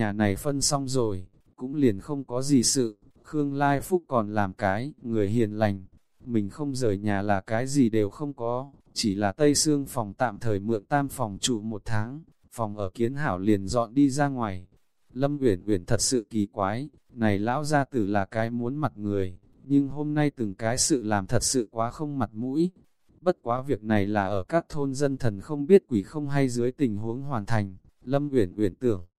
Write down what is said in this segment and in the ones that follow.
nhà này phân xong rồi, cũng liền không có gì sự, Khương Lai Phúc còn làm cái, người hiền lành, mình không rời nhà là cái gì đều không có, chỉ là Tây Sương phòng tạm thời mượn tam phòng trụ một tháng, phòng ở kiến hảo liền dọn đi ra ngoài. Lâm Uyển Uyển thật sự kỳ quái, này lão gia tử là cái muốn mặt người, nhưng hôm nay từng cái sự làm thật sự quá không mặt mũi. Bất quá việc này là ở các thôn dân thần không biết quỷ không hay dưới tình huống hoàn thành, Lâm Uyển Uyển tưởng.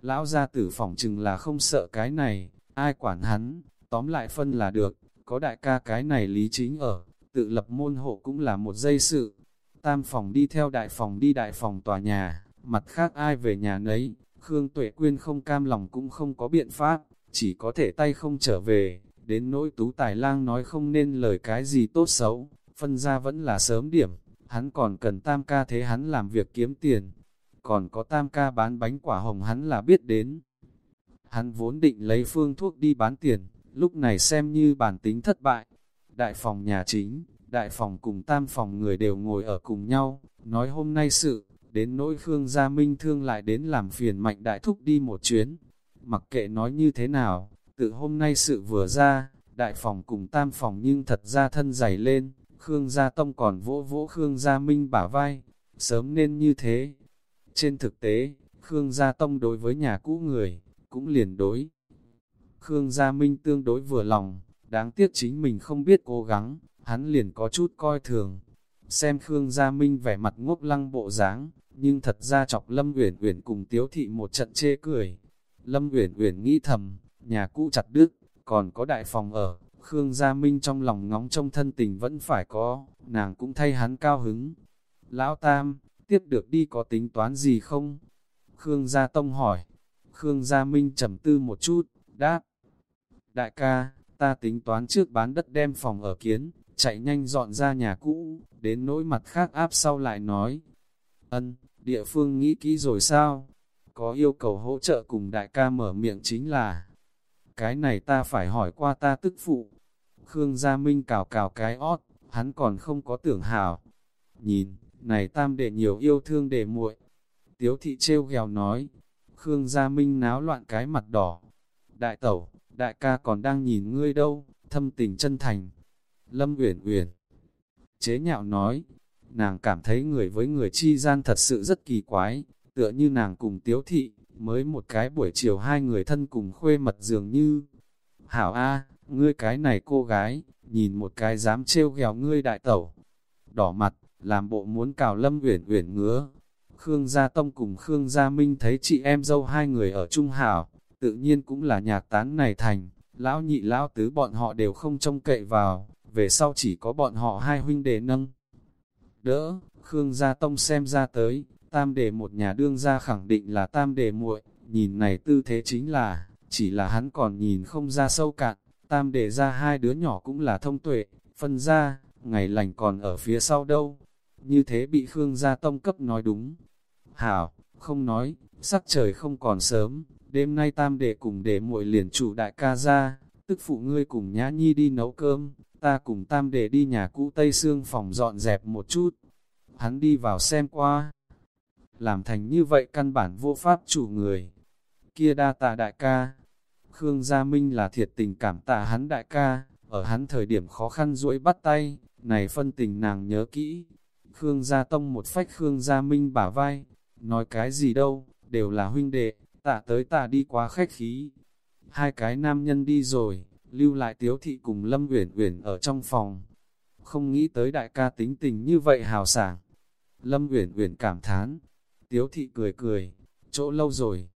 Lão gia tử phỏng chừng là không sợ cái này, ai quản hắn, tóm lại phân là được, có đại ca cái này lý chính ở, tự lập môn hộ cũng là một dây sự. Tam phòng đi theo đại phòng đi đại phòng tòa nhà, mặt khác ai về nhà nấy, Khương Tuệ Quyên không cam lòng cũng không có biện pháp, chỉ có thể tay không trở về, đến nỗi tú tài lang nói không nên lời cái gì tốt xấu, phân ra vẫn là sớm điểm, hắn còn cần tam ca thế hắn làm việc kiếm tiền, còn có tam ca bán bánh quả hồng hắn là biết đến. Hắn vốn định lấy phương thuốc đi bán tiền, lúc này xem như bản tính thất bại. Đại phòng nhà chính, đại phòng cùng tam phòng người đều ngồi ở cùng nhau, nói hôm nay sự, đến nỗi Khương Gia Minh thương lại đến làm phiền mạnh đại thúc đi một chuyến. Mặc kệ nói như thế nào, tự hôm nay sự vừa ra, đại phòng cùng tam phòng nhưng thật ra thân dày lên, Khương Gia Tông còn vỗ vỗ Khương Gia Minh bả vai, sớm nên như thế. Trên thực tế, Khương Gia Tông đối với nhà cũ người, cũng liền đối. Khương Gia Minh tương đối vừa lòng, đáng tiếc chính mình không biết cố gắng, hắn liền có chút coi thường. Xem Khương Gia Minh vẻ mặt ngốc lăng bộ dáng, nhưng thật ra chọc Lâm Uyển Uyển cùng Tiếu thị một trận chê cười. Lâm Uyển Uyển nghĩ thầm, nhà cũ chặt đứt, còn có đại phòng ở, Khương Gia Minh trong lòng ngóng trông thân tình vẫn phải có, nàng cũng thay hắn cao hứng. Lão Tam, tiếp được đi có tính toán gì không? Khương Gia Tông hỏi. Khương Gia Minh trầm tư một chút, đáp. Đại ca, ta tính toán trước bán đất đem phòng ở kiến, chạy nhanh dọn ra nhà cũ, đến nỗi mặt khác áp sau lại nói. Ân, địa phương nghĩ kỹ rồi sao? Có yêu cầu hỗ trợ cùng đại ca mở miệng chính là, cái này ta phải hỏi qua ta tức phụ. Khương Gia Minh cào cào cái ót, hắn còn không có tưởng hảo. Nhìn, này tam để nhiều yêu thương để muội. Tiếu thị trêu ghèo nói, Khương Gia Minh náo loạn cái mặt đỏ. Đại tẩu, đại ca còn đang nhìn ngươi đâu, thâm tình chân thành. Lâm Uyển Uyển chế nhạo nói, nàng cảm thấy người với người chi gian thật sự rất kỳ quái, tựa như nàng cùng tiếu thị, mới một cái buổi chiều hai người thân cùng khuê mật dường như. Hảo A, ngươi cái này cô gái, nhìn một cái dám trêu ghèo ngươi đại tẩu. Đỏ mặt, làm bộ muốn cào Lâm Uyển Uyển ngứa. Khương Gia Tông cùng Khương Gia Minh thấy chị em dâu hai người ở Trung Hảo, tự nhiên cũng là nhạc tán này thành, lão nhị lão tứ bọn họ đều không trông cậy vào, về sau chỉ có bọn họ hai huynh đệ nâng. Đỡ, Khương Gia Tông xem ra tới, tam đề một nhà đương gia khẳng định là tam đề muội, nhìn này tư thế chính là, chỉ là hắn còn nhìn không ra sâu cạn, tam đề ra hai đứa nhỏ cũng là thông tuệ, phân ra, ngày lành còn ở phía sau đâu. Như thế bị Khương Gia Tông cấp nói đúng. Hảo, không nói, sắc trời không còn sớm, đêm nay tam đệ cùng đệ muội liền chủ đại ca ra, tức phụ ngươi cùng nhã nhi đi nấu cơm, ta cùng tam đệ đi nhà cũ Tây Sương phòng dọn dẹp một chút. Hắn đi vào xem qua, làm thành như vậy căn bản vô pháp chủ người. Kia đa tạ đại ca, Khương Gia Minh là thiệt tình cảm tạ hắn đại ca, ở hắn thời điểm khó khăn duỗi bắt tay, này phân tình nàng nhớ kỹ. Khương Gia Tông một phách Khương Gia Minh bả vai, nói cái gì đâu, đều là huynh đệ, tạ tới tạ đi quá khách khí. Hai cái nam nhân đi rồi, lưu lại tiếu thị cùng Lâm Uyển Uyển ở trong phòng. Không nghĩ tới đại ca tính tình như vậy hào sảng. Lâm Uyển Uyển cảm thán, tiếu thị cười cười, chỗ lâu rồi.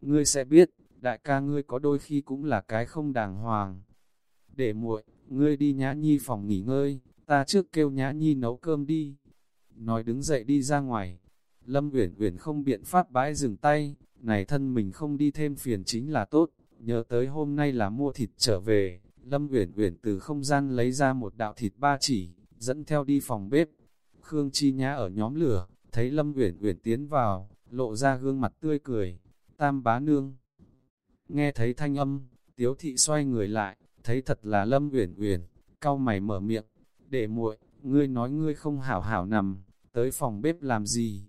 Ngươi sẽ biết, đại ca ngươi có đôi khi cũng là cái không đàng hoàng. Để muội, ngươi đi nhã nhi phòng nghỉ ngơi, ta trước kêu nhã nhi nấu cơm đi. Nói đứng dậy đi ra ngoài, Lâm Uyển Uyển không biện pháp bãi dừng tay, này thân mình không đi thêm phiền chính là tốt, nhớ tới hôm nay là mua thịt trở về, Lâm Uyển Uyển từ không gian lấy ra một đạo thịt ba chỉ, dẫn theo đi phòng bếp. Khương Chi Nhã ở nhóm lửa, thấy Lâm Uyển Uyển tiến vào, lộ ra gương mặt tươi cười, tam bá nương. Nghe thấy thanh âm, tiếu thị xoay người lại, thấy thật là Lâm Uyển Uyển, cau mày mở miệng, để muội, ngươi nói ngươi không hảo hảo nằm, tới phòng bếp làm gì?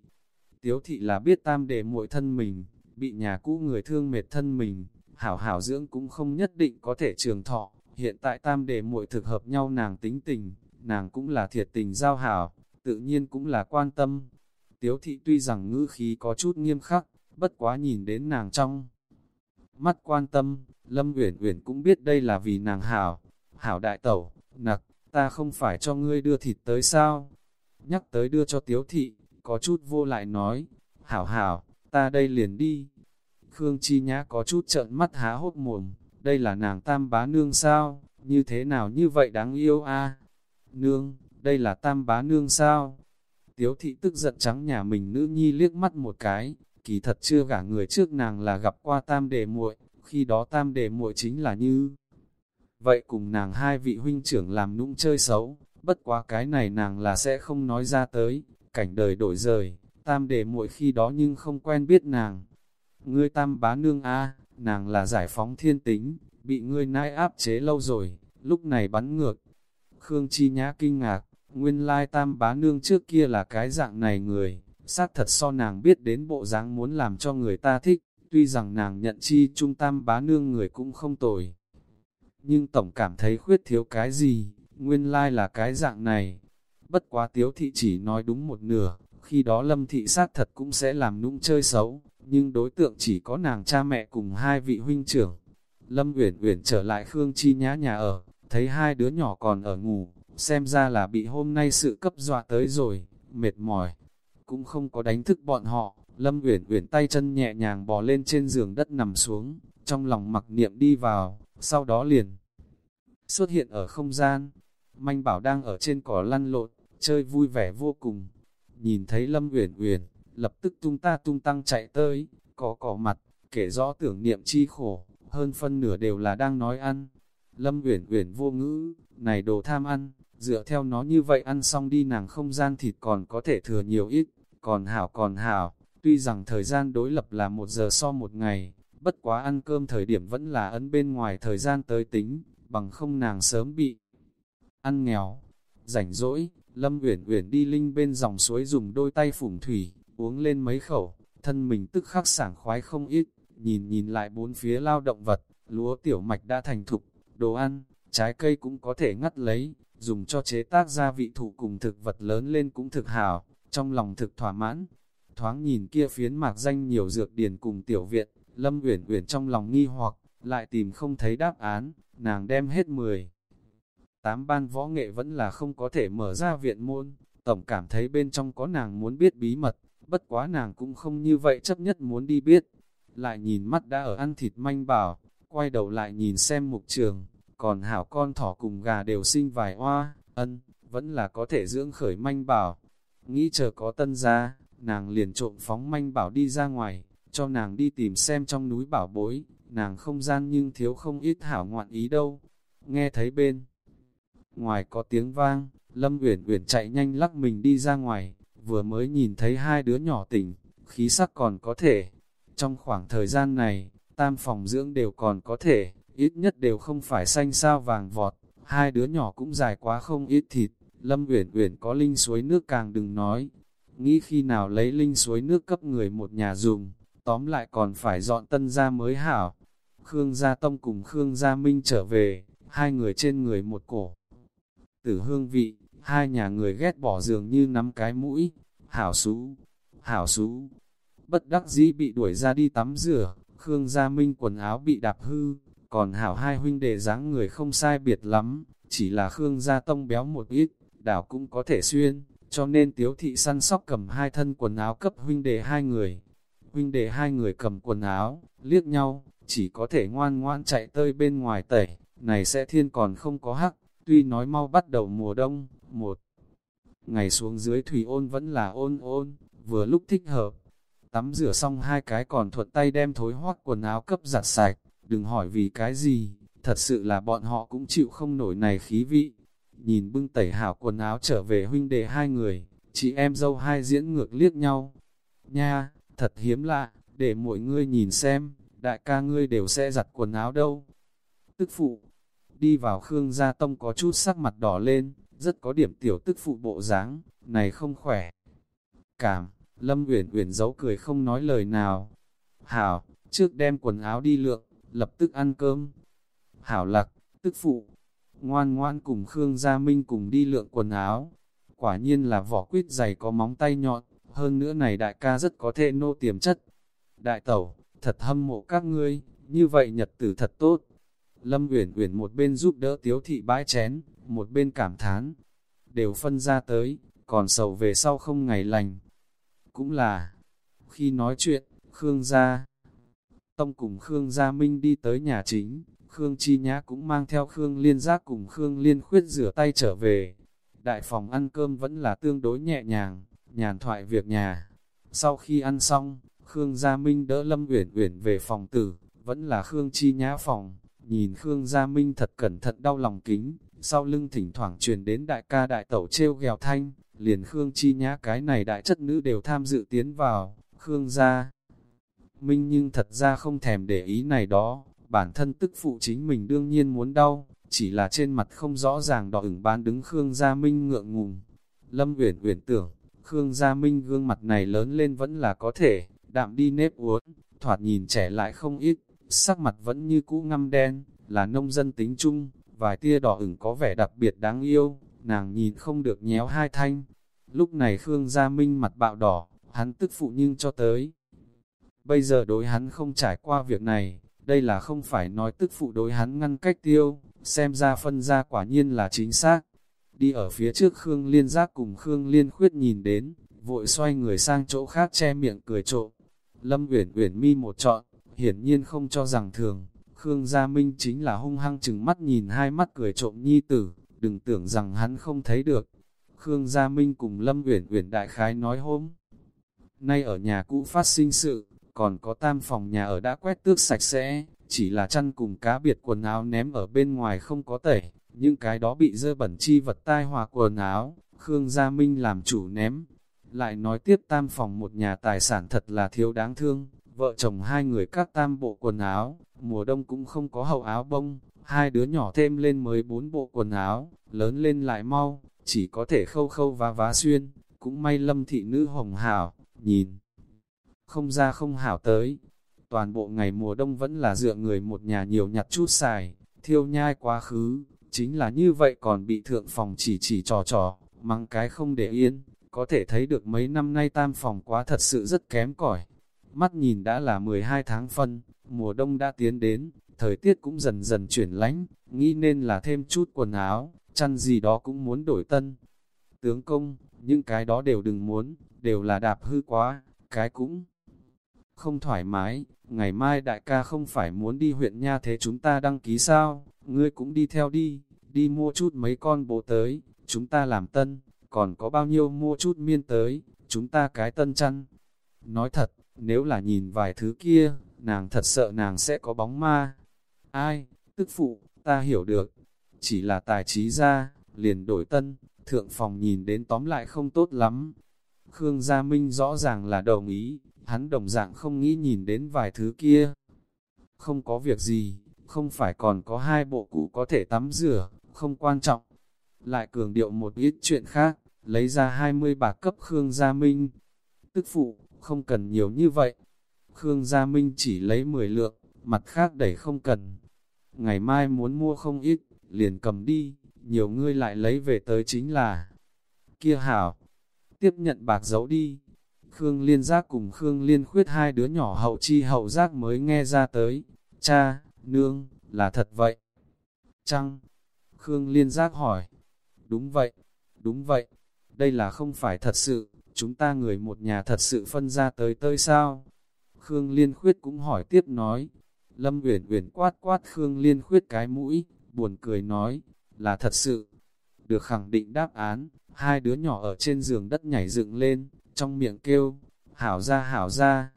Tiếu thị là biết tam đệ muội thân mình, bị nhà cũ người thương mệt thân mình, hảo hảo dưỡng cũng không nhất định có thể trường thọ, hiện tại tam để muội thực hợp nhau nàng tính tình, nàng cũng là thiệt tình giao hảo, tự nhiên cũng là quan tâm. Tiếu thị tuy rằng ngữ khí có chút nghiêm khắc, bất quá nhìn đến nàng trong mắt quan tâm, Lâm Uyển Uyển cũng biết đây là vì nàng hảo, hảo đại tẩu, nặc, ta không phải cho ngươi đưa thịt tới sao? Nhắc tới đưa cho tiếu thị, có chút vô lại nói, hảo hảo, ta đây liền đi. Khương Chi Nhã có chút trợn mắt há hốt mồm, đây là nàng tam bá nương sao, như thế nào như vậy đáng yêu a Nương, đây là tam bá nương sao? Tiếu thị tức giận trắng nhà mình nữ nhi liếc mắt một cái, kỳ thật chưa gả người trước nàng là gặp qua tam đề muội, khi đó tam đề muội chính là như. Vậy cùng nàng hai vị huynh trưởng làm nũng chơi xấu, bất quá cái này nàng là sẽ không nói ra tới, cảnh đời đổi rời, tam đề muội khi đó nhưng không quen biết nàng. Ngươi tam bá nương a nàng là giải phóng thiên tính, bị ngươi nãi áp chế lâu rồi, lúc này bắn ngược. Khương Chi Nhã kinh ngạc, nguyên lai tam bá nương trước kia là cái dạng này người, xác thật so nàng biết đến bộ dáng muốn làm cho người ta thích, tuy rằng nàng nhận chi trung tam bá nương người cũng không tồi. Nhưng tổng cảm thấy khuyết thiếu cái gì, nguyên lai là cái dạng này. Bất quá tiếu thị chỉ nói đúng một nửa, khi đó lâm thị sát thật cũng sẽ làm nũng chơi xấu, nhưng đối tượng chỉ có nàng cha mẹ cùng hai vị huynh trưởng. Lâm Uyển Uyển trở lại Khương Chi Nhã nhà ở, thấy hai đứa nhỏ còn ở ngủ, xem ra là bị hôm nay sự cấp dọa tới rồi, mệt mỏi, cũng không có đánh thức bọn họ. Lâm Uyển Uyển tay chân nhẹ nhàng bò lên trên giường đất nằm xuống, trong lòng mặc niệm đi vào, sau đó liền xuất hiện ở không gian. Manh Bảo đang ở trên cỏ lăn lộn, chơi vui vẻ vô cùng. Nhìn thấy Lâm Uyển Uyển, lập tức tung ta tung tăng chạy tới, có cỏ mặt, kể rõ tưởng niệm chi khổ, hơn phân nửa đều là đang nói ăn. Lâm Uyển Uyển vô ngữ, này đồ tham ăn, dựa theo nó như vậy ăn xong đi nàng không gian thịt còn có thể thừa nhiều ít, còn hảo còn hảo, tuy rằng thời gian đối lập là một giờ so một ngày, bất quá ăn cơm thời điểm vẫn là ấn bên ngoài thời gian tới tính, bằng không nàng sớm bị ăn nghèo. Rảnh rỗi, Lâm Uyển Uyển đi linh bên dòng suối dùng đôi tay phủng thủy, uống lên mấy khẩu, thân mình tức khắc sảng khoái không ít, nhìn nhìn lại bốn phía lao động vật, lúa tiểu mạch đã thành thục, đồ ăn, trái cây cũng có thể ngắt lấy, dùng cho chế tác gia vị thụ cùng thực vật lớn lên cũng thực hảo, trong lòng thực thỏa mãn. Thoáng nhìn kia phiến mạc danh nhiều dược điền cùng tiểu viện, Lâm Uyển Uyển trong lòng nghi hoặc, lại tìm không thấy đáp án, nàng đem hết 10. Tám ban võ nghệ vẫn là không có thể mở ra viện môn, tổng cảm thấy bên trong có nàng muốn biết bí mật, bất quá nàng cũng không như vậy chấp nhất muốn đi biết. Lại nhìn mắt đã ở ăn thịt manh bảo, quay đầu lại nhìn xem mục trường, còn hảo con thỏ cùng gà đều sinh vài hoa, ân, vẫn là có thể dưỡng khởi manh bảo. Nghĩ chờ có tân ra, nàng liền trộm phóng manh bảo đi ra ngoài, cho nàng đi tìm xem trong núi bảo bối, nàng không gian nhưng thiếu không ít hảo ngoạn ý đâu. Nghe thấy bên ngoài có tiếng vang, Lâm Uyển Uyển chạy nhanh lắc mình đi ra ngoài, vừa mới nhìn thấy hai đứa nhỏ tỉnh, khí sắc còn có thể. Trong khoảng thời gian này, tam phòng dưỡng đều còn có thể, ít nhất đều không phải xanh sao vàng vọt, hai đứa nhỏ cũng dài quá không ít thịt, Lâm Uyển Uyển có linh suối nước càng đừng nói, nghĩ khi nào lấy linh suối nước cấp người một nhà dùng, tóm lại còn phải dọn tân ra mới hảo. Khương Gia Tông cùng Khương Gia Minh trở về, hai người trên người một cổ. Tử hương vị, hai nhà người ghét bỏ dường như nắm cái mũi, hảo xú, hảo xú. Bất đắc dĩ bị đuổi ra đi tắm rửa, Khương Gia Minh quần áo bị đạp hư, còn hảo hai huynh đệ dáng người không sai biệt lắm, chỉ là Khương Gia Tông béo một ít, đảo cũng có thể xuyên, cho nên tiếu thị săn sóc cầm hai thân quần áo cấp huynh đệ hai người. Huynh đệ hai người cầm quần áo, liếc nhau, chỉ có thể ngoan ngoan chạy tơi bên ngoài tẩy, này sẽ thiên còn không có hắc, tuy nói mau bắt đầu mùa đông, một ngày xuống dưới thủy ôn vẫn là ôn ôn, vừa lúc thích hợp. Tắm rửa xong hai cái còn thuận tay đem thối hoác quần áo cấp giặt sạch, đừng hỏi vì cái gì, thật sự là bọn họ cũng chịu không nổi này khí vị. Nhìn bưng tẩy hảo quần áo trở về huynh đệ hai người, chị em dâu hai diễn ngược liếc nhau. Nha, thật hiếm lạ, để mọi ngươi nhìn xem, đại ca ngươi đều sẽ giặt quần áo đâu. Tức phụ, đi vào Khương Gia Tông có chút sắc mặt đỏ lên, rất có điểm tiểu tức phụ bộ dáng, này không khỏe. Cảm, Lâm Uyển Uyển giấu cười không nói lời nào. Hảo, trước đem quần áo đi lượng, lập tức ăn cơm. Hảo lạc, tức phụ, ngoan ngoan cùng Khương Gia Minh cùng đi lượng quần áo. Quả nhiên là vỏ quýt dày có móng tay nhọn, hơn nữa này đại ca rất có thể nô tiềm chất. Đại tẩu, thật hâm mộ các ngươi, như vậy nhật tử thật tốt. Lâm Uyển Uyển một bên giúp đỡ Tiếu thị bãi chén, một bên cảm thán, đều phân ra tới, còn sầu về sau không ngày lành. Cũng là, khi nói chuyện, Khương gia Tông cùng Khương Gia Minh đi tới nhà chính, Khương Chi Nhã cũng mang theo Khương Liên Giác cùng Khương Liên Khuyết rửa tay trở về. Đại phòng ăn cơm vẫn là tương đối nhẹ nhàng, nhàn thoại việc nhà. Sau khi ăn xong, Khương Gia Minh đỡ Lâm Uyển Uyển về phòng tử, vẫn là Khương Chi Nhã phòng. Nhìn Khương Gia Minh thật cẩn thận đau lòng kính, sau lưng thỉnh thoảng truyền đến đại ca đại tẩu treo ghèo thanh, liền Khương Chi Nhã cái này đại chất nữ đều tham dự tiến vào, Khương Gia. Minh nhưng thật ra không thèm để ý này đó, bản thân tức phụ chính mình đương nhiên muốn đau, chỉ là trên mặt không rõ ràng đỏ ửng bán đứng Khương Gia Minh ngượng ngùng. Lâm Uyển Uyển tưởng, Khương Gia Minh gương mặt này lớn lên vẫn là có thể, đạm đi nếp uốn, thoạt nhìn trẻ lại không ít, sắc mặt vẫn như cũ ngăm đen, là nông dân tính chung, vài tia đỏ ửng có vẻ đặc biệt đáng yêu, nàng nhìn không được nhéo hai thanh. Lúc này Khương Gia Minh mặt bạo đỏ, hắn tức phụ nhưng cho tới. Bây giờ đối hắn không trải qua việc này, đây là không phải nói tức phụ đối hắn ngăn cách tiêu, xem ra phân ra quả nhiên là chính xác. Đi ở phía trước Khương Liên Giác cùng Khương Liên Khuyết nhìn đến, vội xoay người sang chỗ khác che miệng cười trộm. Lâm Uyển Uyển mi một trọn, hiển nhiên không cho rằng thường, Khương Gia Minh chính là hung hăng chừng mắt nhìn hai mắt cười trộm nhi tử, đừng tưởng rằng hắn không thấy được. Khương Gia Minh cùng Lâm Uyển Uyển đại khái nói hôm. Nay ở nhà cũ phát sinh sự, còn có tam phòng nhà ở đã quét tước sạch sẽ, chỉ là chăn cùng cá biệt quần áo ném ở bên ngoài không có tẩy, những cái đó bị dơ bẩn chi vật tai hòa quần áo, Khương Gia Minh làm chủ ném. Lại nói tiếp tam phòng một nhà tài sản thật là thiếu đáng thương, vợ chồng hai người các tam bộ quần áo, mùa đông cũng không có hậu áo bông, hai đứa nhỏ thêm lên mới bốn bộ quần áo, lớn lên lại mau, chỉ có thể khâu khâu vá vá xuyên, cũng may lâm thị nữ hồng hảo, nhìn. Không ra không hảo tới. Toàn bộ ngày mùa đông vẫn là dựa người một nhà nhiều nhặt chút xài, thiêu nhai quá khứ, chính là như vậy còn bị thượng phòng chỉ chỉ trò trò, mang cái không để yên, có thể thấy được mấy năm nay tam phòng quá thật sự rất kém cỏi. Mắt nhìn đã là 12 tháng phân, mùa đông đã tiến đến, thời tiết cũng dần dần chuyển lánh, nghĩ nên là thêm chút quần áo, chăn gì đó cũng muốn đổi tân. Tướng công, những cái đó đều đừng muốn, đều là đạp hư quá, cái cũng không thoải mái, ngày mai đại ca không phải muốn đi huyện nha thế chúng ta đăng ký sao, ngươi cũng đi theo đi, đi mua chút mấy con bồ tới, chúng ta làm tân, còn có bao nhiêu mua chút miên tới, chúng ta cái tân chăn. Nói thật, nếu là nhìn vài thứ kia, nàng thật sợ nàng sẽ có bóng ma. Ai, tức phụ, ta hiểu được, chỉ là tài trí ra, liền đổi tân, thượng phòng nhìn đến tóm lại không tốt lắm. Khương Gia Minh rõ ràng là đồng ý, hắn đồng dạng không nghĩ nhìn đến vài thứ kia. Không có việc gì, không phải còn có hai bộ cụ có thể tắm rửa, không quan trọng. Lại cường điệu một ít chuyện khác, lấy ra 20 bạc cấp Khương Gia Minh. Tức phụ, không cần nhiều như vậy. Khương Gia Minh chỉ lấy 10 lượng, mặt khác đẩy không cần. Ngày mai muốn mua không ít, liền cầm đi, nhiều ngươi lại lấy về tới chính là. Kia hảo, tiếp nhận bạc giấu đi, Khương Liên Giác cùng Khương Liên Khuyết hai đứa nhỏ hậu chi hậu giác mới nghe ra tới. Cha, nương, là thật vậy. Chăng? Khương Liên Giác hỏi. Đúng vậy, đúng vậy. Đây là không phải thật sự, chúng ta người một nhà thật sự phân ra tới tơi sao? Khương Liên Khuyết cũng hỏi tiếp nói. Lâm Uyển Uyển quát quát Khương Liên Khuyết cái mũi, buồn cười nói, là thật sự. Được khẳng định đáp án, hai đứa nhỏ ở trên giường đất nhảy dựng lên, trong miệng kêu, hảo ra hảo ra.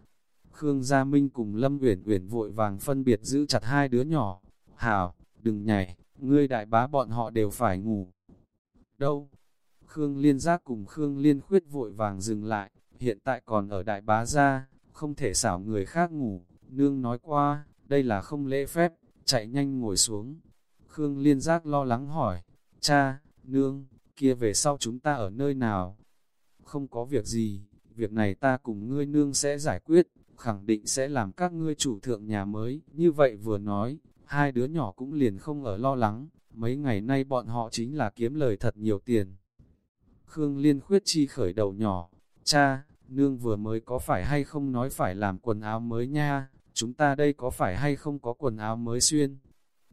Khương Gia Minh cùng Lâm Uyển Uyển vội vàng phân biệt giữ chặt hai đứa nhỏ. Hảo, đừng nhảy, ngươi đại bá bọn họ đều phải ngủ. Đâu? Khương Liên Giác cùng Khương Liên Khuyết vội vàng dừng lại, hiện tại còn ở đại bá gia, không thể xảo người khác ngủ. Nương nói qua, đây là không lễ phép, chạy nhanh ngồi xuống. Khương Liên Giác lo lắng hỏi, cha, nương, kia về sau chúng ta ở nơi nào? không có việc gì, việc này ta cùng ngươi nương sẽ giải quyết, khẳng định sẽ làm các ngươi chủ thượng nhà mới. Như vậy vừa nói, hai đứa nhỏ cũng liền không ở lo lắng, mấy ngày nay bọn họ chính là kiếm lời thật nhiều tiền. Khương Liên khuyết chi khởi đầu nhỏ, cha, nương vừa mới có phải hay không nói phải làm quần áo mới nha, chúng ta đây có phải hay không có quần áo mới xuyên.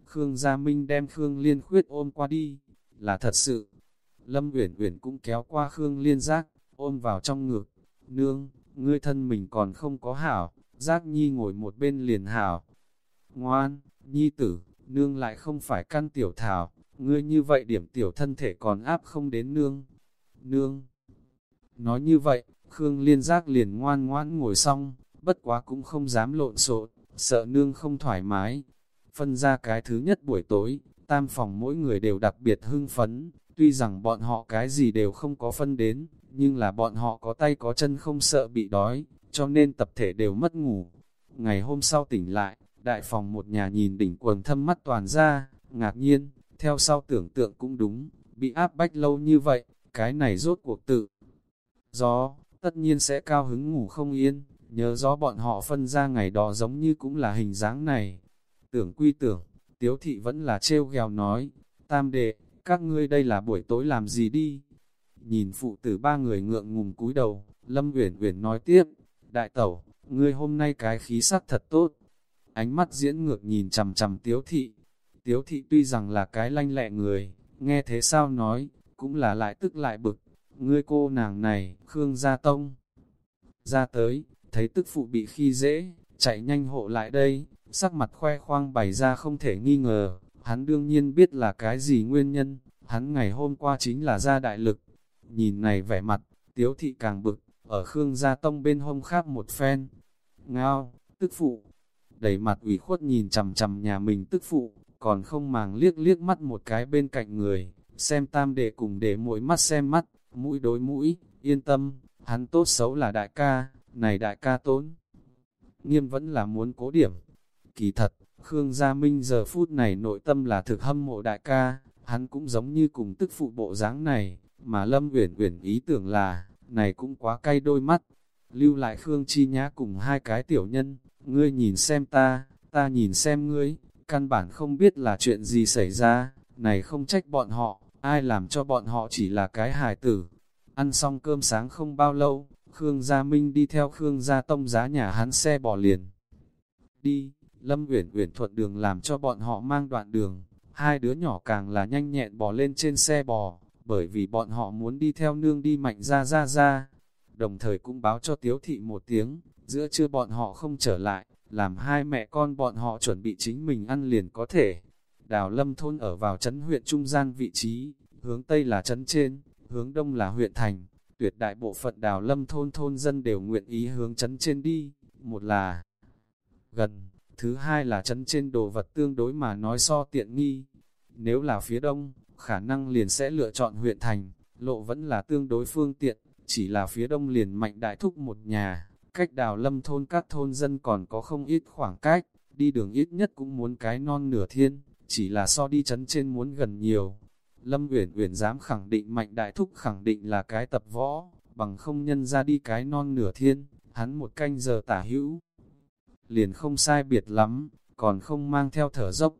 Khương Gia Minh đem Khương Liên khuyết ôm qua đi, là thật sự. Lâm Uyển Uyển cũng kéo qua Khương Liên giác, ôm vào trong ngực. Nương, ngươi thân mình còn không có hảo, giác nhi ngồi một bên liền hảo. Ngoan, nhi tử, nương lại không phải căn tiểu thảo, ngươi như vậy điểm tiểu thân thể còn áp không đến nương. Nương. Nói như vậy, Khương Liên giác liền ngoan ngoãn ngồi xong, bất quá cũng không dám lộn xộn, sợ nương không thoải mái. Phân ra cái thứ nhất buổi tối, tam phòng mỗi người đều đặc biệt hưng phấn, tuy rằng bọn họ cái gì đều không có phân đến, nhưng là bọn họ có tay có chân không sợ bị đói, cho nên tập thể đều mất ngủ. Ngày hôm sau tỉnh lại, đại phòng một nhà nhìn đỉnh quần thâm mắt toàn ra, ngạc nhiên, theo sau tưởng tượng cũng đúng, bị áp bách lâu như vậy, cái này rốt cuộc tự. Gió, tất nhiên sẽ cao hứng ngủ không yên, nhớ gió bọn họ phân ra ngày đó giống như cũng là hình dáng này. Tưởng quy tưởng, tiếu thị vẫn là trêu ghèo nói, tam đệ, các ngươi đây là buổi tối làm gì đi? Nhìn phụ tử ba người ngượng ngùng cúi đầu, Lâm Uyển Uyển nói tiếp, đại tẩu, ngươi hôm nay cái khí sắc thật tốt. Ánh mắt diễn ngược nhìn chằm chằm tiếu thị. Tiếu thị tuy rằng là cái lanh lẹ người, nghe thế sao nói, cũng là lại tức lại bực. Ngươi cô nàng này, Khương Gia Tông. Ra tới, thấy tức phụ bị khi dễ, chạy nhanh hộ lại đây, sắc mặt khoe khoang bày ra không thể nghi ngờ, hắn đương nhiên biết là cái gì nguyên nhân, hắn ngày hôm qua chính là ra đại lực. Nhìn này vẻ mặt, tiếu thị càng bực, ở Khương Gia Tông bên hông khác một phen. Ngao, tức phụ, đầy mặt ủy khuất nhìn chầm chầm nhà mình tức phụ, còn không màng liếc liếc mắt một cái bên cạnh người, xem tam đệ cùng để mỗi mắt xem mắt, mũi đối mũi, yên tâm, hắn tốt xấu là đại ca, này đại ca tốn. Nghiêm vẫn là muốn cố điểm. Kỳ thật, Khương Gia Minh giờ phút này nội tâm là thực hâm mộ đại ca, hắn cũng giống như cùng tức phụ bộ dáng này, mà Lâm Uyển Uyển ý tưởng là, này cũng quá cay đôi mắt. Lưu lại Khương Chi Nhã cùng hai cái tiểu nhân, ngươi nhìn xem ta, ta nhìn xem ngươi, căn bản không biết là chuyện gì xảy ra, này không trách bọn họ, ai làm cho bọn họ chỉ là cái hài tử. Ăn xong cơm sáng không bao lâu, Khương Gia Minh đi theo Khương Gia Tông giá nhà hắn xe bỏ liền. Đi, Lâm Uyển Uyển thuận đường làm cho bọn họ mang đoạn đường, hai đứa nhỏ càng là nhanh nhẹn bò lên trên xe bò, bởi vì bọn họ muốn đi theo nương đi mạnh ra ra ra. Đồng thời cũng báo cho Tiếu Thị một tiếng, giữa trưa bọn họ không trở lại, làm hai mẹ con bọn họ chuẩn bị chính mình ăn liền có thể. Đào Lâm thôn ở vào trấn huyện trung gian vị trí, hướng Tây là trấn trên, hướng Đông là huyện thành. Tuyệt đại bộ phận Đào Lâm thôn thôn dân đều nguyện ý hướng trấn trên đi, một là gần, thứ hai là trấn trên đồ vật tương đối mà nói so tiện nghi. Nếu là phía Đông, khả năng liền sẽ lựa chọn huyện thành, lộ vẫn là tương đối phương tiện, chỉ là phía Đông liền mạnh đại thúc một nhà Cách đào lâm thôn các thôn dân còn có không ít khoảng cách, đi đường ít nhất cũng muốn cái non nửa thiên, chỉ là so đi chấn trên muốn gần nhiều. Lâm Uyển Uyển dám khẳng định mạnh đại thúc khẳng định là cái tập võ, bằng không nhân ra đi cái non nửa thiên, hắn một canh giờ tả hữu. Liền không sai biệt lắm, còn không mang theo thở dốc.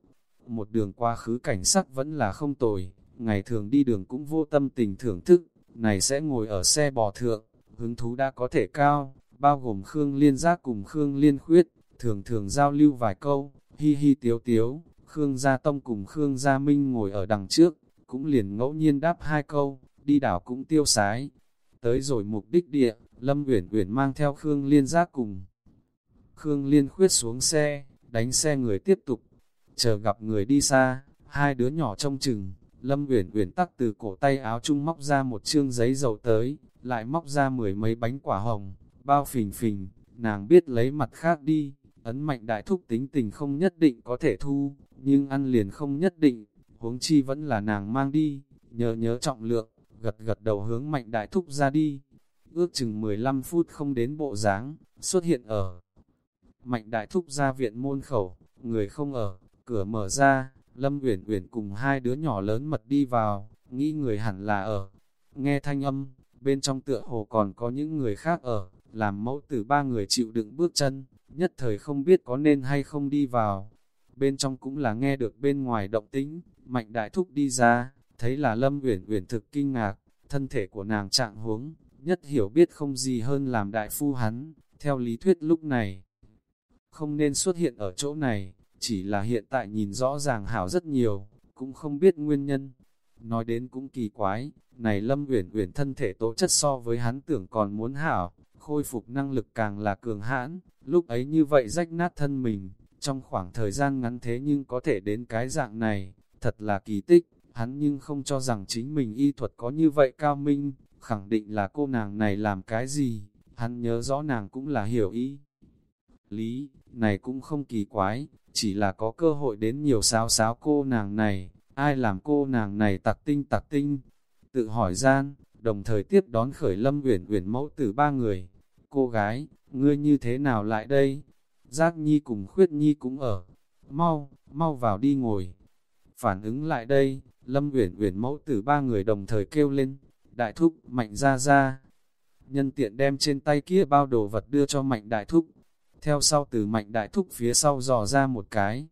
Một đường qua khứ cảnh sắc vẫn là không tồi, ngày thường đi đường cũng vô tâm tình thưởng thức, này sẽ ngồi ở xe bò thượng, hứng thú đã có thể cao, bao gồm Khương Liên Giác cùng Khương Liên Khuyết, thường thường giao lưu vài câu, hi hi tiếu tiếu, Khương Gia Tông cùng Khương Gia Minh ngồi ở đằng trước, cũng liền ngẫu nhiên đáp hai câu, đi đảo cũng tiêu sái. Tới rồi mục đích địa, Lâm Uyển Uyển mang theo Khương Liên Giác cùng Khương Liên Khuyết xuống xe, đánh xe người tiếp tục, chờ gặp người đi xa, hai đứa nhỏ trong chừng, Lâm Uyển Uyển tắc từ cổ tay áo chung móc ra một chương giấy dầu tới, lại móc ra mười mấy bánh quả hồng, bao phình phình, nàng biết lấy mặt khác đi, ấn mạnh đại thúc tính tình không nhất định có thể thu, nhưng ăn liền không nhất định, huống chi vẫn là nàng mang đi, nhớ nhớ trọng lượng, gật gật đầu hướng mạnh đại thúc ra đi. Ước chừng 15 phút không đến bộ dáng xuất hiện ở mạnh đại thúc ra viện môn khẩu, người không ở, cửa mở ra, Lâm Uyển Uyển cùng hai đứa nhỏ lớn mật đi vào, nghĩ người hẳn là ở. Nghe thanh âm, bên trong tựa hồ còn có những người khác ở, làm mẫu tử ba người chịu đựng bước chân, nhất thời không biết có nên hay không đi vào. Bên trong cũng là nghe được bên ngoài động tĩnh, mạnh đại thúc đi ra, thấy là Lâm Uyển Uyển thực kinh ngạc, thân thể của nàng trạng huống, nhất hiểu biết không gì hơn làm đại phu hắn, theo lý thuyết lúc này. Không nên xuất hiện ở chỗ này, chỉ là hiện tại nhìn rõ ràng hảo rất nhiều, cũng không biết nguyên nhân. Nói đến cũng kỳ quái, này Lâm Uyển Uyển thân thể tố chất so với hắn tưởng còn muốn hảo, khôi phục năng lực càng là cường hãn, lúc ấy như vậy rách nát thân mình, trong khoảng thời gian ngắn thế nhưng có thể đến cái dạng này, thật là kỳ tích, hắn nhưng không cho rằng chính mình y thuật có như vậy cao minh, khẳng định là cô nàng này làm cái gì, hắn nhớ rõ nàng cũng là hiểu ý. Lý, này cũng không kỳ quái, chỉ là có cơ hội đến nhiều sáo sáo cô nàng này, ai làm cô nàng này tặc tinh tặc tinh. Tự hỏi gian, đồng thời tiếp đón khởi lâm uyển uyển mẫu từ ba người. Cô gái, ngươi như thế nào lại đây? Giác Nhi cùng Khuyết Nhi cũng ở. Mau, mau vào đi ngồi. Phản ứng lại đây, Lâm Uyển Uyển mẫu tử ba người đồng thời kêu lên, "Đại thúc, Mạnh ra ra." Nhân tiện đem trên tay kia bao đồ vật đưa cho Mạnh đại thúc. Theo sau từ Mạnh đại thúc phía sau dò ra một cái.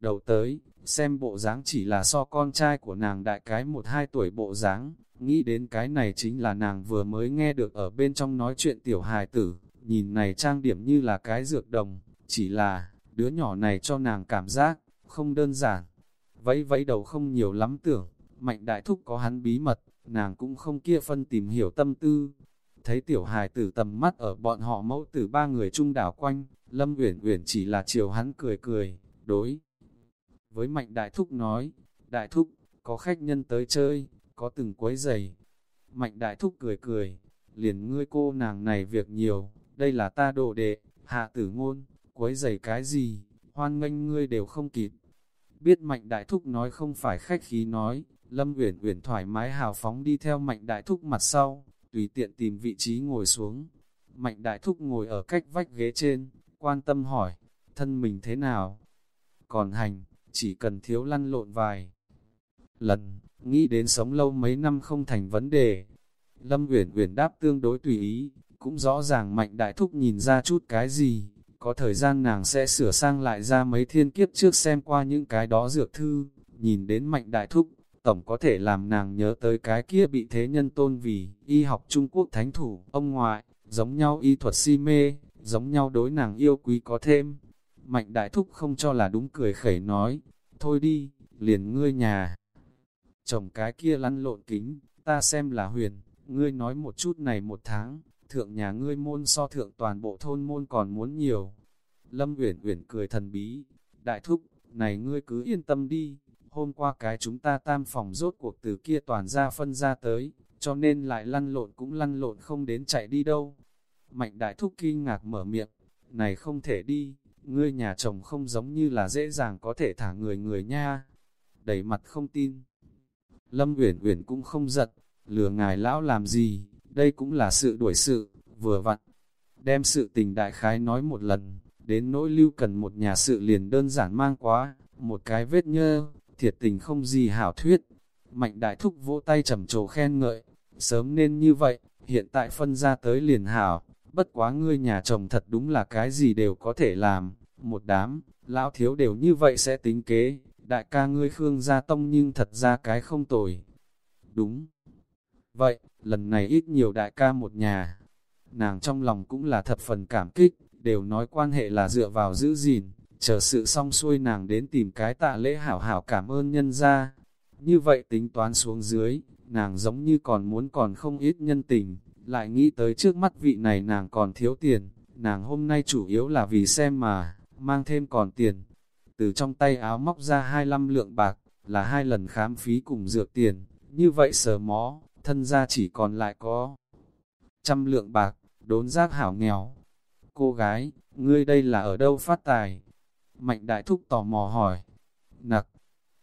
Đầu tới, xem bộ dáng chỉ là so con trai của nàng đại cái một hai tuổi bộ dáng, nghĩ đến cái này chính là nàng vừa mới nghe được ở bên trong nói chuyện tiểu hài tử, nhìn này trang điểm như là cái dược đồng, chỉ là, đứa nhỏ này cho nàng cảm giác, không đơn giản. Vẫy vẫy đầu không nhiều lắm tưởng, mạnh đại thúc có hắn bí mật, nàng cũng không kia phân tìm hiểu tâm tư. Thấy tiểu hài tử tầm mắt ở bọn họ mẫu tử ba người trung đảo quanh, Lâm Uyển Uyển chỉ là chiều hắn cười cười, đối. Với mạnh đại thúc nói, đại thúc, có khách nhân tới chơi, có từng quấy giày. Mạnh đại thúc cười cười, liền ngươi cô nàng này việc nhiều, đây là ta đồ đệ, hạ tử ngôn, quấy giày cái gì, hoan nghênh ngươi đều không kịp. Biết mạnh đại thúc nói không phải khách khí nói, Lâm Uyển Uyển thoải mái hào phóng đi theo mạnh đại thúc mặt sau, tùy tiện tìm vị trí ngồi xuống. Mạnh đại thúc ngồi ở cách vách ghế trên, quan tâm hỏi, thân mình thế nào? Còn hành, chỉ cần thiếu lăn lộn vài lần, nghĩ đến sống lâu mấy năm không thành vấn đề. Lâm Uyển Uyển đáp tương đối tùy ý, cũng rõ ràng mạnh đại thúc nhìn ra chút cái gì, có thời gian nàng sẽ sửa sang lại ra mấy thiên kiếp trước xem qua những cái đó dược thư, nhìn đến mạnh đại thúc, tổng có thể làm nàng nhớ tới cái kia bị thế nhân tôn vì y học Trung Quốc thánh thủ, ông ngoại, giống nhau y thuật si mê, giống nhau đối nàng yêu quý có thêm. Mạnh đại thúc không cho là đúng cười khẩy nói, thôi đi, liền ngươi nhà. Chồng cái kia lăn lộn kính, ta xem là huyền, ngươi nói một chút này một tháng, thượng nhà ngươi môn so thượng toàn bộ thôn môn còn muốn nhiều. Lâm Uyển Uyển cười thần bí, đại thúc, này ngươi cứ yên tâm đi, hôm qua cái chúng ta tam phòng rốt cuộc từ kia toàn ra phân ra tới, cho nên lại lăn lộn cũng lăn lộn không đến chạy đi đâu. Mạnh đại thúc kinh ngạc mở miệng, này không thể đi, ngươi nhà chồng không giống như là dễ dàng có thể thả người người nha. Đẩy mặt không tin. Lâm Uyển Uyển cũng không giật, lừa ngài lão làm gì, đây cũng là sự đuổi sự, vừa vặn. Đem sự tình đại khái nói một lần, đến nỗi lưu cần một nhà sự liền đơn giản mang quá, một cái vết nhơ, thiệt tình không gì hảo thuyết. Mạnh đại thúc vỗ tay trầm trồ khen ngợi, sớm nên như vậy, hiện tại phân ra tới liền hảo, bất quá ngươi nhà chồng thật đúng là cái gì đều có thể làm, một đám, lão thiếu đều như vậy sẽ tính kế, đại ca ngươi Khương gia tông nhưng thật ra cái không tồi. Đúng. Vậy, lần này ít nhiều đại ca một nhà. Nàng trong lòng cũng là thập phần cảm kích, đều nói quan hệ là dựa vào giữ gìn, chờ sự xong xuôi nàng đến tìm cái tạ lễ hảo hảo cảm ơn nhân ra. Như vậy tính toán xuống dưới, nàng giống như còn muốn còn không ít nhân tình, lại nghĩ tới trước mắt vị này nàng còn thiếu tiền, nàng hôm nay chủ yếu là vì xem mà, mang thêm còn tiền. Từ trong tay áo móc ra 25 lượng bạc, là hai lần khám phí cùng dược tiền, như vậy sờ mó, thân ra chỉ còn lại có trăm lượng bạc, đốn giác hảo nghèo. Cô gái, ngươi đây là ở đâu phát tài? Mạnh đại thúc tò mò hỏi. Nặc,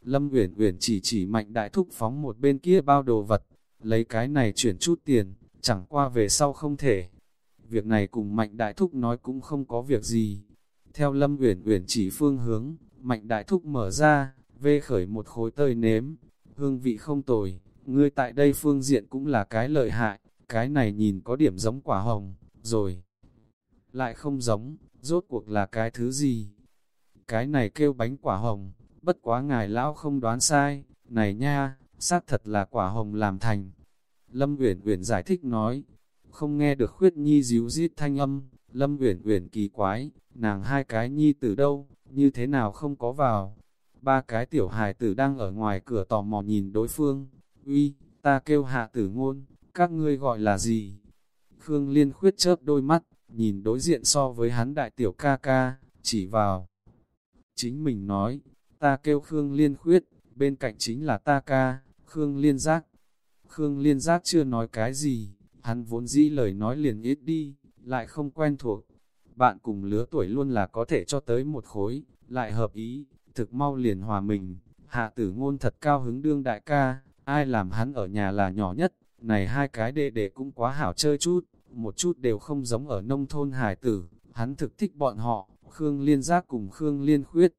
Lâm Uyển Uyển chỉ chỉ mạnh đại thúc phóng một bên kia bao đồ vật, lấy cái này chuyển chút tiền, chẳng qua về sau không thể. Việc này cùng mạnh đại thúc nói cũng không có việc gì. Theo Lâm Uyển Uyển chỉ phương hướng, mạnh đại thúc mở ra, vê khởi một khối tơi nếm, hương vị không tồi, ngươi tại đây phương diện cũng là cái lợi hại, cái này nhìn có điểm giống quả hồng, rồi lại không giống, rốt cuộc là cái thứ gì? Cái này kêu bánh quả hồng, bất quá ngài lão không đoán sai, này nha, xác thật là quả hồng làm thành. Lâm Uyển Uyển giải thích nói, không nghe được khuyết nhi díu rít thanh âm, Lâm Uyển Uyển kỳ quái, nàng hai cái nhi từ đâu, như thế nào không có vào. Ba cái tiểu hài tử đang ở ngoài cửa tò mò nhìn đối phương, uy, ta kêu hạ tử ngôn, các ngươi gọi là gì? Khương Liên khuyết chớp đôi mắt, nhìn đối diện so với hắn đại tiểu ca ca, chỉ vào. Chính mình nói, ta kêu Khương Liên khuyết, bên cạnh chính là ta ca, Khương Liên giác. Khương Liên giác chưa nói cái gì, hắn vốn dĩ lời nói liền ít đi, lại không quen thuộc. Bạn cùng lứa tuổi luôn là có thể cho tới một khối, lại hợp ý, thực mau liền hòa mình. Hạ tử ngôn thật cao hứng đương đại ca, ai làm hắn ở nhà là nhỏ nhất, này hai cái đệ đệ cũng quá hảo chơi chút, một chút đều không giống ở nông thôn hải tử, hắn thực thích bọn họ, Khương Liên Giác cùng Khương Liên Khuyết.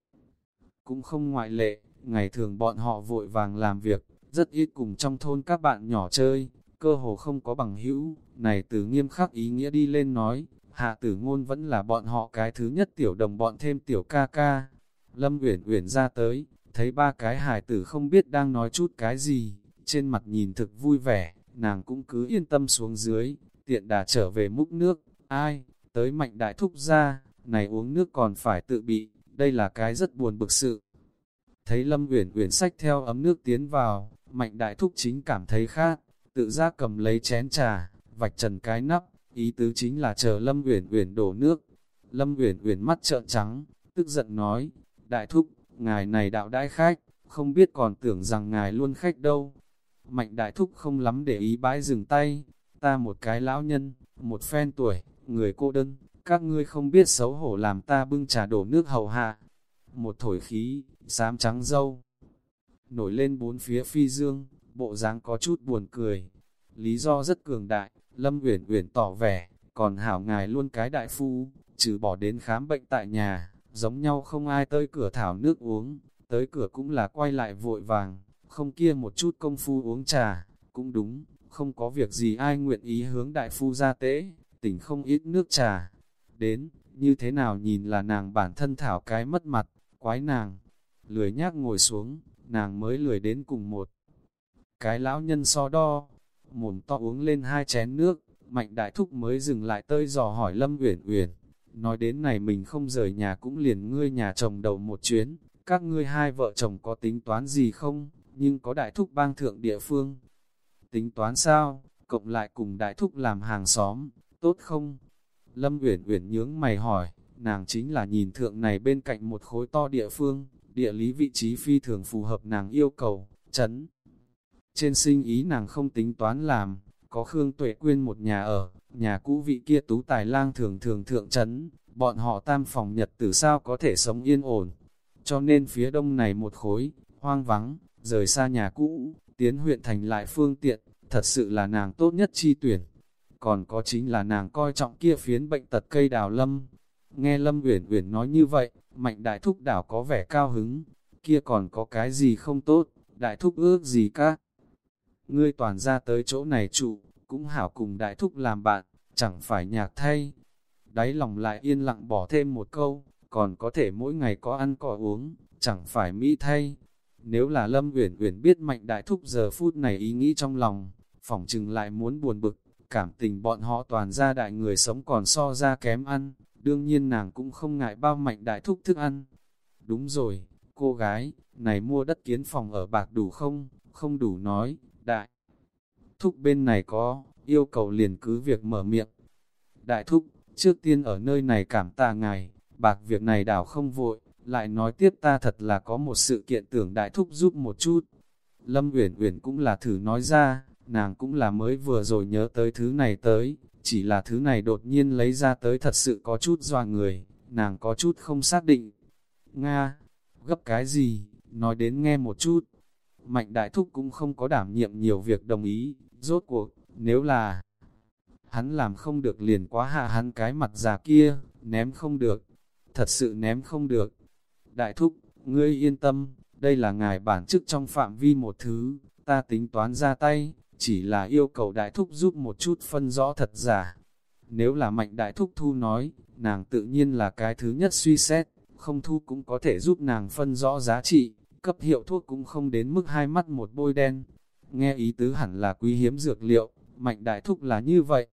Cũng không ngoại lệ, ngày thường bọn họ vội vàng làm việc, rất ít cùng trong thôn các bạn nhỏ chơi, cơ hồ không có bằng hữu, này từ nghiêm khắc ý nghĩa đi lên nói, hạ tử ngôn vẫn là bọn họ cái thứ nhất tiểu đồng bọn thêm tiểu ca ca. Lâm Uyển Uyển ra tới, thấy ba cái hài tử không biết đang nói chút cái gì, trên mặt nhìn thực vui vẻ, nàng cũng cứ yên tâm xuống dưới, tiện đà trở về múc nước, ai, tới mạnh đại thúc ra, này uống nước còn phải tự bị, đây là cái rất buồn bực sự. Thấy Lâm Uyển Uyển sách theo ấm nước tiến vào, mạnh đại thúc chính cảm thấy khát, tự giác cầm lấy chén trà, vạch trần cái nắp, ý tứ chính là chờ Lâm Uyển Uyển đổ nước. Lâm Uyển Uyển mắt trợn trắng, tức giận nói, đại thúc, ngài này đạo đãi khách, không biết còn tưởng rằng ngài luôn khách đâu. Mạnh đại thúc không lắm để ý bãi dừng tay, ta một cái lão nhân, một phen tuổi, người cô đơn, các ngươi không biết xấu hổ làm ta bưng trà đổ nước hầu hạ. Một thổi khí, xám trắng dâu, nổi lên bốn phía phi dương, bộ dáng có chút buồn cười. Lý do rất cường đại, Lâm Uyển Uyển tỏ vẻ, còn hảo ngài luôn cái đại phu, trừ bỏ đến khám bệnh tại nhà, giống nhau không ai tới cửa thảo nước uống, tới cửa cũng là quay lại vội vàng, không kia một chút công phu uống trà, cũng đúng, không có việc gì ai nguyện ý hướng đại phu ra tế, tỉnh không ít nước trà. Đến, như thế nào nhìn là nàng bản thân thảo cái mất mặt, quái nàng, lười nhác ngồi xuống, nàng mới lười đến cùng một. Cái lão nhân so đo, mồm to uống lên hai chén nước, mạnh đại thúc mới dừng lại tơi dò hỏi Lâm Uyển Uyển. Nói đến này mình không rời nhà cũng liền ngươi nhà chồng đầu một chuyến, các ngươi hai vợ chồng có tính toán gì không, nhưng có đại thúc bang thượng địa phương, Tính toán sao, cộng lại cùng đại thúc làm hàng xóm, tốt không? Lâm Uyển Uyển nhướng mày hỏi, nàng chính là nhìn thượng này bên cạnh một khối to địa phương, địa lý vị trí phi thường phù hợp nàng yêu cầu, chấn. Trên sinh ý nàng không tính toán làm, có Khương Tuệ Quyên một nhà ở, nhà cũ vị kia tú tài lang thường thường thượng chấn, bọn họ tam phòng nhật tử sao có thể sống yên ổn. Cho nên phía đông này một khối, hoang vắng, rời xa nhà cũ, tiến huyện thành lại phương tiện, thật sự là nàng tốt nhất chi tuyển. Còn có chính là nàng coi trọng kia phiến bệnh tật cây đào lâm. Nghe Lâm Uyển Uyển nói như vậy, mạnh đại thúc đảo có vẻ cao hứng, kia còn có cái gì không tốt, đại thúc ước gì các. Ngươi toàn ra tới chỗ này trụ, cũng hảo cùng đại thúc làm bạn, chẳng phải nhạc thay. Đáy lòng lại yên lặng bỏ thêm một câu, còn có thể mỗi ngày có ăn có uống, chẳng phải mỹ thay. Nếu là Lâm Uyển Uyển biết Mạnh Đại Thúc giờ phút này ý nghĩ trong lòng, phỏng chừng lại muốn buồn bực, cảm tình bọn họ toàn ra đại người sống còn so ra kém ăn, đương nhiên nàng cũng không ngại bao Mạnh Đại Thúc thức ăn. Đúng rồi, cô gái, này mua đất kiến phòng ở bạc đủ không? Không đủ nói, đại. Thúc bên này có, yêu cầu liền cứ việc mở miệng. Đại thúc, trước tiên ở nơi này cảm tạ ngài, bạc việc này đảo không vội, lại nói tiếp ta thật là có một sự kiện tưởng đại thúc giúp một chút. Lâm Uyển Uyển cũng là thử nói ra, nàng cũng là mới vừa rồi nhớ tới thứ này tới, chỉ là thứ này đột nhiên lấy ra tới thật sự có chút doa người, nàng có chút không xác định. Nga, gấp cái gì, nói đến nghe một chút. Mạnh đại thúc cũng không có đảm nhiệm nhiều việc đồng ý, rốt cuộc, nếu là hắn làm không được liền quá hạ hắn cái mặt già kia, ném không được, thật sự ném không được. Đại thúc, ngươi yên tâm, đây là ngài bản chức trong phạm vi một thứ, ta tính toán ra tay, chỉ là yêu cầu đại thúc giúp một chút phân rõ thật giả. Nếu là mạnh đại thúc thu nói, nàng tự nhiên là cái thứ nhất suy xét, không thu cũng có thể giúp nàng phân rõ giá trị, cấp hiệu thuốc cũng không đến mức hai mắt một bôi đen. Nghe ý tứ hẳn là quý hiếm dược liệu, mạnh đại thúc là như vậy.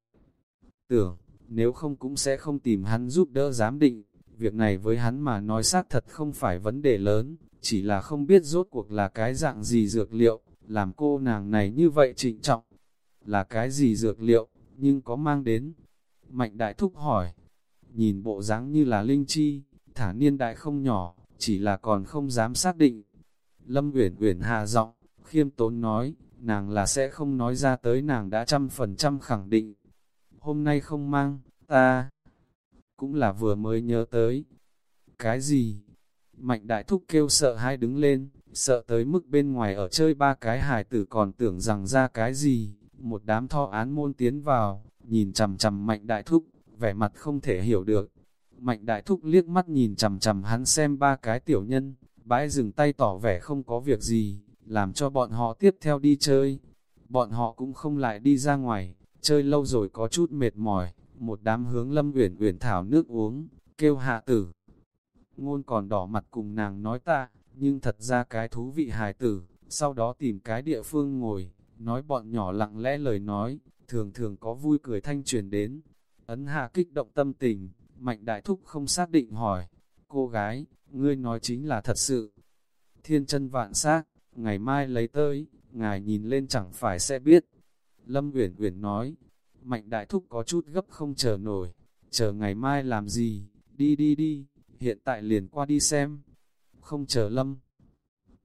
Tưởng, nếu không cũng sẽ không tìm hắn giúp đỡ giám định, việc này với hắn mà nói xác thật không phải vấn đề lớn, chỉ là không biết rốt cuộc là cái dạng gì dược liệu, làm cô nàng này như vậy trịnh trọng. Là cái gì dược liệu, nhưng có mang đến. Mạnh đại thúc hỏi, nhìn bộ dáng như là linh chi, thả niên đại không nhỏ, chỉ là còn không dám xác định. Lâm Uyển Uyển hạ giọng, khiêm tốn nói, nàng là sẽ không nói ra tới nàng đã trăm phần trăm khẳng định. Hôm nay không mang, ta cũng là vừa mới nhớ tới. Cái gì? Mạnh đại thúc kêu sợ hai đứng lên, sợ tới mức bên ngoài ở chơi ba cái hài tử còn tưởng rằng ra cái gì. Một đám tho án môn tiến vào, nhìn chằm chằm mạnh đại thúc, vẻ mặt không thể hiểu được. Mạnh đại thúc liếc mắt nhìn chằm chằm hắn xem ba cái tiểu nhân, bãi dừng tay tỏ vẻ không có việc gì, làm cho bọn họ tiếp theo đi chơi. Bọn họ cũng không lại đi ra ngoài, chơi lâu rồi có chút mệt mỏi, một đám hướng lâm uyển uyển thảo nước uống, kêu hạ tử. Ngôn còn đỏ mặt cùng nàng nói ta, nhưng thật ra cái thú vị hài tử, sau đó tìm cái địa phương ngồi, nói bọn nhỏ lặng lẽ lời nói, thường thường có vui cười thanh truyền đến. Ấn hạ kích động tâm tình, mạnh đại thúc không xác định hỏi, cô gái, ngươi nói chính là thật sự. Thiên chân vạn xác ngày mai lấy tới, ngài nhìn lên chẳng phải sẽ biết. Lâm Uyển Uyển nói, Mạnh đại thúc có chút gấp không chờ nổi, chờ ngày mai làm gì, đi đi đi, hiện tại liền qua đi xem. Không chờ Lâm.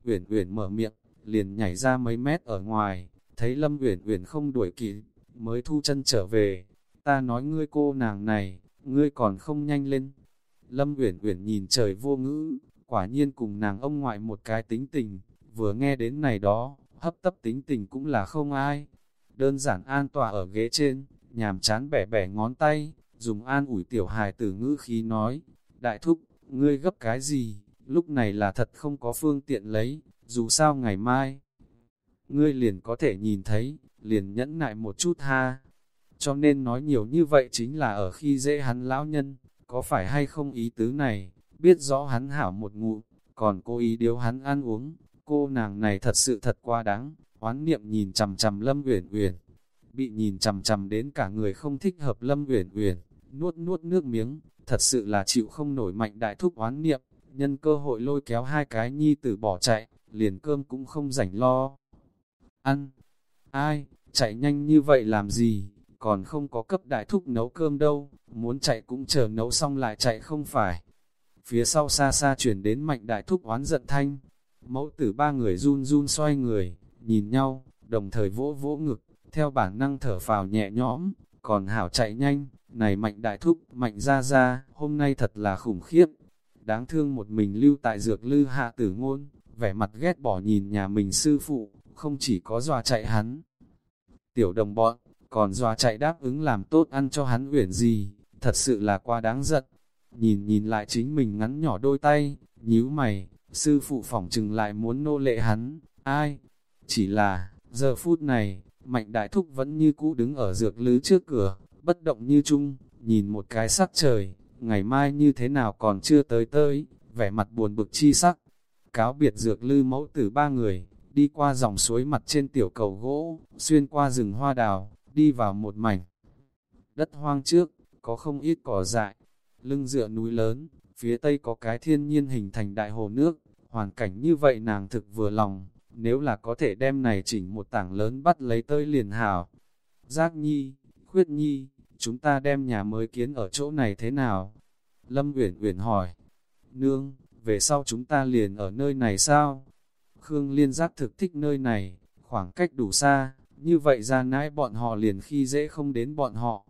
Uyển Uyển mở miệng, liền nhảy ra mấy mét ở ngoài, thấy Lâm Uyển Uyển không đuổi kịp, mới thu chân trở về. Ta nói ngươi cô nàng này, ngươi còn không nhanh lên. Lâm Uyển Uyển nhìn trời vô ngữ, quả nhiên cùng nàng ông ngoại một cái tính tình, vừa nghe đến này đó, hấp tấp tính tình cũng là không ai. Đơn giản an tòa ở ghế trên, nhàm chán bẻ bẻ ngón tay, dùng an ủi tiểu hài tử ngữ khí nói, đại thúc, ngươi gấp cái gì, lúc này là thật không có phương tiện lấy, dù sao ngày mai, ngươi liền có thể nhìn thấy, liền nhẫn nại một chút ha. Cho nên nói nhiều như vậy chính là ở khi dễ hắn lão nhân, có phải hay không ý tứ này, biết rõ hắn hảo một ngụ, còn cô ý điếu hắn ăn uống, cô nàng này thật sự thật quá đáng, oán niệm nhìn chằm chằm lâm uyển uyển. Bị nhìn chằm chằm đến cả người không thích hợp lâm uyển uyển nuốt nuốt nước miếng, thật sự là chịu không nổi mạnh đại thúc oán niệm, nhân cơ hội lôi kéo hai cái nhi tử bỏ chạy, liền cơm cũng không rảnh lo. Ăn, ai, chạy nhanh như vậy làm gì, còn không có cấp đại thúc nấu cơm đâu, muốn chạy cũng chờ nấu xong lại chạy không phải. Phía sau xa xa chuyển đến mạnh đại thúc oán giận thanh, mẫu tử ba người run run xoay người, nhìn nhau, đồng thời vỗ vỗ ngực, theo bản năng thở phào nhẹ nhõm, còn hảo chạy nhanh, này mạnh đại thúc, mạnh ra ra, hôm nay thật là khủng khiếp. Đáng thương một mình lưu tại dược lư hạ tử ngôn, vẻ mặt ghét bỏ nhìn nhà mình sư phụ, không chỉ có dòa chạy hắn. Tiểu đồng bọn, còn dòa chạy đáp ứng làm tốt ăn cho hắn uyển gì, thật sự là quá đáng giận. Nhìn nhìn lại chính mình ngắn nhỏ đôi tay, nhíu mày, sư phụ phỏng chừng lại muốn nô lệ hắn, ai? Chỉ là, giờ phút này, Mạnh đại thúc vẫn như cũ đứng ở dược lứ trước cửa, bất động như chung, nhìn một cái sắc trời, ngày mai như thế nào còn chưa tới tới, vẻ mặt buồn bực chi sắc. Cáo biệt dược lư mẫu tử ba người, đi qua dòng suối mặt trên tiểu cầu gỗ, xuyên qua rừng hoa đào, đi vào một mảnh. Đất hoang trước, có không ít cỏ dại, lưng dựa núi lớn, phía tây có cái thiên nhiên hình thành đại hồ nước, hoàn cảnh như vậy nàng thực vừa lòng, nếu là có thể đem này chỉnh một tảng lớn bắt lấy tới liền hảo. Giác nhi, khuyết nhi, chúng ta đem nhà mới kiến ở chỗ này thế nào? Lâm Uyển Uyển hỏi. Nương, về sau chúng ta liền ở nơi này sao? Khương Liên giác thực thích nơi này, khoảng cách đủ xa, như vậy ra nãi bọn họ liền khi dễ không đến bọn họ.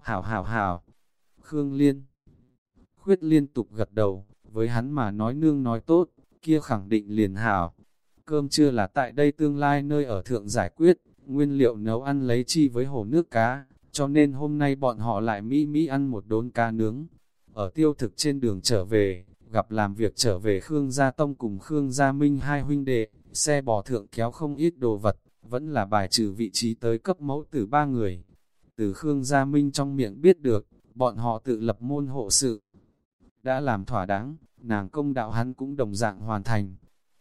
Hảo hảo hảo. Khương Liên. Khuyết liên tục gật đầu, với hắn mà nói nương nói tốt, kia khẳng định liền hảo. Cơm trưa là tại đây tương lai nơi ở thượng giải quyết, nguyên liệu nấu ăn lấy chi với hồ nước cá, cho nên hôm nay bọn họ lại mỹ mỹ ăn một đốn cá nướng. Ở tiêu thực trên đường trở về, gặp làm việc trở về Khương Gia Tông cùng Khương Gia Minh hai huynh đệ, xe bò thượng kéo không ít đồ vật, vẫn là bài trừ vị trí tới cấp mẫu tử ba người. từ Khương Gia Minh trong miệng biết được, bọn họ tự lập môn hộ sự. Đã làm thỏa đáng, nàng công đạo hắn cũng đồng dạng hoàn thành.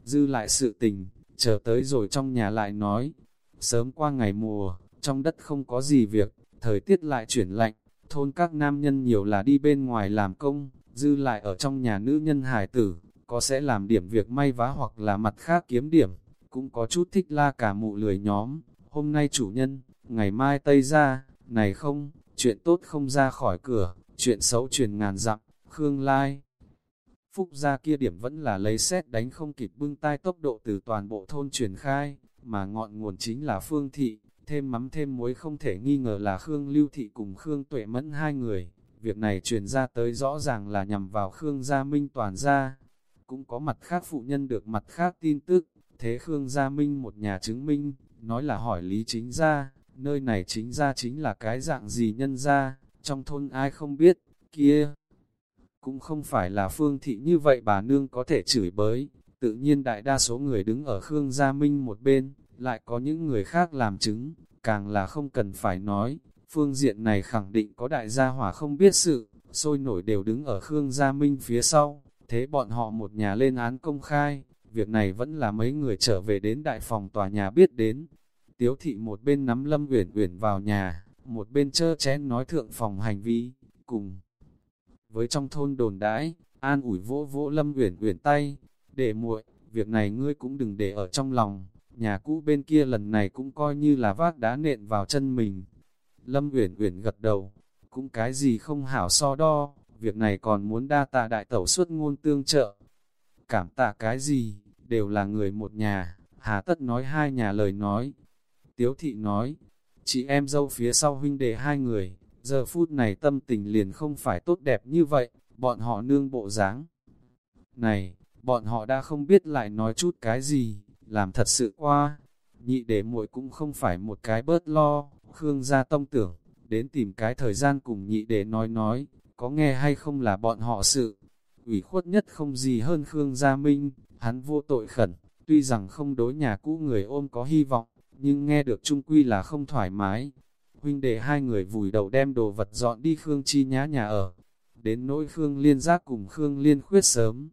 Dư lại sự tình, chờ tới rồi trong nhà lại nói. Sớm qua ngày mùa, trong đất không có gì việc, thời tiết lại chuyển lạnh, thôn các nam nhân nhiều là đi bên ngoài làm công, dư lại ở trong nhà nữ nhân hải tử, có sẽ làm điểm việc may vá hoặc là mặt khác kiếm điểm, cũng có chút thích la cả mụ lười nhóm, hôm nay chủ nhân, ngày mai tây ra, này không, chuyện tốt không ra khỏi cửa, chuyện xấu truyền ngàn dặm, Khương Lai. Phúc ra kia điểm vẫn là lấy xét đánh không kịp bưng tay tốc độ từ toàn bộ thôn truyền khai, mà ngọn nguồn chính là Phương Thị, thêm mắm thêm muối không thể nghi ngờ là Khương Lưu Thị cùng Khương Tuệ Mẫn hai người. Việc này truyền ra tới rõ ràng là nhằm vào Khương Gia Minh toàn gia. Cũng có mặt khác phụ nhân được mặt khác tin tức, thế Khương Gia Minh một nhà chứng minh, nói là hỏi lý chính gia, nơi này chính gia chính là cái dạng gì nhân gia, trong thôn ai không biết, kia. Cũng không phải là phương thị như vậy bà nương có thể chửi bới, tự nhiên đại đa số người đứng ở Khương Gia Minh một bên, lại có những người khác làm chứng, càng là không cần phải nói, phương diện này khẳng định có đại gia hỏa không biết sự, sôi nổi đều đứng ở Khương Gia Minh phía sau, thế bọn họ một nhà lên án công khai, việc này vẫn là mấy người trở về đến đại phòng tòa nhà biết đến. Tiếu thị một bên nắm Lâm Uyển Uyển vào nhà, một bên chơ chén nói thượng phòng hành vi, cùng với trong thôn đồn đãi, an ủi vỗ vỗ Lâm Uyển Uyển tay, để muội, việc này ngươi cũng đừng để ở trong lòng, nhà cũ bên kia lần này cũng coi như là vác đá nện vào chân mình. Lâm Uyển Uyển gật đầu, cũng cái gì không hảo so đo, việc này còn muốn đa tạ đại tẩu suốt ngôn tương trợ. Cảm tạ cái gì, đều là người một nhà, hà tất nói hai nhà lời nói. Tiếu thị nói, chị em dâu phía sau huynh đệ hai người, giờ phút này tâm tình liền không phải tốt đẹp như vậy, bọn họ nương bộ dáng. Này, bọn họ đã không biết lại nói chút cái gì, làm thật sự qua. Nhị để muội cũng không phải một cái bớt lo, Khương gia tông tưởng, đến tìm cái thời gian cùng nhị để nói nói, có nghe hay không là bọn họ sự. ủy khuất nhất không gì hơn Khương Gia Minh, hắn vô tội khẩn, tuy rằng không đối nhà cũ người ôm có hy vọng, nhưng nghe được trung quy là không thoải mái. Huynh đệ hai người vùi đầu đem đồ vật dọn đi Khương Chi nhá nhà ở, đến nỗi Khương Liên giác cùng Khương Liên khuyết sớm.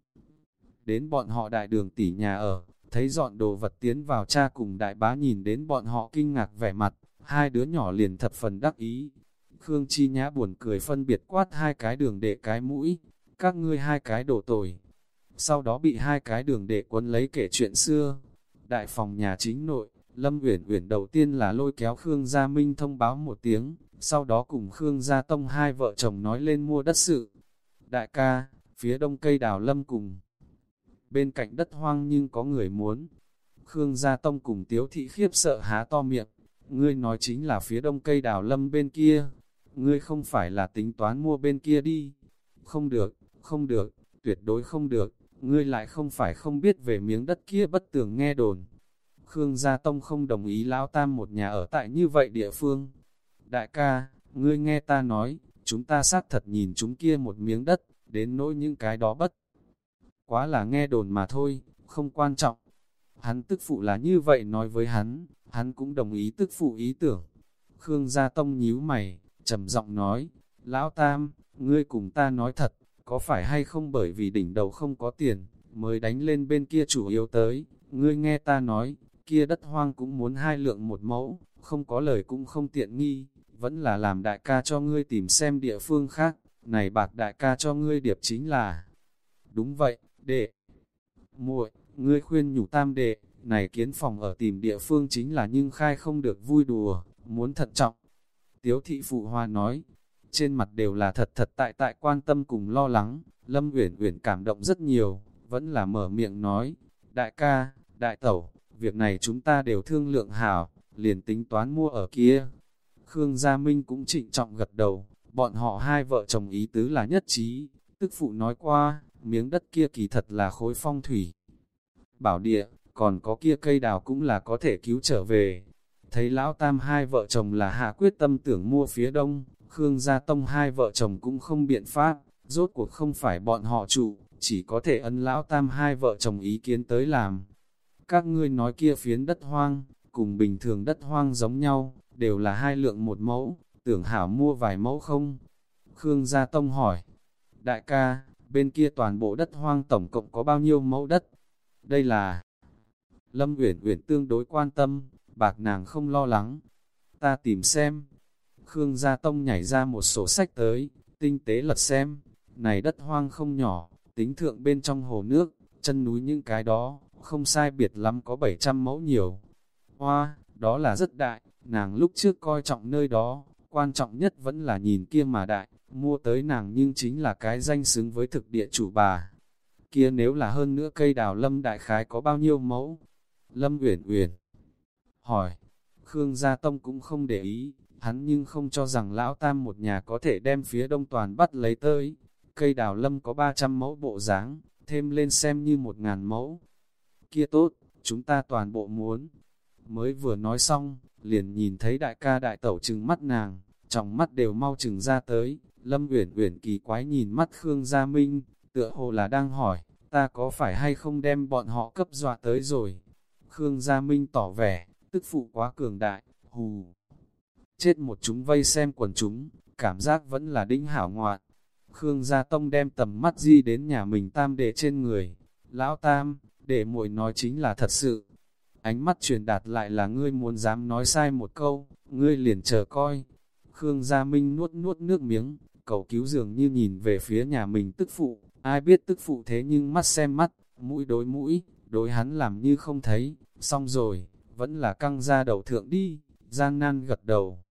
Đến bọn họ đại đường tỉ nhà ở, thấy dọn đồ vật tiến vào cha cùng đại bá nhìn đến bọn họ kinh ngạc vẻ mặt, hai đứa nhỏ liền thập phần đắc ý. Khương Chi Nhã buồn cười phân biệt quát hai cái đường đệ cái mũi, các ngươi hai cái đổ tồi. Sau đó bị hai cái đường đệ quấn lấy kể chuyện xưa. Đại phòng nhà chính nội, Lâm Uyển Uyển đầu tiên là lôi kéo Khương Gia Minh thông báo một tiếng, sau đó cùng Khương Gia Tông hai vợ chồng nói lên mua đất sự. Đại ca, phía đông cây đào lâm cùng bên cạnh đất hoang nhưng có người muốn. Khương Gia Tông cùng Tiếu Thị khiếp sợ há to miệng, ngươi nói chính là phía đông cây đào lâm bên kia, ngươi không phải là tính toán mua bên kia đi. Không được, không được, tuyệt đối không được, ngươi lại không phải không biết về miếng đất kia bất tường nghe đồn. Khương Gia Tông không đồng ý lão tam một nhà ở tại như vậy địa phương. Đại ca, ngươi nghe ta nói, chúng ta xác thật nhìn chúng kia một miếng đất, đến nỗi những cái đó bất quá là nghe đồn mà thôi, không quan trọng. Hắn tức phụ là như vậy nói với hắn, hắn cũng đồng ý tức phụ ý tưởng. Khương Gia Tông nhíu mày, trầm giọng nói, Lão Tam, ngươi cùng ta nói thật, có phải hay không bởi vì đỉnh đầu không có tiền, mới đánh lên bên kia chủ yếu tới, ngươi nghe ta nói, kia đất hoang cũng muốn hai lượng một mẫu, không có lời cũng không tiện nghi, vẫn là làm đại ca cho ngươi tìm xem địa phương khác, này bạc đại ca cho ngươi điệp chính là. Đúng vậy, đệ. muội ngươi khuyên nhủ tam đệ, này kiến phòng ở tìm địa phương chính là nhưng khai không được vui đùa, muốn thận trọng. Tiếu thị phụ hoa nói, trên mặt đều là thật thật tại tại quan tâm cùng lo lắng, Lâm Uyển Uyển cảm động rất nhiều, vẫn là mở miệng nói, đại ca, đại tẩu, việc này chúng ta đều thương lượng hảo, liền tính toán mua ở kia. Khương Gia Minh cũng trịnh trọng gật đầu, bọn họ hai vợ chồng ý tứ là nhất trí, tức phụ nói qua, miếng đất kia kỳ thật là khối phong thủy. Bảo địa, còn có kia cây đào cũng là có thể cứu trở về. Thấy lão tam hai vợ chồng là hạ quyết tâm tưởng mua phía đông, Khương Gia Tông hai vợ chồng cũng không biện pháp, rốt cuộc không phải bọn họ trụ, chỉ có thể ân lão tam hai vợ chồng ý kiến tới làm. Các ngươi nói kia phiến đất hoang, cùng bình thường đất hoang giống nhau, đều là hai lượng một mẫu, tưởng hảo mua vài mẫu không? Khương Gia Tông hỏi, đại ca, bên kia toàn bộ đất hoang tổng cộng có bao nhiêu mẫu đất? Đây là... Lâm Uyển Uyển tương đối quan tâm, bạc nàng không lo lắng. Ta tìm xem. Khương Gia Tông nhảy ra một sổ sách tới, tinh tế lật xem. Này đất hoang không nhỏ, tính thượng bên trong hồ nước, chân núi những cái đó, không sai biệt lắm có 700 mẫu nhiều. Hoa, đó là rất đại, nàng lúc trước coi trọng nơi đó, quan trọng nhất vẫn là nhìn kia mà đại, mua tới nàng nhưng chính là cái danh xứng với thực địa chủ bà. Kia nếu là hơn nữa cây đào lâm đại khái có bao nhiêu mẫu? Lâm Uyển Uyển hỏi, Khương Gia Tông cũng không để ý, hắn nhưng không cho rằng lão tam một nhà có thể đem phía đông toàn bắt lấy tới. Cây đào lâm có 300 mẫu bộ dáng, thêm lên xem như một ngàn mẫu. Kia tốt, chúng ta toàn bộ muốn. Mới vừa nói xong, liền nhìn thấy đại ca đại tẩu trừng mắt nàng, trong mắt đều mau trừng ra tới. Lâm Uyển Uyển kỳ quái nhìn mắt Khương Gia Minh, tựa hồ là đang hỏi, ta có phải hay không đem bọn họ cấp dọa tới rồi. Khương Gia Minh tỏ vẻ, tức phụ quá cường đại, hù. Chết một chúng vây xem quần chúng, cảm giác vẫn là đinh hảo ngoạn. Khương Gia Tông đem tầm mắt di đến nhà mình tam đệ trên người. Lão tam, để muội nói chính là thật sự. Ánh mắt truyền đạt lại là ngươi muốn dám nói sai một câu, ngươi liền chờ coi. Khương Gia Minh nuốt nuốt nước miếng, cầu cứu dường như nhìn về phía nhà mình tức phụ. Ai biết tức phụ thế nhưng mắt xem mắt, mũi đối mũi, đối hắn làm như không thấy, xong rồi, vẫn là căng ra đầu thượng đi, gian nan gật đầu.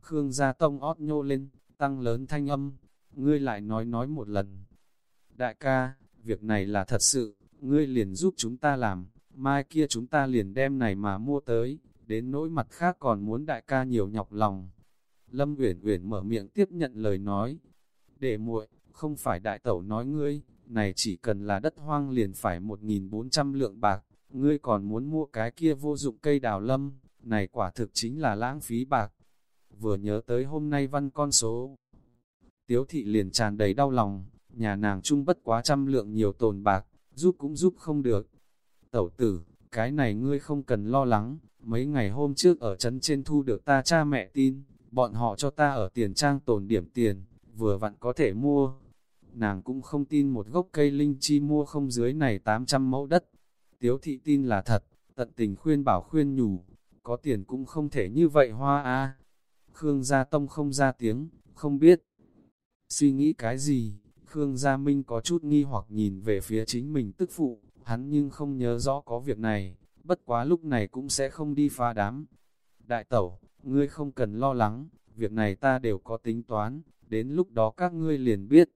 Khương gia tông ót nhô lên, tăng lớn thanh âm, ngươi lại nói nói một lần. Đại ca, việc này là thật sự, ngươi liền giúp chúng ta làm, mai kia chúng ta liền đem này mà mua tới, đến nỗi mặt khác còn muốn đại ca nhiều nhọc lòng. Lâm Uyển Uyển mở miệng tiếp nhận lời nói. Để muội, không phải đại tẩu nói ngươi, này chỉ cần là đất hoang liền phải 1.400 lượng bạc, ngươi còn muốn mua cái kia vô dụng cây đào lâm, này quả thực chính là lãng phí bạc. Vừa nhớ tới hôm nay văn con số, tiếu thị liền tràn đầy đau lòng, nhà nàng chung bất quá trăm lượng nhiều tồn bạc, giúp cũng giúp không được. Tẩu tử, cái này ngươi không cần lo lắng, mấy ngày hôm trước ở trấn trên thu được ta cha mẹ tin, bọn họ cho ta ở tiền trang tồn điểm tiền, vừa vặn có thể mua. Nàng cũng không tin một gốc cây linh chi mua không dưới này 800 mẫu đất, Tiếu thị tin là thật, tận tình khuyên bảo khuyên nhủ, có tiền cũng không thể như vậy hoa a. Khương Gia Tông không ra tiếng, không biết. Suy nghĩ cái gì, Khương Gia Minh có chút nghi hoặc nhìn về phía chính mình tức phụ, hắn nhưng không nhớ rõ có việc này, bất quá lúc này cũng sẽ không đi phá đám. Đại tẩu, ngươi không cần lo lắng, việc này ta đều có tính toán, đến lúc đó các ngươi liền biết.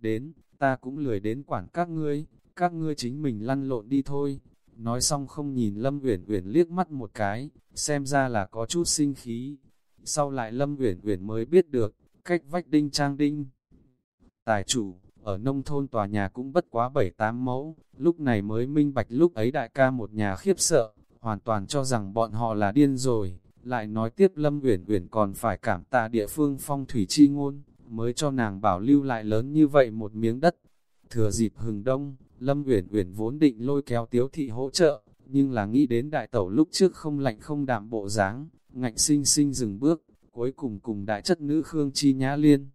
Đến, ta cũng lười đến quản các ngươi, các ngươi chính mình lăn lộn đi thôi. Nói xong không nhìn Lâm Uyển Uyển liếc mắt một cái, xem ra là có chút sinh khí. Sau lại Lâm Uyển Uyển mới biết được, cách vách đinh trang đinh. Tài chủ, ở nông thôn tòa nhà cũng bất quá 7-8 mẫu, lúc này mới minh bạch lúc ấy đại ca một nhà khiếp sợ, hoàn toàn cho rằng bọn họ là điên rồi. Lại nói tiếp Lâm Uyển Uyển còn phải cảm tạ địa phương phong thủy chi ngôn, mới cho nàng bảo lưu lại lớn như vậy một miếng đất. Thừa dịp hừng đông, Lâm Uyển Uyển vốn định lôi kéo Tiếu thị hỗ trợ, nhưng là nghĩ đến đại tẩu lúc trước không lạnh không đạm bộ dáng, ngạnh sinh sinh dừng bước, cuối cùng cùng đại chất nữ Khương Chi Nhã Liên.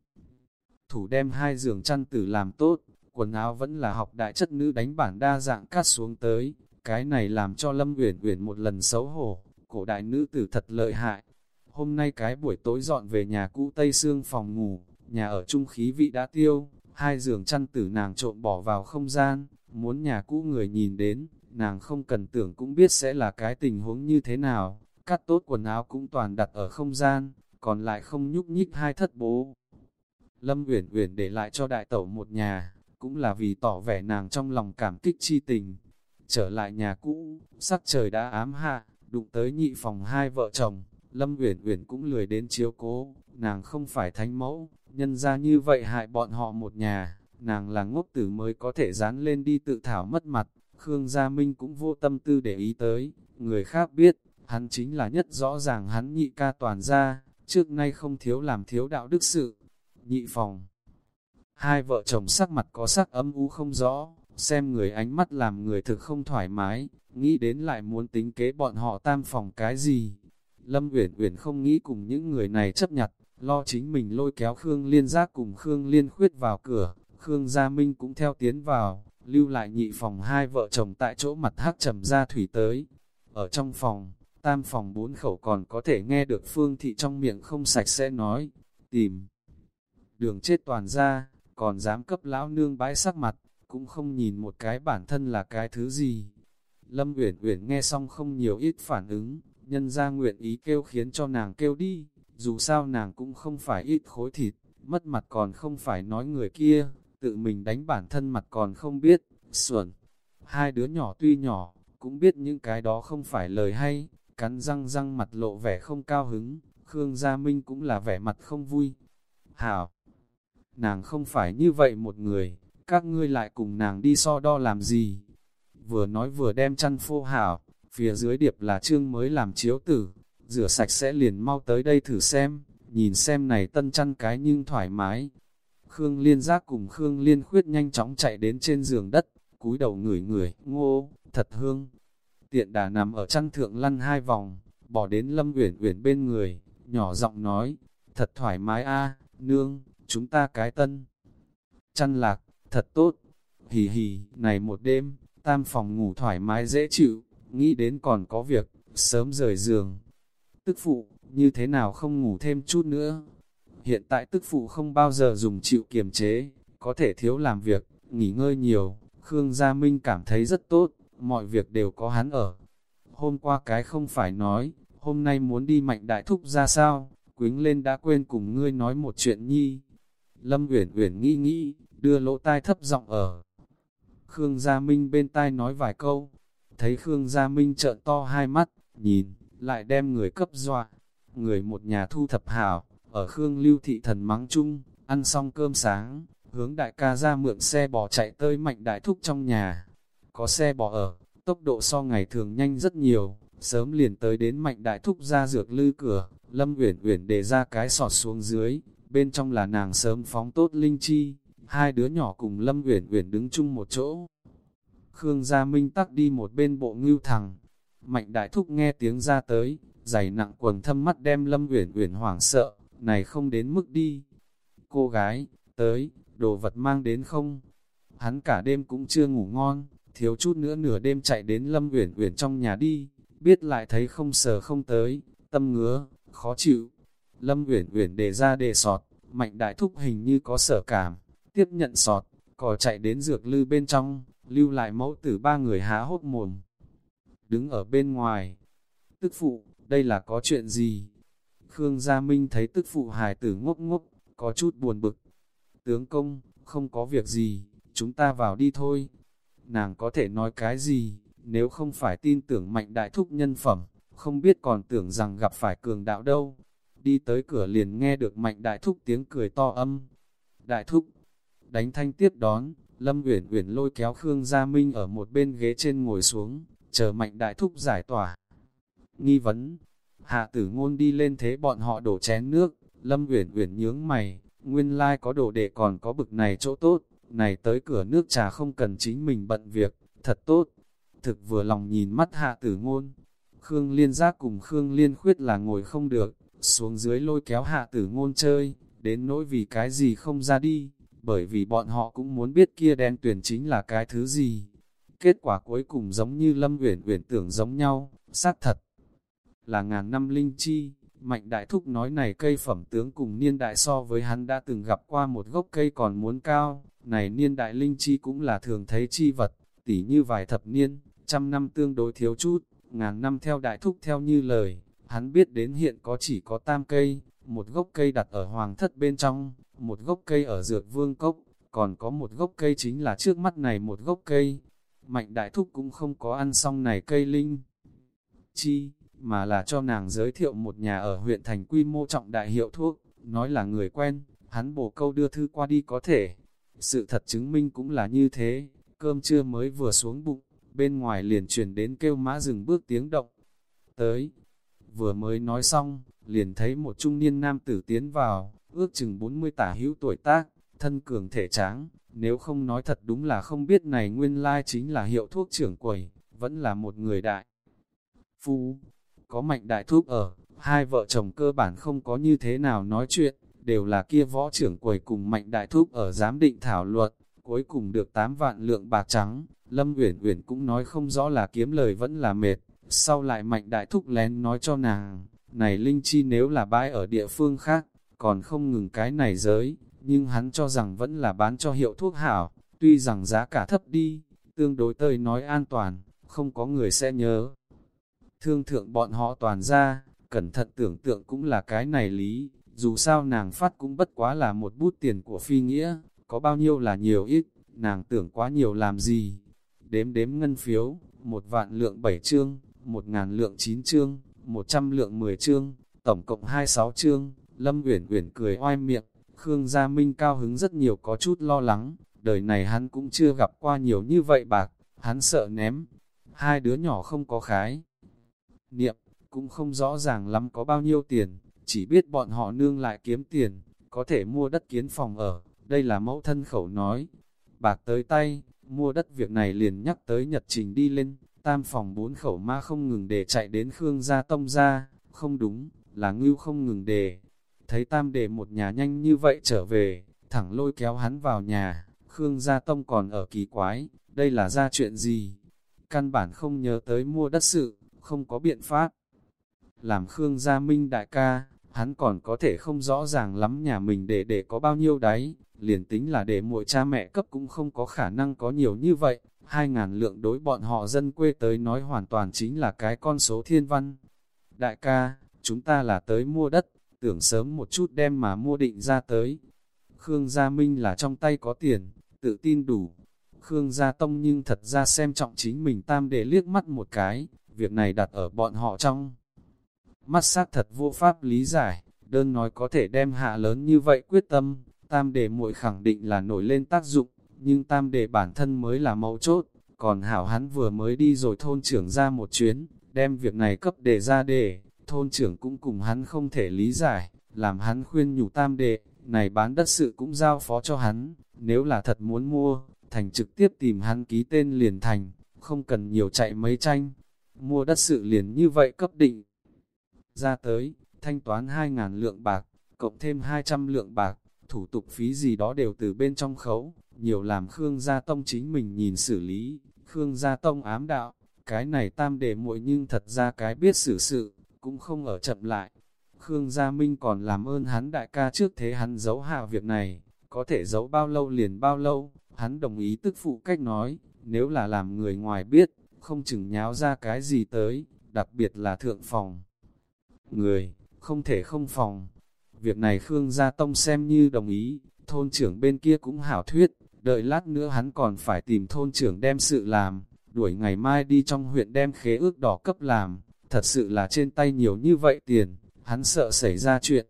Thủ đem hai giường chăn tử làm tốt, quần áo vẫn là học đại chất nữ đánh bản đa dạng cắt xuống tới, cái này làm cho Lâm Uyển Uyển một lần xấu hổ, cổ đại nữ tử thật lợi hại. Hôm nay cái buổi tối dọn về nhà cũ Tây Sương phòng ngủ, nhà ở trung khí vị đã tiêu, hai giường chăn tử nàng trộm bỏ vào không gian, muốn nhà cũ người nhìn đến, nàng không cần tưởng cũng biết sẽ là cái tình huống như thế nào, cắt tốt quần áo cũng toàn đặt ở không gian, còn lại không nhúc nhích hai thất bố. Lâm Uyển Uyển để lại cho đại tẩu một nhà, cũng là vì tỏ vẻ nàng trong lòng cảm kích chi tình. Trở lại nhà cũ, sắc trời đã ám hạ, đụng tới nhị phòng hai vợ chồng, Lâm Uyển Uyển cũng lười đến chiếu cố, nàng không phải thánh mẫu, nhân ra như vậy hại bọn họ một nhà, nàng là ngốc tử mới có thể dán lên đi tự thảo mất mặt, Khương Gia Minh cũng vô tâm tư để ý tới, người khác biết, hắn chính là nhất rõ ràng hắn nhị ca toàn ra, trước nay không thiếu làm thiếu đạo đức sự, nhị phòng. Hai vợ chồng sắc mặt có sắc âm u không rõ, xem người ánh mắt làm người thực không thoải mái, nghĩ đến lại muốn tính kế bọn họ tam phòng cái gì. Lâm Uyển Uyển không nghĩ cùng những người này chấp nhặt, lo chính mình lôi kéo Khương Liên Giác cùng Khương Liên Khuyết vào cửa, Khương Gia Minh cũng theo tiến vào, lưu lại nhị phòng hai vợ chồng tại chỗ mặt hắc trầm ra thủy tới. Ở trong phòng, tam phòng bốn khẩu còn có thể nghe được Phương Thị trong miệng không sạch sẽ nói, tìm. Đường chết toàn ra, còn dám cấp lão nương bãi sắc mặt, cũng không nhìn một cái bản thân là cái thứ gì. Lâm Uyển Uyển nghe xong không nhiều ít phản ứng, nhân ra nguyện ý kêu khiến cho nàng kêu đi, dù sao nàng cũng không phải ít khối thịt, mất mặt còn không phải nói người kia, tự mình đánh bản thân mặt còn không biết, xuẩn. Hai đứa nhỏ tuy nhỏ, cũng biết những cái đó không phải lời hay, cắn răng răng mặt lộ vẻ không cao hứng, Khương Gia Minh cũng là vẻ mặt không vui. Hảo! Nàng không phải như vậy một người, các ngươi lại cùng nàng đi so đo làm gì? Vừa nói vừa đem chăn phô hảo, phía dưới điệp là trương mới làm chiếu tử, rửa sạch sẽ liền mau tới đây thử xem, nhìn xem này tân chăn cái nhưng thoải mái. Khương Liên Giác cùng Khương Liên Khuyết nhanh chóng chạy đến trên giường đất, cúi đầu ngửi ngửi, ngô, thật hương. Tiện đà nằm ở chăn thượng lăn hai vòng, bỏ đến Lâm Uyển Uyển bên người, nhỏ giọng nói, thật thoải mái a, nương, chúng ta cái tân. Chăn lạc, thật tốt, hì hì, này một đêm, tam phòng ngủ thoải mái dễ chịu, nghĩ đến còn có việc, sớm rời giường. Tức phụ, như thế nào không ngủ thêm chút nữa? Hiện tại tức phụ không bao giờ dùng chịu kiềm chế, có thể thiếu làm việc, nghỉ ngơi nhiều, Khương Gia Minh cảm thấy rất tốt, mọi việc đều có hắn ở. Hôm qua cái không phải nói, hôm nay muốn đi mạnh đại thúc ra sao, quính lên đã quên cùng ngươi nói một chuyện nhi. Lâm Uyển Uyển nghĩ nghĩ, đưa lỗ tai thấp giọng ở. Khương Gia Minh bên tai nói vài câu, thấy Khương Gia Minh trợn to hai mắt, nhìn, lại đem người cấp dọa. Người một nhà thu thập hảo, ở Khương Lưu Thị Thần mắng chung, ăn xong cơm sáng, hướng đại ca ra mượn xe bò chạy tới mạnh đại thúc trong nhà. Có xe bò ở, tốc độ so ngày thường nhanh rất nhiều, sớm liền tới đến mạnh đại thúc ra dược lư cửa, Lâm Uyển Uyển để ra cái sọt xuống dưới, bên trong là nàng sớm phóng tốt linh chi, hai đứa nhỏ cùng Lâm Uyển Uyển đứng chung một chỗ. Khương Gia Minh tắc đi một bên bộ ngưu thẳng, mạnh đại thúc nghe tiếng ra tới, giày nặng quần thâm mắt đem Lâm Uyển Uyển hoảng sợ, này không đến mức đi. Cô gái, tới, đồ vật mang đến không? Hắn cả đêm cũng chưa ngủ ngon, thiếu chút nữa nửa đêm chạy đến Lâm Uyển Uyển trong nhà đi, biết lại thấy không sờ không tới, tâm ngứa, khó chịu. Lâm Uyển Uyển đề ra đề sọt, mạnh đại thúc hình như có sở cảm, tiếp nhận sọt, cò chạy đến dược lư bên trong, lưu lại mẫu tử ba người há hốt mồm. Đứng ở bên ngoài, tức phụ, đây là có chuyện gì? Khương Gia Minh thấy tức phụ hài tử ngốc ngốc, có chút buồn bực. Tướng công, không có việc gì, chúng ta vào đi thôi. Nàng có thể nói cái gì, nếu không phải tin tưởng mạnh đại thúc nhân phẩm, không biết còn tưởng rằng gặp phải cường đạo đâu. Đi tới cửa liền nghe được mạnh đại thúc tiếng cười to âm. Đại thúc, đánh thanh tiếp đón, Lâm Uyển Uyển lôi kéo Khương Gia Minh ở một bên ghế trên ngồi xuống, chờ mạnh đại thúc giải tỏa. Nghi vấn, hạ tử ngôn đi lên thế bọn họ đổ chén nước, Lâm Uyển Uyển nhướng mày, nguyên lai like có đồ đệ còn có bực này chỗ tốt, này tới cửa nước trà không cần chính mình bận việc, thật tốt. Thực vừa lòng nhìn mắt hạ tử ngôn, Khương Liên Giác cùng Khương Liên Khuyết là ngồi không được, xuống dưới lôi kéo hạ tử ngôn chơi, đến nỗi vì cái gì không ra đi, bởi vì bọn họ cũng muốn biết kia đen tuyển chính là cái thứ gì. Kết quả cuối cùng giống như Lâm Uyển Uyển tưởng giống nhau, xác thật là ngàn năm linh chi. Mạnh đại thúc nói này cây phẩm tướng cùng niên đại so với hắn đã từng gặp qua một gốc cây còn muốn cao, này niên đại linh chi cũng là thường thấy chi vật, tỉ như vài thập niên, trăm năm tương đối thiếu chút, ngàn năm theo đại thúc theo như lời, hắn biết đến hiện có chỉ có tam cây, một gốc cây đặt ở hoàng thất bên trong, một gốc cây ở dược vương cốc, còn có một gốc cây chính là trước mắt này một gốc cây. Mạnh đại thúc cũng không có ăn xong này cây linh. Chi, mà là cho nàng giới thiệu một nhà ở huyện thành quy mô trọng đại hiệu thuốc, nói là người quen, hắn bổ câu đưa thư qua đi có thể. Sự thật chứng minh cũng là như thế, cơm trưa mới vừa xuống bụng, bên ngoài liền truyền đến kêu mã dừng bước tiếng động. Tới, vừa mới nói xong, liền thấy một trung niên nam tử tiến vào, ước chừng 40 tả hữu tuổi tác, thân cường thể tráng, nếu không nói thật đúng là không biết này nguyên lai chính là hiệu thuốc trưởng quầy, vẫn là một người đại. Phu, có mạnh đại thuốc ở, Hai vợ chồng cơ bản không có như thế nào nói chuyện, đều là kia võ trưởng quầy cùng mạnh đại thúc ở giám định thảo luận, cuối cùng được 8 vạn lượng bạc trắng, Lâm Uyển Uyển cũng nói không rõ là kiếm lời vẫn là mệt, sau lại mạnh đại thúc lén nói cho nàng, này linh chi nếu là bãi ở địa phương khác, còn không ngừng cái này giới, nhưng hắn cho rằng vẫn là bán cho hiệu thuốc hảo, tuy rằng giá cả thấp đi, tương đối tơi nói an toàn, không có người sẽ nhớ. Thương thượng bọn họ toàn ra, cẩn thận tưởng tượng cũng là cái này lý, dù sao nàng phát cũng bất quá là một bút tiền của phi nghĩa, có bao nhiêu là nhiều ít, nàng tưởng quá nhiều làm gì. Đếm đếm ngân phiếu, một vạn lượng bảy chương, một ngàn lượng chín chương, một trăm lượng mười chương, tổng cộng hai sáu chương, Lâm Uyển Uyển cười oai miệng, Khương Gia Minh cao hứng rất nhiều có chút lo lắng, đời này hắn cũng chưa gặp qua nhiều như vậy bạc, hắn sợ ném. Hai đứa nhỏ không có khái. Niệm, cũng không rõ ràng lắm có bao nhiêu tiền, chỉ biết bọn họ nương lại kiếm tiền, có thể mua đất kiến phòng ở, đây là mẫu thân khẩu nói. Bạc tới tay, mua đất việc này liền nhắc tới nhật trình đi lên, tam phòng bốn khẩu ma không ngừng để chạy đến Khương gia tông ra, không đúng, là ngưu không ngừng để. Thấy tam để một nhà nhanh như vậy trở về, thẳng lôi kéo hắn vào nhà, Khương gia tông còn ở kỳ quái, đây là ra chuyện gì? Căn bản không nhớ tới mua đất sự, không có biện pháp. Làm Khương gia minh đại ca, hắn còn có thể không rõ ràng lắm nhà mình để để có bao nhiêu đấy, liền tính là để muội cha mẹ cấp cũng không có khả năng có nhiều như vậy, hai ngàn lượng đối bọn họ dân quê tới nói hoàn toàn chính là cái con số thiên văn. Đại ca, chúng ta là tới mua đất, tưởng sớm một chút đem mà mua định ra tới. Khương Gia Minh là trong tay có tiền, tự tin đủ. Khương Gia Tông nhưng thật ra xem trọng chính mình tam để liếc mắt một cái, việc này đặt ở bọn họ trong. Mắt xác thật vô pháp lý giải, đơn nói có thể đem hạ lớn như vậy quyết tâm, tam đề muội khẳng định là nổi lên tác dụng, nhưng tam đề bản thân mới là mấu chốt, còn hảo hắn vừa mới đi rồi thôn trưởng ra một chuyến, đem việc này cấp để ra để, thôn trưởng cũng cùng hắn không thể lý giải, làm hắn khuyên nhủ tam đệ, này bán đất sự cũng giao phó cho hắn, nếu là thật muốn mua, thành trực tiếp tìm hắn ký tên liền thành, không cần nhiều chạy mấy tranh, mua đất sự liền như vậy cấp định. Ra tới, thanh toán 2.000 lượng bạc, cộng thêm 200 lượng bạc, thủ tục phí gì đó đều từ bên trong khấu, nhiều làm Khương Gia Tông chính mình nhìn xử lý, Khương Gia Tông ám đạo, cái này tam để muội nhưng thật ra cái biết xử sự, cũng không ở chậm lại. Khương Gia Minh còn làm ơn hắn đại ca trước thế hắn giấu hạ việc này, có thể giấu bao lâu liền bao lâu, hắn đồng ý tức phụ cách nói, nếu là làm người ngoài biết, không chừng nháo ra cái gì tới, đặc biệt là thượng phòng. Người, không thể không phòng. Việc này Khương Gia Tông xem như đồng ý, thôn trưởng bên kia cũng hảo thuyết, đợi lát nữa hắn còn phải tìm thôn trưởng đem sự làm, đuổi ngày mai đi trong huyện đem khế ước đỏ cấp làm, thật sự là trên tay nhiều như vậy tiền, hắn sợ xảy ra chuyện,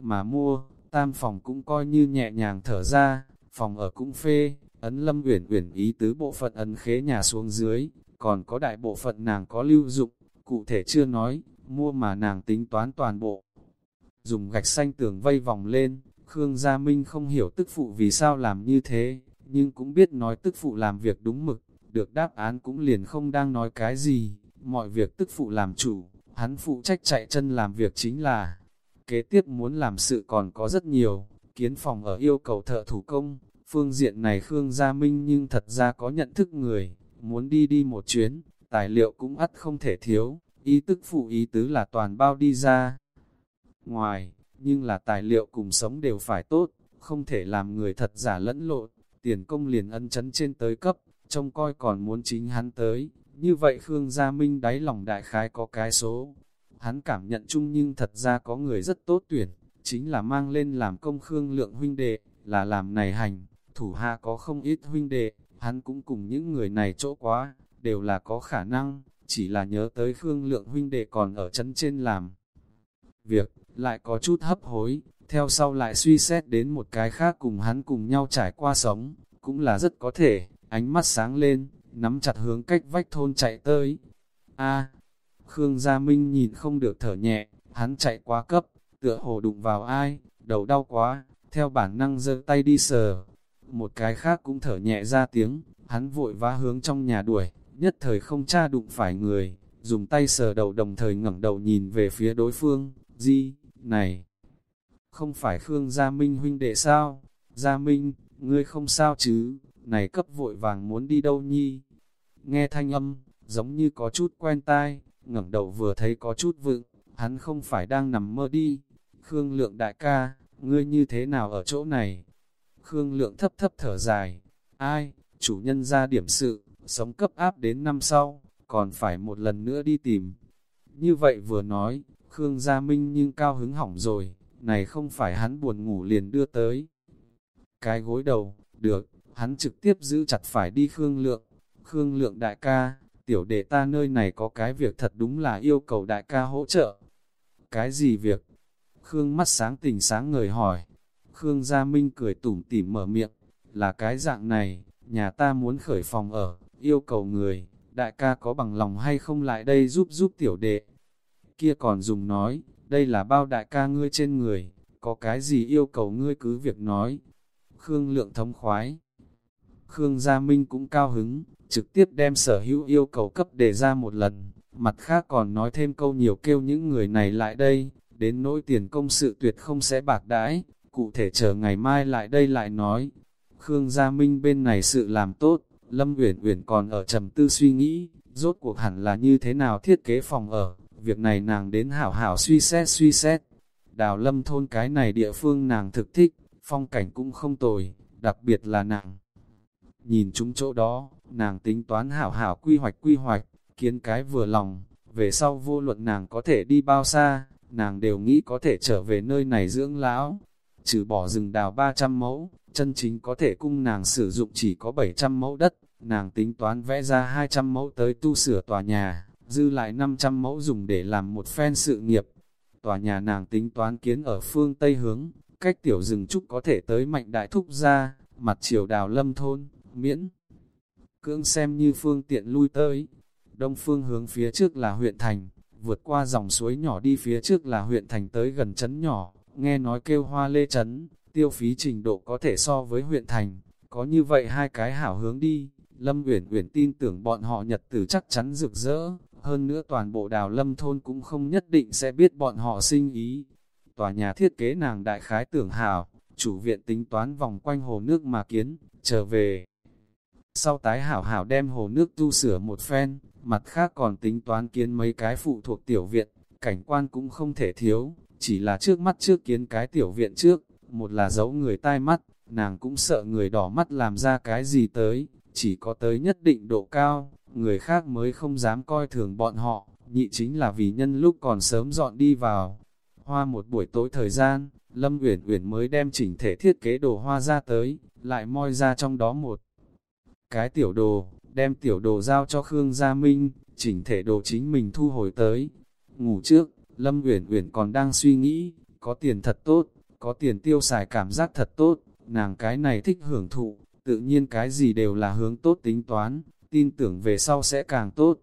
mà mua, tam phòng cũng coi như nhẹ nhàng thở ra, phòng ở cũng phê, ấn lâm uyển uyển ý tứ bộ phận ấn khế nhà xuống dưới, còn có đại bộ phận nàng có lưu dụng, cụ thể chưa nói, mua mà nàng tính toán toàn bộ. Dùng gạch xanh tường vây vòng lên, Khương Gia Minh không hiểu tức phụ vì sao làm như thế, nhưng cũng biết nói tức phụ làm việc đúng mực, được đáp án cũng liền không đang nói cái gì, mọi việc tức phụ làm chủ, hắn phụ trách chạy chân làm việc chính là, kế tiếp muốn làm sự còn có rất nhiều, kiến phòng ở yêu cầu thợ thủ công, phương diện này Khương Gia Minh nhưng thật ra có nhận thức người, muốn đi đi một chuyến, tài liệu cũng ắt không thể thiếu, ý tức phụ ý tứ là toàn bao đi ra. Ngoài, nhưng là tài liệu cùng sống đều phải tốt, không thể làm người thật giả lẫn lộn, tiền công liền ân chấn trên tới cấp, trông coi còn muốn chính hắn tới, như vậy Khương Gia Minh đáy lòng đại khái có cái số. Hắn cảm nhận chung nhưng thật ra có người rất tốt tuyển, chính là mang lên làm công Khương Lượng huynh đệ, là làm này hành, thủ hạ có không ít huynh đệ, hắn cũng cùng những người này chỗ quá, đều là có khả năng, chỉ là nhớ tới Khương Lượng huynh đệ còn ở chân trên làm. Việc, lại có chút hấp hối, theo sau lại suy xét đến một cái khác cùng hắn cùng nhau trải qua sống, cũng là rất có thể, ánh mắt sáng lên, nắm chặt hướng cách vách thôn chạy tới. A, Khương Gia Minh nhìn không được thở nhẹ, hắn chạy quá cấp, tựa hồ đụng vào ai, đầu đau quá, theo bản năng giơ tay đi sờ. Một cái khác cũng thở nhẹ ra tiếng, hắn vội vã hướng trong nhà đuổi, nhất thời không tra đụng phải người, dùng tay sờ đầu đồng thời ngẩng đầu nhìn về phía đối phương, Di, này, không phải Khương Gia Minh huynh đệ sao? Gia Minh, ngươi không sao chứ, này cấp vội vàng muốn đi đâu nhi? Nghe thanh âm, giống như có chút quen tai, ngẩng đầu vừa thấy có chút vựng, hắn không phải đang nằm mơ đi. Khương Lượng đại ca, ngươi như thế nào ở chỗ này? Khương Lượng thấp thấp thở dài, ai, chủ nhân ra điểm sự, sống cấp áp đến năm sau, còn phải một lần nữa đi tìm. Như vậy vừa nói, Khương Gia Minh nhưng cao hứng hỏng rồi, này không phải hắn buồn ngủ liền đưa tới. Cái gối đầu, được, hắn trực tiếp giữ chặt phải đi Khương Lượng. Khương Lượng đại ca, tiểu đệ ta nơi này có cái việc thật đúng là yêu cầu đại ca hỗ trợ. Cái gì việc? Khương mắt sáng tỉnh sáng ngời hỏi. Khương Gia Minh cười tủm tỉm mở miệng, là cái dạng này, nhà ta muốn khởi phòng ở, yêu cầu người, đại ca có bằng lòng hay không lại đây giúp giúp tiểu đệ. Kia còn dùng nói, đây là bao đại ca ngươi trên người, có cái gì yêu cầu ngươi cứ việc nói. Khương lượng thống khoái. Khương Gia Minh cũng cao hứng, trực tiếp đem sở hữu yêu cầu cấp đề ra một lần, mặt khác còn nói thêm câu nhiều kêu những người này lại đây, đến nỗi tiền công sự tuyệt không sẽ bạc đãi, cụ thể chờ ngày mai lại đây lại nói. Khương Gia Minh bên này sự làm tốt, Lâm Uyển Uyển còn ở trầm tư suy nghĩ, rốt cuộc hẳn là như thế nào thiết kế phòng ở, việc này nàng đến hảo hảo suy xét suy xét. Đào lâm thôn cái này địa phương nàng thực thích, phong cảnh cũng không tồi, đặc biệt là nàng. Nhìn chúng chỗ đó, nàng tính toán hảo hảo quy hoạch quy hoạch, kiến cái vừa lòng, về sau vô luận nàng có thể đi bao xa, nàng đều nghĩ có thể trở về nơi này dưỡng lão. Trừ bỏ rừng đào 300 mẫu, chân chính có thể cung nàng sử dụng chỉ có 700 mẫu đất, nàng tính toán vẽ ra 200 mẫu tới tu sửa tòa nhà, dư lại 500 mẫu dùng để làm một phen sự nghiệp. Tòa nhà nàng tính toán kiến ở phương Tây hướng, cách tiểu rừng trúc có thể tới mạnh đại thúc ra, mặt chiều đào lâm thôn, miễn. Cưỡng xem như phương tiện lui tới. Đông phương hướng phía trước là huyện thành, vượt qua dòng suối nhỏ đi phía trước là huyện thành tới gần trấn nhỏ, nghe nói kêu hoa lê trấn, tiêu phí trình độ có thể so với huyện thành, có như vậy hai cái hảo hướng đi, Lâm Uyển Uyển tin tưởng bọn họ nhật tử chắc chắn rực rỡ, hơn nữa toàn bộ đào lâm thôn cũng không nhất định sẽ biết bọn họ sinh ý. Tòa nhà thiết kế nàng đại khái tưởng hảo, chủ viện tính toán vòng quanh hồ nước mà kiến, trở về. Sau tái hảo hảo đem hồ nước tu sửa một phen, mặt khác còn tính toán kiến mấy cái phụ thuộc tiểu viện, cảnh quan cũng không thể thiếu, chỉ là trước mắt trước kiến cái tiểu viện trước, một là giấu người tai mắt, nàng cũng sợ người đỏ mắt làm ra cái gì tới, chỉ có tới nhất định độ cao, người khác mới không dám coi thường bọn họ, nhị chính là vì nhân lúc còn sớm dọn đi vào. Hoa một buổi tối thời gian, Lâm Uyển Uyển mới đem chỉnh thể thiết kế đồ hoa ra tới, lại moi ra trong đó một cái tiểu đồ, đem tiểu đồ giao cho Khương Gia Minh, chỉnh thể đồ chính mình thu hồi tới. Ngủ trước, Lâm Uyển Uyển còn đang suy nghĩ, có tiền thật tốt, có tiền tiêu xài cảm giác thật tốt, nàng cái này thích hưởng thụ, tự nhiên cái gì đều là hướng tốt tính toán, tin tưởng về sau sẽ càng tốt.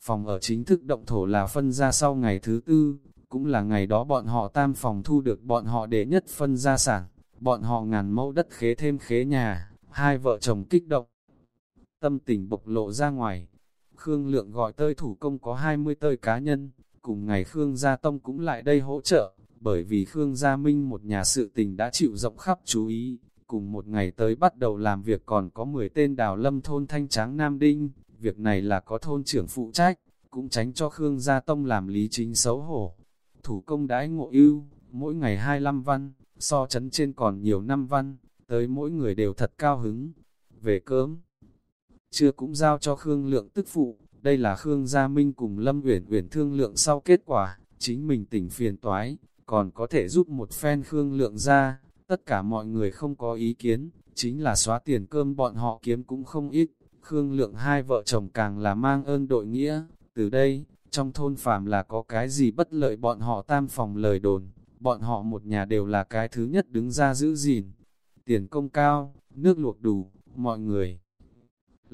Phòng ở chính thức động thổ là phân ra sau ngày thứ tư, cũng là ngày đó bọn họ tam phòng thu được bọn họ để nhất phân gia sản, bọn họ ngàn mẫu đất khế thêm khế nhà, hai vợ chồng kích động. Tâm tình bộc lộ ra ngoài, Khương Lượng gọi tơi thủ công có 20 tơi cá nhân, cùng ngày Khương Gia Tông cũng lại đây hỗ trợ, bởi vì Khương Gia Minh một nhà sự tình đã chịu rộng khắp chú ý, cùng một ngày tới bắt đầu làm việc còn có 10 tên đào lâm thôn thanh tráng Nam Đinh, việc này là có thôn trưởng phụ trách, cũng tránh cho Khương Gia Tông làm lý chính xấu hổ. Thủ công đãi ngộ ưu, mỗi ngày 25 văn, so chấn trên còn nhiều năm văn, tới mỗi người đều thật cao hứng. Về cơm, chưa cũng giao cho Khương Lượng tức phụ, đây là Khương Gia Minh cùng Lâm Uyển Uyển thương lượng sau kết quả, chính mình tỉnh phiền toái, còn có thể giúp một phen Khương Lượng ra, Tất cả mọi người không có ý kiến, chính là xóa tiền cơm bọn họ kiếm cũng không ít. Khương lượng hai vợ chồng càng là mang ơn đội nghĩa. Từ đây, trong thôn phàm là có cái gì bất lợi bọn họ tam phòng lời đồn. Bọn họ một nhà đều là cái thứ nhất đứng ra giữ gìn. Tiền công cao, nước luộc đủ, mọi người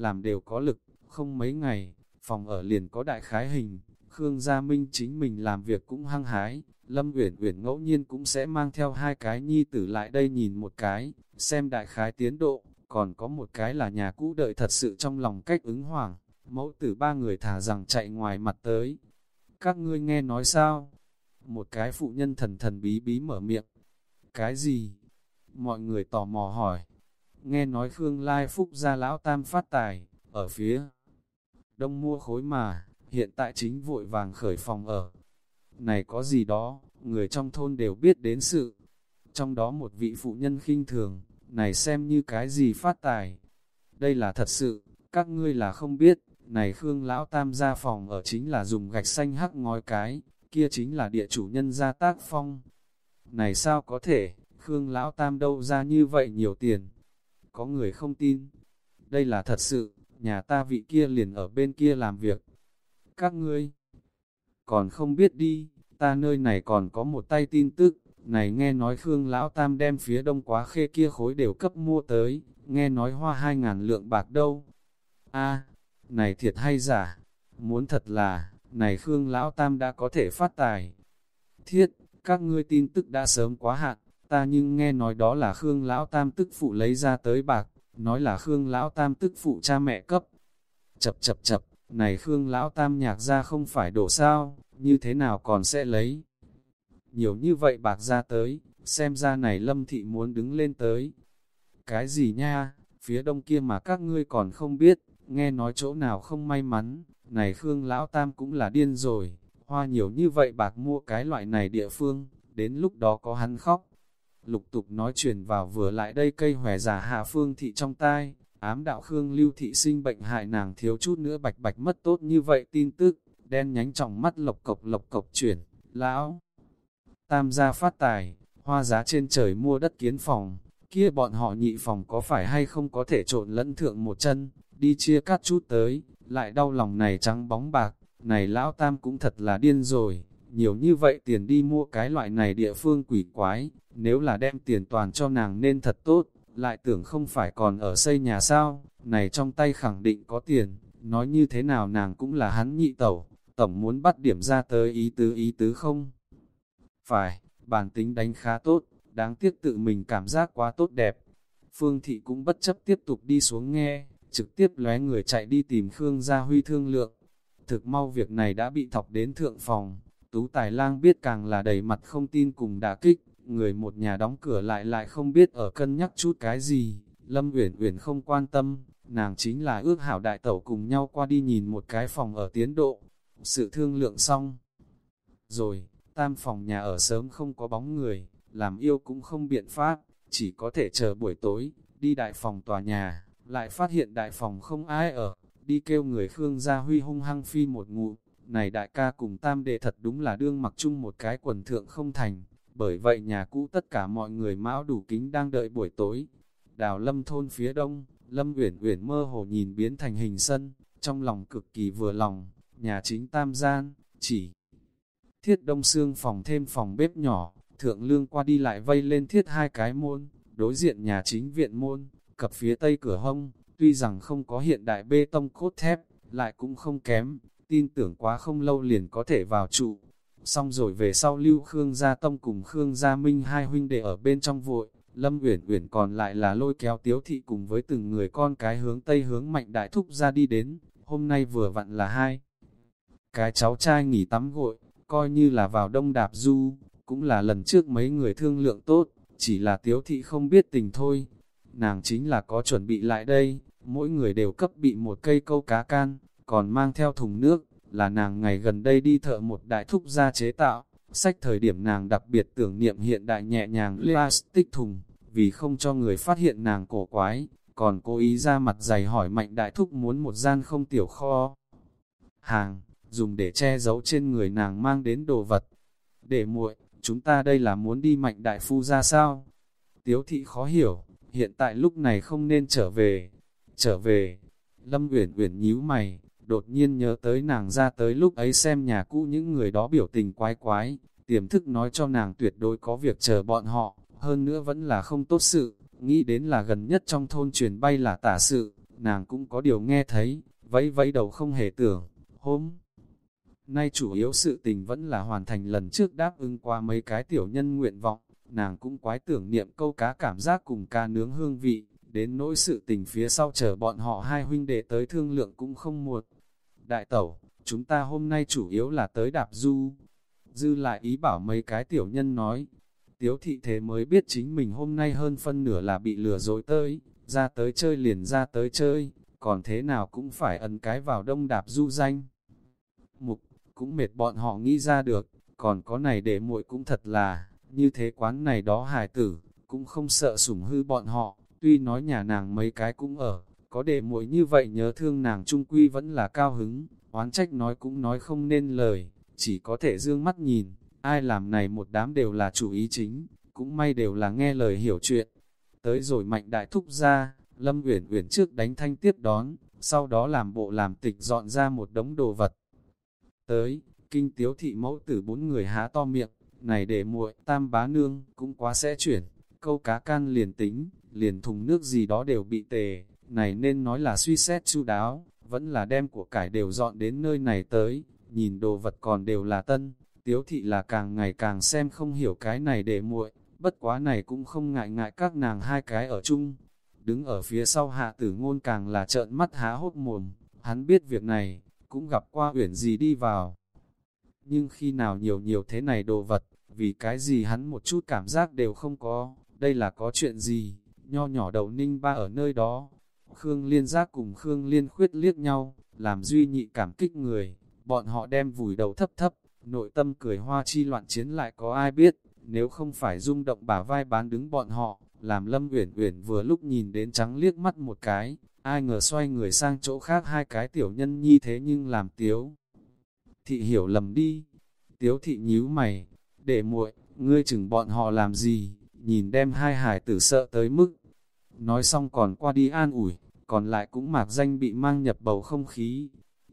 làm đều có lực, không mấy ngày, phòng ở liền có đại khái hình. Khương Gia Minh chính mình làm việc cũng hăng hái, Lâm Uyển Uyển ngẫu nhiên cũng sẽ mang theo hai cái nhi tử lại đây nhìn một cái, xem đại khái tiến độ, còn có một cái là nhà cũ đợi thật sự trong lòng cách ứng hoảng. mẫu tử ba người thả rằng chạy ngoài mặt tới. Các ngươi nghe nói sao? Một cái phụ nhân thần thần bí bí mở miệng. Cái gì? Mọi người tò mò hỏi. Nghe nói Khương Lai Phúc ra lão tam phát tài, ở phía đông mua khối mà, hiện tại chính vội vàng khởi phòng ở. Này có gì đó, người trong thôn đều biết đến sự. Trong đó một vị phụ nhân khinh thường, này xem như cái gì phát tài. Đây là thật sự, các ngươi là không biết, này Khương Lão Tam ra phòng ở chính là dùng gạch xanh hắc ngói cái, kia chính là địa chủ nhân gia tác phong. Này sao có thể, Khương Lão Tam đâu ra như vậy nhiều tiền? Có người không tin. Đây là thật sự, nhà ta vị kia liền ở bên kia làm việc. Các ngươi còn không biết đi, ta nơi này còn có một tay tin tức, này nghe nói Khương Lão Tam đem phía đông quá khê kia khối đều cấp mua tới, nghe nói hoa hai ngàn lượng bạc đâu. a này thiệt hay giả, muốn thật là, này Khương Lão Tam đã có thể phát tài. Thiết, các ngươi tin tức đã sớm quá hạn, ta nhưng nghe nói đó là Khương Lão Tam tức phụ lấy ra tới bạc, nói là Khương Lão Tam tức phụ cha mẹ cấp. Chập chập chập, này Khương Lão Tam nhạc ra không phải đổ sao, như thế nào còn sẽ lấy. Nhiều như vậy bạc ra tới, xem ra này lâm thị muốn đứng lên tới. Cái gì nha, phía đông kia mà các ngươi còn không biết, nghe nói chỗ nào không may mắn, này Khương Lão Tam cũng là điên rồi, hoa nhiều như vậy bạc mua cái loại này địa phương, đến lúc đó có hắn khóc. Lục tục nói truyền vào vừa lại đây cây hòe giả hạ phương thị trong tai, ám đạo Khương lưu thị sinh bệnh hại nàng thiếu chút nữa bạch bạch mất tốt như vậy tin tức, đen nhánh trọng mắt lộc cộc lộc cộc chuyển, lão. Tam gia phát tài, hoa giá trên trời mua đất kiến phòng, kia bọn họ nhị phòng có phải hay không có thể trộn lẫn thượng một chân, đi chia cắt chút tới, lại đau lòng này trắng bóng bạc, này lão tam cũng thật là điên rồi, nhiều như vậy tiền đi mua cái loại này địa phương quỷ quái, nếu là đem tiền toàn cho nàng nên thật tốt, lại tưởng không phải còn ở xây nhà sao, này trong tay khẳng định có tiền, nói như thế nào nàng cũng là hắn nhị tẩu, tổng muốn bắt điểm ra tới ý tứ ý tứ không? Phải, bản tính đánh khá tốt, đáng tiếc tự mình cảm giác quá tốt đẹp. Phương Thị cũng bất chấp tiếp tục đi xuống nghe, trực tiếp lóe người chạy đi tìm Khương Gia Huy thương lượng. Thực mau việc này đã bị thọc đến thượng phòng, Tú Tài Lang biết càng là đầy mặt không tin cùng đả kích, người một nhà đóng cửa lại lại không biết ở cân nhắc chút cái gì. Lâm Uyển Uyển không quan tâm, nàng chính là ước hảo đại tẩu cùng nhau qua đi nhìn một cái phòng ở tiến độ. Sự thương lượng xong. Rồi, tam phòng nhà ở sớm không có bóng người, làm yêu cũng không biện pháp, chỉ có thể chờ buổi tối, đi đại phòng tòa nhà, lại phát hiện đại phòng không ai ở, đi kêu người Khương gia huy hung hăng phi một ngụ, này đại ca cùng tam đệ thật đúng là đương mặc chung một cái quần thượng không thành, bởi vậy nhà cũ tất cả mọi người mão đủ kính đang đợi buổi tối. Đào lâm thôn phía đông, lâm uyển uyển mơ hồ nhìn biến thành hình sân, trong lòng cực kỳ vừa lòng, nhà chính tam gian, chỉ thiết đông xương phòng thêm phòng bếp nhỏ, thượng lương qua đi lại vây lên thiết hai cái môn, đối diện nhà chính viện môn, cập phía tây cửa hông, tuy rằng không có hiện đại bê tông cốt thép, lại cũng không kém, tin tưởng quá không lâu liền có thể vào trụ. Xong rồi về sau lưu Khương Gia Tông cùng Khương Gia Minh hai huynh đệ ở bên trong vội, Lâm Uyển Uyển còn lại là lôi kéo Tiếu Thị cùng với từng người con cái hướng Tây hướng Mạnh Đại Thúc ra đi đến, hôm nay vừa vặn là hai. Cái cháu trai nghỉ tắm gội, coi như là vào đông đạp du, cũng là lần trước mấy người thương lượng tốt, chỉ là Tiếu Thị không biết tình thôi. Nàng chính là có chuẩn bị lại đây, mỗi người đều cấp bị một cây câu cá can, còn mang theo thùng nước, là nàng ngày gần đây đi thợ một đại thúc gia chế tạo, sách thời điểm nàng đặc biệt tưởng niệm hiện đại nhẹ nhàng plastic thùng, vì không cho người phát hiện nàng cổ quái, còn cố ý ra mặt dày hỏi mạnh đại thúc muốn một gian không tiểu kho. Hàng, dùng để che giấu trên người nàng mang đến đồ vật. Để muội, chúng ta đây là muốn đi mạnh đại phu ra sao? Tiếu thị khó hiểu, hiện tại lúc này không nên trở về. Trở về, Lâm Uyển Uyển nhíu mày, đột nhiên nhớ tới nàng ra tới lúc ấy xem nhà cũ những người đó biểu tình quái quái, tiềm thức nói cho nàng tuyệt đối có việc chờ bọn họ, hơn nữa vẫn là không tốt sự, nghĩ đến là gần nhất trong thôn truyền bay là tả sự, nàng cũng có điều nghe thấy, vẫy vẫy đầu không hề tưởng, hôm nay chủ yếu sự tình vẫn là hoàn thành lần trước đáp ứng qua mấy cái tiểu nhân nguyện vọng, nàng cũng quái tưởng niệm câu cá cảm giác cùng ca nướng hương vị, đến nỗi sự tình phía sau chờ bọn họ hai huynh đệ tới thương lượng cũng không muộn. Đại tẩu, chúng ta hôm nay chủ yếu là tới đạp du. Dư lại ý bảo mấy cái tiểu nhân nói, tiếu thị thế mới biết chính mình hôm nay hơn phân nửa là bị lừa dối tới, ra tới chơi liền ra tới chơi, còn thế nào cũng phải ấn cái vào đông đạp du danh. Mục, cũng mệt bọn họ nghĩ ra được, còn có này để muội cũng thật là, như thế quán này đó hài tử, cũng không sợ sủng hư bọn họ, tuy nói nhà nàng mấy cái cũng ở, có để muội như vậy nhớ thương nàng trung quy vẫn là cao hứng, oán trách nói cũng nói không nên lời, chỉ có thể dương mắt nhìn, ai làm này một đám đều là chủ ý chính, cũng may đều là nghe lời hiểu chuyện. Tới rồi mạnh đại thúc ra, Lâm Uyển Uyển trước đánh thanh tiếp đón, sau đó làm bộ làm tịch dọn ra một đống đồ vật. Tới, kinh tiếu thị mẫu tử bốn người há to miệng, này để muội tam bá nương, cũng quá sẽ chuyển, câu cá can liền tính, liền thùng nước gì đó đều bị tề, này nên nói là suy xét chu đáo, vẫn là đem của cải đều dọn đến nơi này tới, nhìn đồ vật còn đều là tân, tiếu thị là càng ngày càng xem không hiểu cái này để muội, bất quá này cũng không ngại ngại các nàng hai cái ở chung. Đứng ở phía sau hạ tử ngôn càng là trợn mắt há hốt mồm, hắn biết việc này, cũng gặp qua uyển gì đi vào. Nhưng khi nào nhiều nhiều thế này đồ vật, vì cái gì hắn một chút cảm giác đều không có, đây là có chuyện gì, nho nhỏ đầu ninh ba ở nơi đó. Khương Liên giác cùng Khương Liên khuyết liếc nhau, làm duy nhị cảm kích người, bọn họ đem vùi đầu thấp thấp, nội tâm cười hoa chi loạn chiến lại có ai biết, nếu không phải rung động bả vai bán đứng bọn họ, làm Lâm Uyển Uyển vừa lúc nhìn đến trắng liếc mắt một cái, ai ngờ xoay người sang chỗ khác hai cái tiểu nhân nhi thế nhưng làm tiếu. Thị hiểu lầm đi, tiếu thị nhíu mày, để muội, ngươi chừng bọn họ làm gì, nhìn đem hai hải tử sợ tới mức. Nói xong còn qua đi an ủi, còn lại cũng mạc danh bị mang nhập bầu không khí.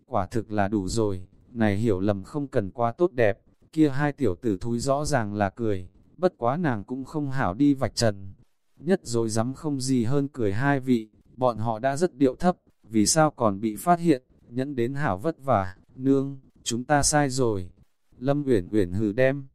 Quả thực là đủ rồi, này hiểu lầm không cần quá tốt đẹp, kia hai tiểu tử thúi rõ ràng là cười, bất quá nàng cũng không hảo đi vạch trần. Nhất rồi dám không gì hơn cười hai vị, bọn họ đã rất điệu thấp, vì sao còn bị phát hiện, nhẫn đến hảo vất vả, nương, chúng ta sai rồi. Lâm Uyển Uyển hừ đem.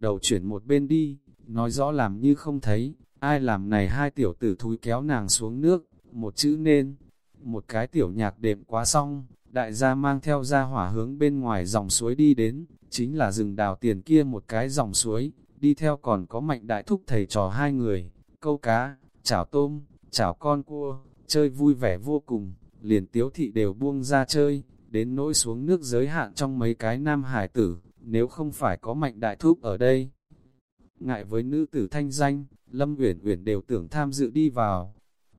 Đầu chuyển một bên đi, nói rõ làm như không thấy, ai làm này hai tiểu tử thúi kéo nàng xuống nước, một chữ nên, một cái tiểu nhạc đệm quá xong, đại gia mang theo ra hỏa hướng bên ngoài dòng suối đi đến, chính là rừng đào tiền kia một cái dòng suối, đi theo còn có mạnh đại thúc thầy trò hai người, câu cá, chảo tôm, chảo con cua, chơi vui vẻ vô cùng, liền tiếu thị đều buông ra chơi, đến nỗi xuống nước giới hạn trong mấy cái nam hải tử, nếu không phải có mạnh đại thúc ở đây. Ngại với nữ tử thanh danh, Lâm Uyển Uyển đều tưởng tham dự đi vào.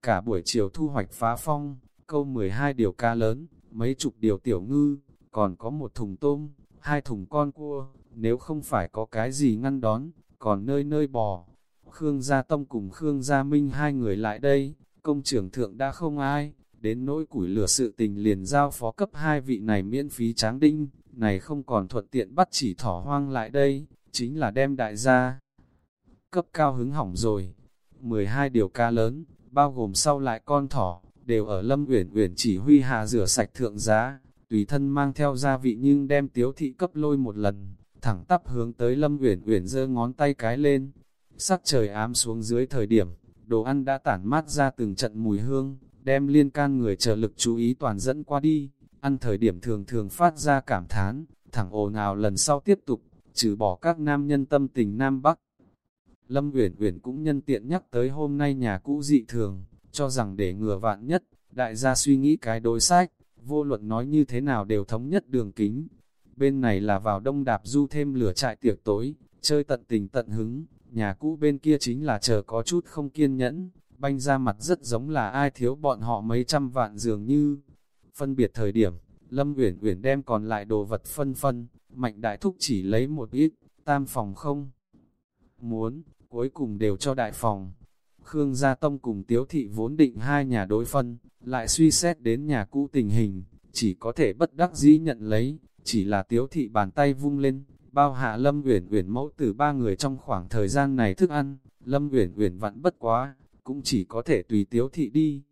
Cả buổi chiều thu hoạch phá phong, câu 12 điều ca lớn, mấy chục điều tiểu ngư, còn có một thùng tôm, hai thùng con cua, nếu không phải có cái gì ngăn đón, còn nơi nơi bò. Khương Gia Tông cùng Khương Gia Minh hai người lại đây, công trưởng thượng đã không ai, đến nỗi củi lửa sự tình liền giao phó cấp hai vị này miễn phí tráng đinh, này không còn thuận tiện bắt chỉ thỏ hoang lại đây, chính là đem đại gia. Cấp cao hứng hỏng rồi, 12 điều ca lớn, bao gồm sau lại con thỏ, đều ở Lâm Uyển Uyển chỉ huy hạ rửa sạch thượng giá, tùy thân mang theo gia vị nhưng đem tiếu thị cấp lôi một lần, thẳng tắp hướng tới Lâm Uyển Uyển giơ ngón tay cái lên. Sắc trời ám xuống dưới thời điểm, đồ ăn đã tản mát ra từng trận mùi hương, đem liên can người chờ lực chú ý toàn dẫn qua đi, ăn thời điểm thường thường phát ra cảm thán, thẳng ồn ào lần sau tiếp tục, trừ bỏ các nam nhân tâm tình Nam Bắc. Lâm Uyển Uyển cũng nhân tiện nhắc tới hôm nay nhà cũ dị thường, cho rằng để ngừa vạn nhất, đại gia suy nghĩ cái đối sách, vô luận nói như thế nào đều thống nhất đường kính. Bên này là vào đông đạp du thêm lửa trại tiệc tối, chơi tận tình tận hứng, nhà cũ bên kia chính là chờ có chút không kiên nhẫn, banh ra mặt rất giống là ai thiếu bọn họ mấy trăm vạn dường như. Phân biệt thời điểm, Lâm Uyển Uyển đem còn lại đồ vật phân phân, Mạnh Đại Thúc chỉ lấy một ít, tam phòng không. Muốn, cuối cùng đều cho đại phòng. Khương Gia Tông cùng Tiếu Thị vốn định hai nhà đối phân, lại suy xét đến nhà cũ tình hình, chỉ có thể bất đắc dĩ nhận lấy, chỉ là Tiếu Thị bàn tay vung lên, bao hạ Lâm Uyển Uyển mẫu từ ba người trong khoảng thời gian này thức ăn, Lâm Uyển Uyển vặn bất quá, cũng chỉ có thể tùy Tiếu Thị đi.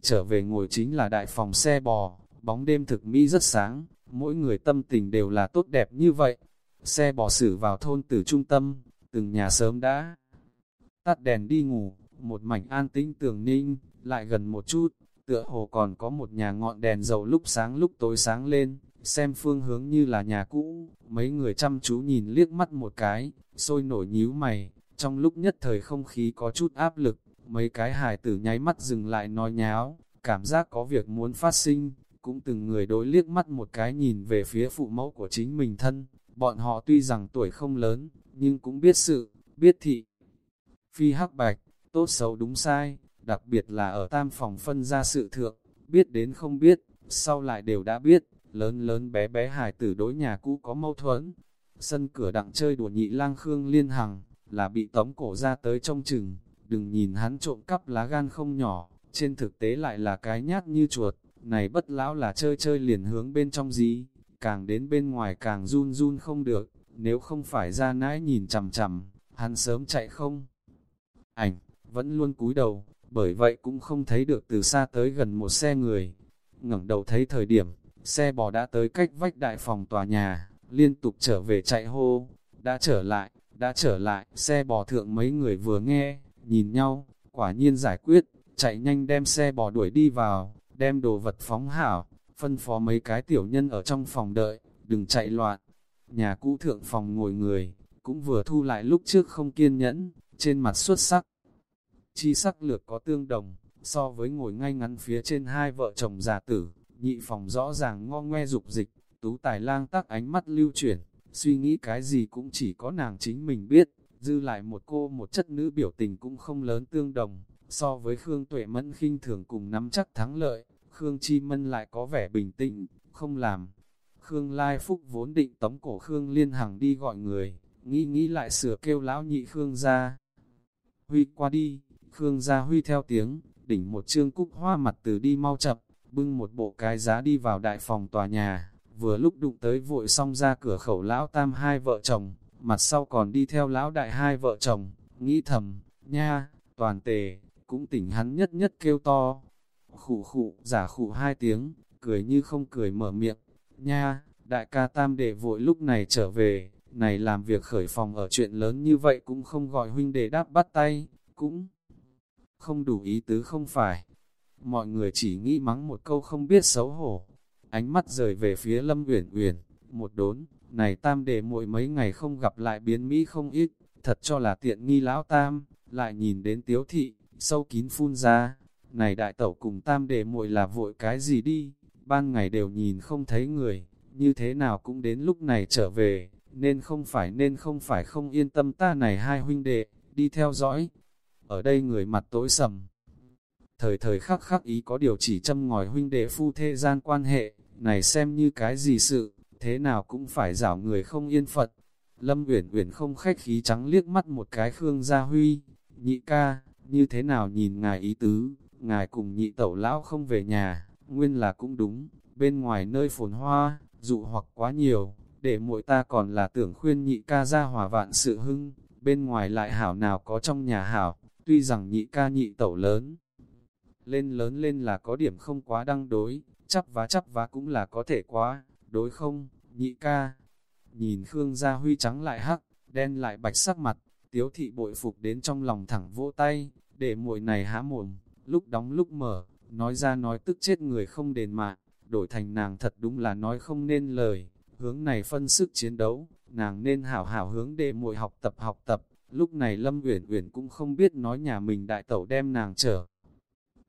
Trở về ngồi chính là đại phòng xe bò, bóng đêm thực mỹ rất sáng, mỗi người tâm tình đều là tốt đẹp như vậy. Xe bò xử vào thôn từ trung tâm, từng nhà sớm đã tắt đèn đi ngủ, một mảnh an tĩnh tường ninh, lại gần một chút, tựa hồ còn có một nhà ngọn đèn dầu lúc sáng lúc tối sáng lên, xem phương hướng như là nhà cũ, mấy người chăm chú nhìn liếc mắt một cái, sôi nổi nhíu mày, trong lúc nhất thời không khí có chút áp lực, mấy cái hài tử nháy mắt dừng lại nói nháo, cảm giác có việc muốn phát sinh, cũng từng người đối liếc mắt một cái nhìn về phía phụ mẫu của chính mình thân, bọn họ tuy rằng tuổi không lớn, nhưng cũng biết sự, biết thị. Phi hắc bạch, tốt xấu đúng sai, đặc biệt là ở tam phòng phân ra sự thượng, biết đến không biết, sau lại đều đã biết, lớn lớn bé bé hài tử đối nhà cũ có mâu thuẫn. Sân cửa đặng chơi đùa nhị lang khương liên hằng, là bị tống cổ ra tới trong chừng, đừng nhìn hắn trộm cắp lá gan không nhỏ, trên thực tế lại là cái nhát như chuột, này bất lão là chơi chơi liền hướng bên trong gì, càng đến bên ngoài càng run run không được, nếu không phải ra nãi nhìn chằm chằm, hắn sớm chạy không. Ảnh, vẫn luôn cúi đầu, bởi vậy cũng không thấy được từ xa tới gần một xe người. ngẩng đầu thấy thời điểm, xe bò đã tới cách vách đại phòng tòa nhà, liên tục trở về chạy hô, đã trở lại, đã trở lại, xe bò thượng mấy người vừa nghe, nhìn nhau, quả nhiên giải quyết, chạy nhanh đem xe bò đuổi đi vào, đem đồ vật phóng hảo, phân phó mấy cái tiểu nhân ở trong phòng đợi, đừng chạy loạn. Nhà cũ thượng phòng ngồi người, cũng vừa thu lại lúc trước không kiên nhẫn, trên mặt xuất sắc. Chi sắc lược có tương đồng, so với ngồi ngay ngắn phía trên hai vợ chồng già tử, nhị phòng rõ ràng ngo ngoe dục dịch, tú tài lang tắc ánh mắt lưu chuyển, suy nghĩ cái gì cũng chỉ có nàng chính mình biết, dư lại một cô một chất nữ biểu tình cũng không lớn tương đồng, so với Khương Tuệ Mẫn khinh thường cùng nắm chắc thắng lợi, Khương Chi Mân lại có vẻ bình tĩnh, không làm. Khương Lai Phúc vốn định tống cổ Khương Liên Hằng đi gọi người, nghĩ nghĩ lại sửa kêu lão nhị Khương ra. Huy qua đi, Khương gia Huy theo tiếng, đỉnh một trương cúc hoa mặt từ đi mau chập, bưng một bộ cái giá đi vào đại phòng tòa nhà, vừa lúc đụng tới vội xong ra cửa khẩu lão tam hai vợ chồng, mặt sau còn đi theo lão đại hai vợ chồng, nghĩ thầm, nha, toàn tề, cũng tỉnh hắn nhất nhất kêu to. Khụ khụ, giả khụ hai tiếng, cười như không cười mở miệng, nha, đại ca tam đệ vội lúc này trở về, này làm việc khởi phòng ở chuyện lớn như vậy cũng không gọi huynh để đáp bắt tay, cũng không đủ ý tứ không phải. Mọi người chỉ nghĩ mắng một câu không biết xấu hổ, ánh mắt rời về phía Lâm Uyển Uyển, một đốn, này tam đệ muội mấy ngày không gặp lại biến Mỹ không ít, thật cho là tiện nghi lão tam, lại nhìn đến tiếu thị, sâu kín phun ra, này đại tẩu cùng tam đệ muội là vội cái gì đi, ban ngày đều nhìn không thấy người, như thế nào cũng đến lúc này trở về, nên không phải nên không phải không yên tâm ta này hai huynh đệ, đi theo dõi. Ở đây người mặt tối sầm. Thời thời khắc khắc ý có điều chỉ châm ngòi huynh đệ phu thê gian quan hệ, này xem như cái gì sự, thế nào cũng phải rảo người không yên phật. Lâm Uyển Uyển không khách khí trắng liếc mắt một cái Khương Gia Huy, nhị ca, như thế nào nhìn ngài ý tứ, ngài cùng nhị tẩu lão không về nhà, nguyên là cũng đúng, bên ngoài nơi phồn hoa, dụ hoặc quá nhiều, để muội ta còn là tưởng khuyên nhị ca ra hòa vạn sự hưng, bên ngoài lại hảo nào có trong nhà hảo, tuy rằng nhị ca nhị tẩu lớn. Lên lớn lên là có điểm không quá đăng đối, chắp vá chắp vá cũng là có thể quá, đối không, nhị ca. Nhìn Khương Gia Huy trắng lại hắc, đen lại bạch sắc mặt, tiếu thị bội phục đến trong lòng thẳng vỗ tay, để muội này há mồm, lúc đóng lúc mở, nói ra nói tức chết người không đền mạng, đổi thành nàng thật đúng là nói không nên lời, hướng này phân sức chiến đấu, nàng nên hảo hảo hướng để muội học tập học tập, lúc này Lâm Uyển Uyển cũng không biết nói nhà mình đại tẩu đem nàng trở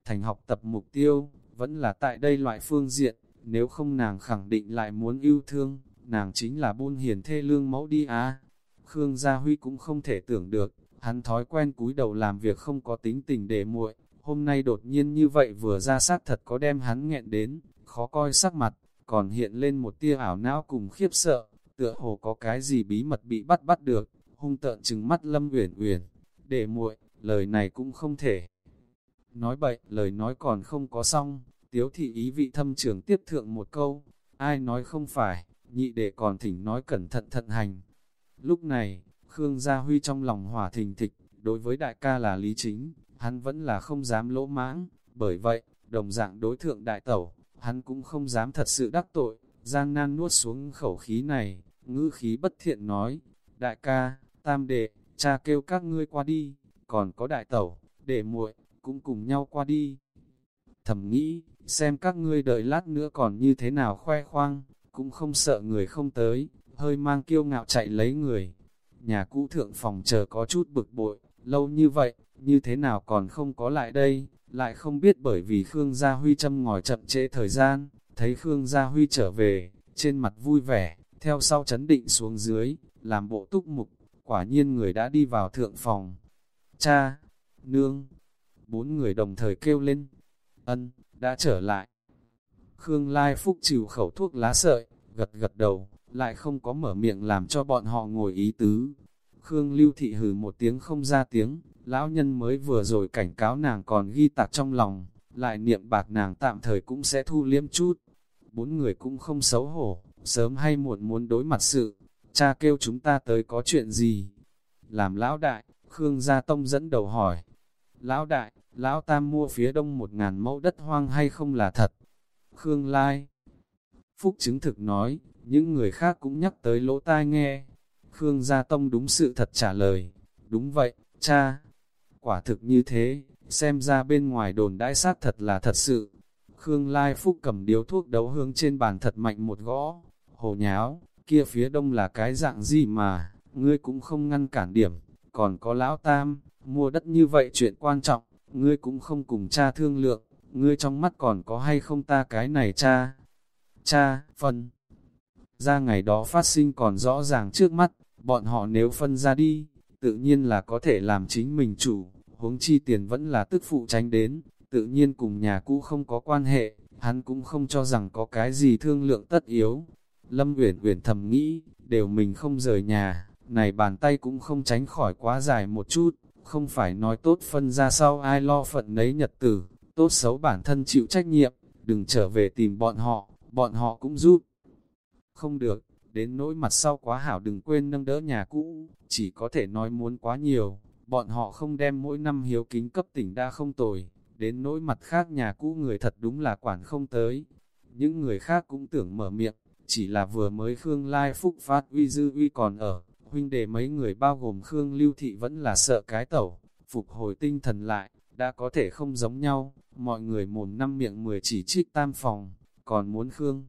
thành học tập mục tiêu, vẫn là tại đây loại phương diện, nếu không nàng khẳng định lại muốn yêu thương, nàng chính là buôn hiền thê lương mẫu đi á. Khương Gia Huy cũng không thể tưởng được, hắn thói quen cúi đầu làm việc không có tính tình để muội, hôm nay đột nhiên như vậy vừa ra sát thật có đem hắn nghẹn đến, khó coi sắc mặt, còn hiện lên một tia ảo não cùng khiếp sợ, tựa hồ có cái gì bí mật bị bắt bắt được, hung tợn chừng mắt Lâm Uyển Uyển, để muội, lời này cũng không thể. Nói bậy, lời nói còn không có xong, tiếu thị ý vị thâm trường tiếp thượng một câu, ai nói không phải, nhị đệ còn thỉnh nói cẩn thận thận hành. Lúc này, Khương Gia Huy trong lòng hỏa thình thịch, đối với đại ca là lý chính, hắn vẫn là không dám lỗ mãng, bởi vậy, đồng dạng đối thượng đại tẩu, hắn cũng không dám thật sự đắc tội, giang nan nuốt xuống khẩu khí này, ngữ khí bất thiện nói, đại ca, tam đệ, cha kêu các ngươi qua đi, còn có đại tẩu, đệ muội cũng cùng nhau qua đi. Thầm nghĩ, xem các ngươi đợi lát nữa còn như thế nào khoe khoang, cũng không sợ người không tới, hơi mang kiêu ngạo chạy lấy người. Nhà cũ thượng phòng chờ có chút bực bội, lâu như vậy, như thế nào còn không có lại đây, lại không biết bởi vì Khương Gia Huy châm ngòi chậm trễ thời gian, thấy Khương Gia Huy trở về, trên mặt vui vẻ, theo sau chấn định xuống dưới, làm bộ túc mục, quả nhiên người đã đi vào thượng phòng. Cha, nương, bốn người đồng thời kêu lên, ân, đã trở lại. Khương Lai Phúc chịu khẩu thuốc lá sợi, gật gật đầu, lại không có mở miệng làm cho bọn họ ngồi ý tứ. Khương Lưu Thị hừ một tiếng không ra tiếng, lão nhân mới vừa rồi cảnh cáo nàng còn ghi tạc trong lòng, lại niệm bạc nàng tạm thời cũng sẽ thu liêm chút. Bốn người cũng không xấu hổ, sớm hay muộn muốn đối mặt sự, cha kêu chúng ta tới có chuyện gì? Làm lão đại, Khương Gia Tông dẫn đầu hỏi. Lão đại, lão tam mua phía đông một ngàn mẫu đất hoang hay không là thật? Khương Lai. Phúc chứng thực nói, những người khác cũng nhắc tới lỗ tai nghe. Khương Gia Tông đúng sự thật trả lời. Đúng vậy, cha. Quả thực như thế, xem ra bên ngoài đồn đãi sát thật là thật sự. Khương Lai Phúc cầm điếu thuốc đấu hương trên bàn thật mạnh một gõ. Hồ nháo, kia phía đông là cái dạng gì mà, ngươi cũng không ngăn cản điểm. Còn có lão tam, mua đất như vậy chuyện quan trọng, ngươi cũng không cùng cha thương lượng, ngươi trong mắt còn có hay không ta cái này cha. Cha, phân. Ra ngày đó phát sinh còn rõ ràng trước mắt, bọn họ nếu phân ra đi, tự nhiên là có thể làm chính mình chủ, huống chi tiền vẫn là tức phụ tránh đến, tự nhiên cùng nhà cũ không có quan hệ, hắn cũng không cho rằng có cái gì thương lượng tất yếu. Lâm Uyển Uyển thầm nghĩ, đều mình không rời nhà, này bàn tay cũng không tránh khỏi quá dài một chút, không phải nói tốt phân ra sau ai lo phận nấy nhật tử, tốt xấu bản thân chịu trách nhiệm, đừng trở về tìm bọn họ, bọn họ cũng giúp. Không được, đến nỗi mặt sau quá hảo đừng quên nâng đỡ nhà cũ, chỉ có thể nói muốn quá nhiều, bọn họ không đem mỗi năm hiếu kính cấp tỉnh đa không tồi, đến nỗi mặt khác nhà cũ người thật đúng là quản không tới. Những người khác cũng tưởng mở miệng, chỉ là vừa mới Khương Lai Phúc phát uy dư uy còn ở, huynh đệ mấy người bao gồm Khương Lưu Thị vẫn là sợ cái tẩu, phục hồi tinh thần lại, đã có thể không giống nhau, mọi người mồm năm miệng mười chỉ trích tam phòng, còn muốn Khương.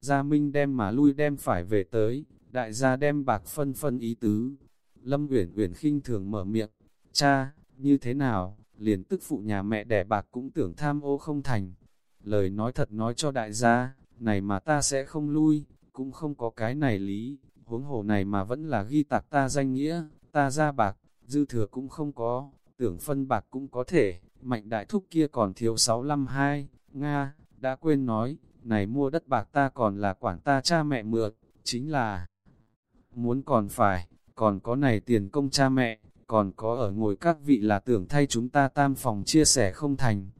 Gia Minh đem mà lui đem phải về tới, đại gia đem bạc phân phân ý tứ. Lâm Uyển Uyển khinh thường mở miệng, cha, như thế nào, liền tức phụ nhà mẹ đẻ bạc cũng tưởng tham ô không thành. Lời nói thật nói cho đại gia, này mà ta sẽ không lui, cũng không có cái này lý, huống hồ này mà vẫn là ghi tạc ta danh nghĩa, ta ra bạc, dư thừa cũng không có, tưởng phân bạc cũng có thể, mạnh đại thúc kia còn thiếu 652, Nga, đã quên nói, này mua đất bạc ta còn là quản ta cha mẹ mượn, chính là muốn còn phải, còn có này tiền công cha mẹ, còn có ở ngồi các vị là tưởng thay chúng ta tam phòng chia sẻ không thành.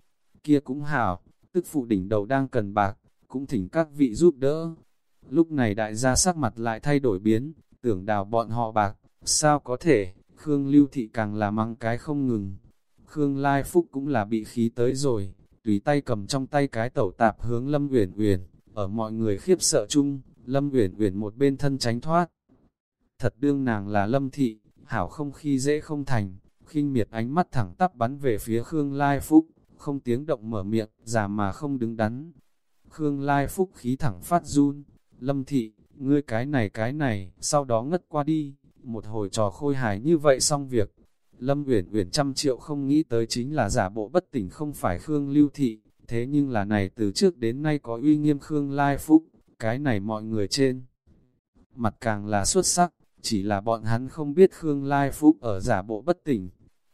Kia cũng hảo, tức phụ đỉnh đầu đang cần bạc, cũng thỉnh các vị giúp đỡ. Lúc này đại gia sắc mặt lại thay đổi biến, tưởng đào bọn họ bạc, sao có thể, Khương Lưu Thị càng là mắng cái không ngừng. Khương Lai Phúc cũng là bị khí tới rồi, tùy tay cầm trong tay cái tẩu tạp hướng Lâm Uyển Uyển, ở mọi người khiếp sợ chung, Lâm Uyển Uyển một bên thân tránh thoát. Thật đương nàng là Lâm Thị, hảo không khi dễ không thành, khinh miệt ánh mắt thẳng tắp bắn về phía Khương Lai Phúc, không tiếng động mở miệng, già mà không đứng đắn. Khương Lai Phúc khí thẳng phát run, Lâm Thị, ngươi cái này cái này, sau đó ngất qua đi, một hồi trò khôi hài như vậy xong việc. Lâm Uyển Uyển trăm triệu không nghĩ tới chính là giả bộ bất tỉnh không phải Khương Lưu Thị, thế nhưng là này từ trước đến nay có uy nghiêm Khương Lai Phúc, cái này mọi người trên. Mặt càng là xuất sắc, chỉ là bọn hắn không biết Khương Lai Phúc ở giả bộ bất tỉnh.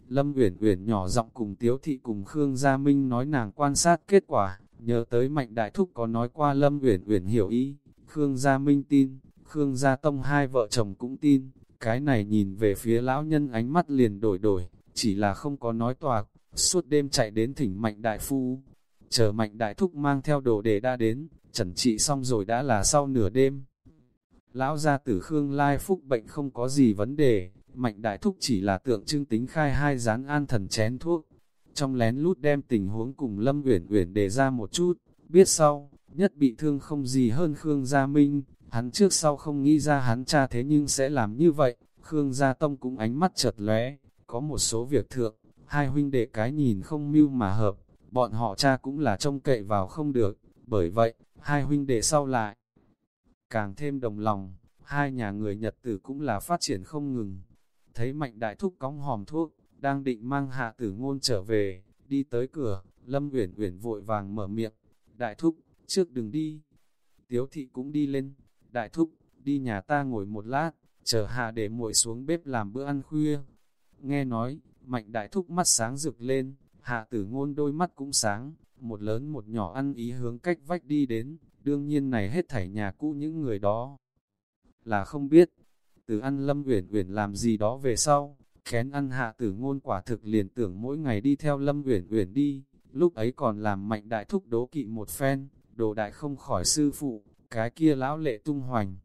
Lâm Uyển Uyển nhỏ giọng cùng Tiếu Thị cùng Khương Gia Minh nói nàng quan sát kết quả, nhớ tới Mạnh Đại Thúc có nói qua Lâm Uyển Uyển hiểu ý, Khương Gia Minh tin, Khương Gia Tông hai vợ chồng cũng tin, cái này nhìn về phía lão nhân ánh mắt liền đổi đổi, chỉ là không có nói toạc, suốt đêm chạy đến thỉnh Mạnh Đại Phu, chờ Mạnh Đại Thúc mang theo đồ để đã đến, trần trị xong rồi đã là sau nửa đêm. Lão gia tử Khương Lai Phúc bệnh không có gì vấn đề, mạnh đại thúc chỉ là tượng trưng tính khai hai rán an thần chén thuốc. Trong lén lút đem tình huống cùng Lâm Uyển Uyển đề ra một chút, biết sau, nhất bị thương không gì hơn Khương Gia Minh, hắn trước sau không nghĩ ra hắn cha thế nhưng sẽ làm như vậy, Khương Gia Tông cũng ánh mắt chợt lóe, có một số việc thượng, hai huynh đệ cái nhìn không mưu mà hợp, bọn họ cha cũng là trông cậy vào không được, bởi vậy, hai huynh đệ sau lại. Càng thêm đồng lòng, hai nhà người Nhật tử cũng là phát triển không ngừng. Thấy mạnh đại thúc cóng hòm thuốc, đang định mang hạ tử ngôn trở về, đi tới cửa, Lâm Uyển Uyển vội vàng mở miệng, đại thúc, trước đừng đi. Tiếu thị cũng đi lên, đại thúc, đi nhà ta ngồi một lát, chờ hạ để muội xuống bếp làm bữa ăn khuya. Nghe nói, mạnh đại thúc mắt sáng rực lên, hạ tử ngôn đôi mắt cũng sáng, một lớn một nhỏ ăn ý hướng cách vách đi đến, đương nhiên này hết thảy nhà cũ những người đó. Là không biết, từ ăn Lâm Uyển Uyển làm gì đó về sau, kén ăn hạ tử ngôn quả thực liền tưởng mỗi ngày đi theo Lâm Uyển Uyển đi, lúc ấy còn làm mạnh đại thúc đố kỵ một phen, đồ đại không khỏi sư phụ, cái kia lão lệ tung hoành.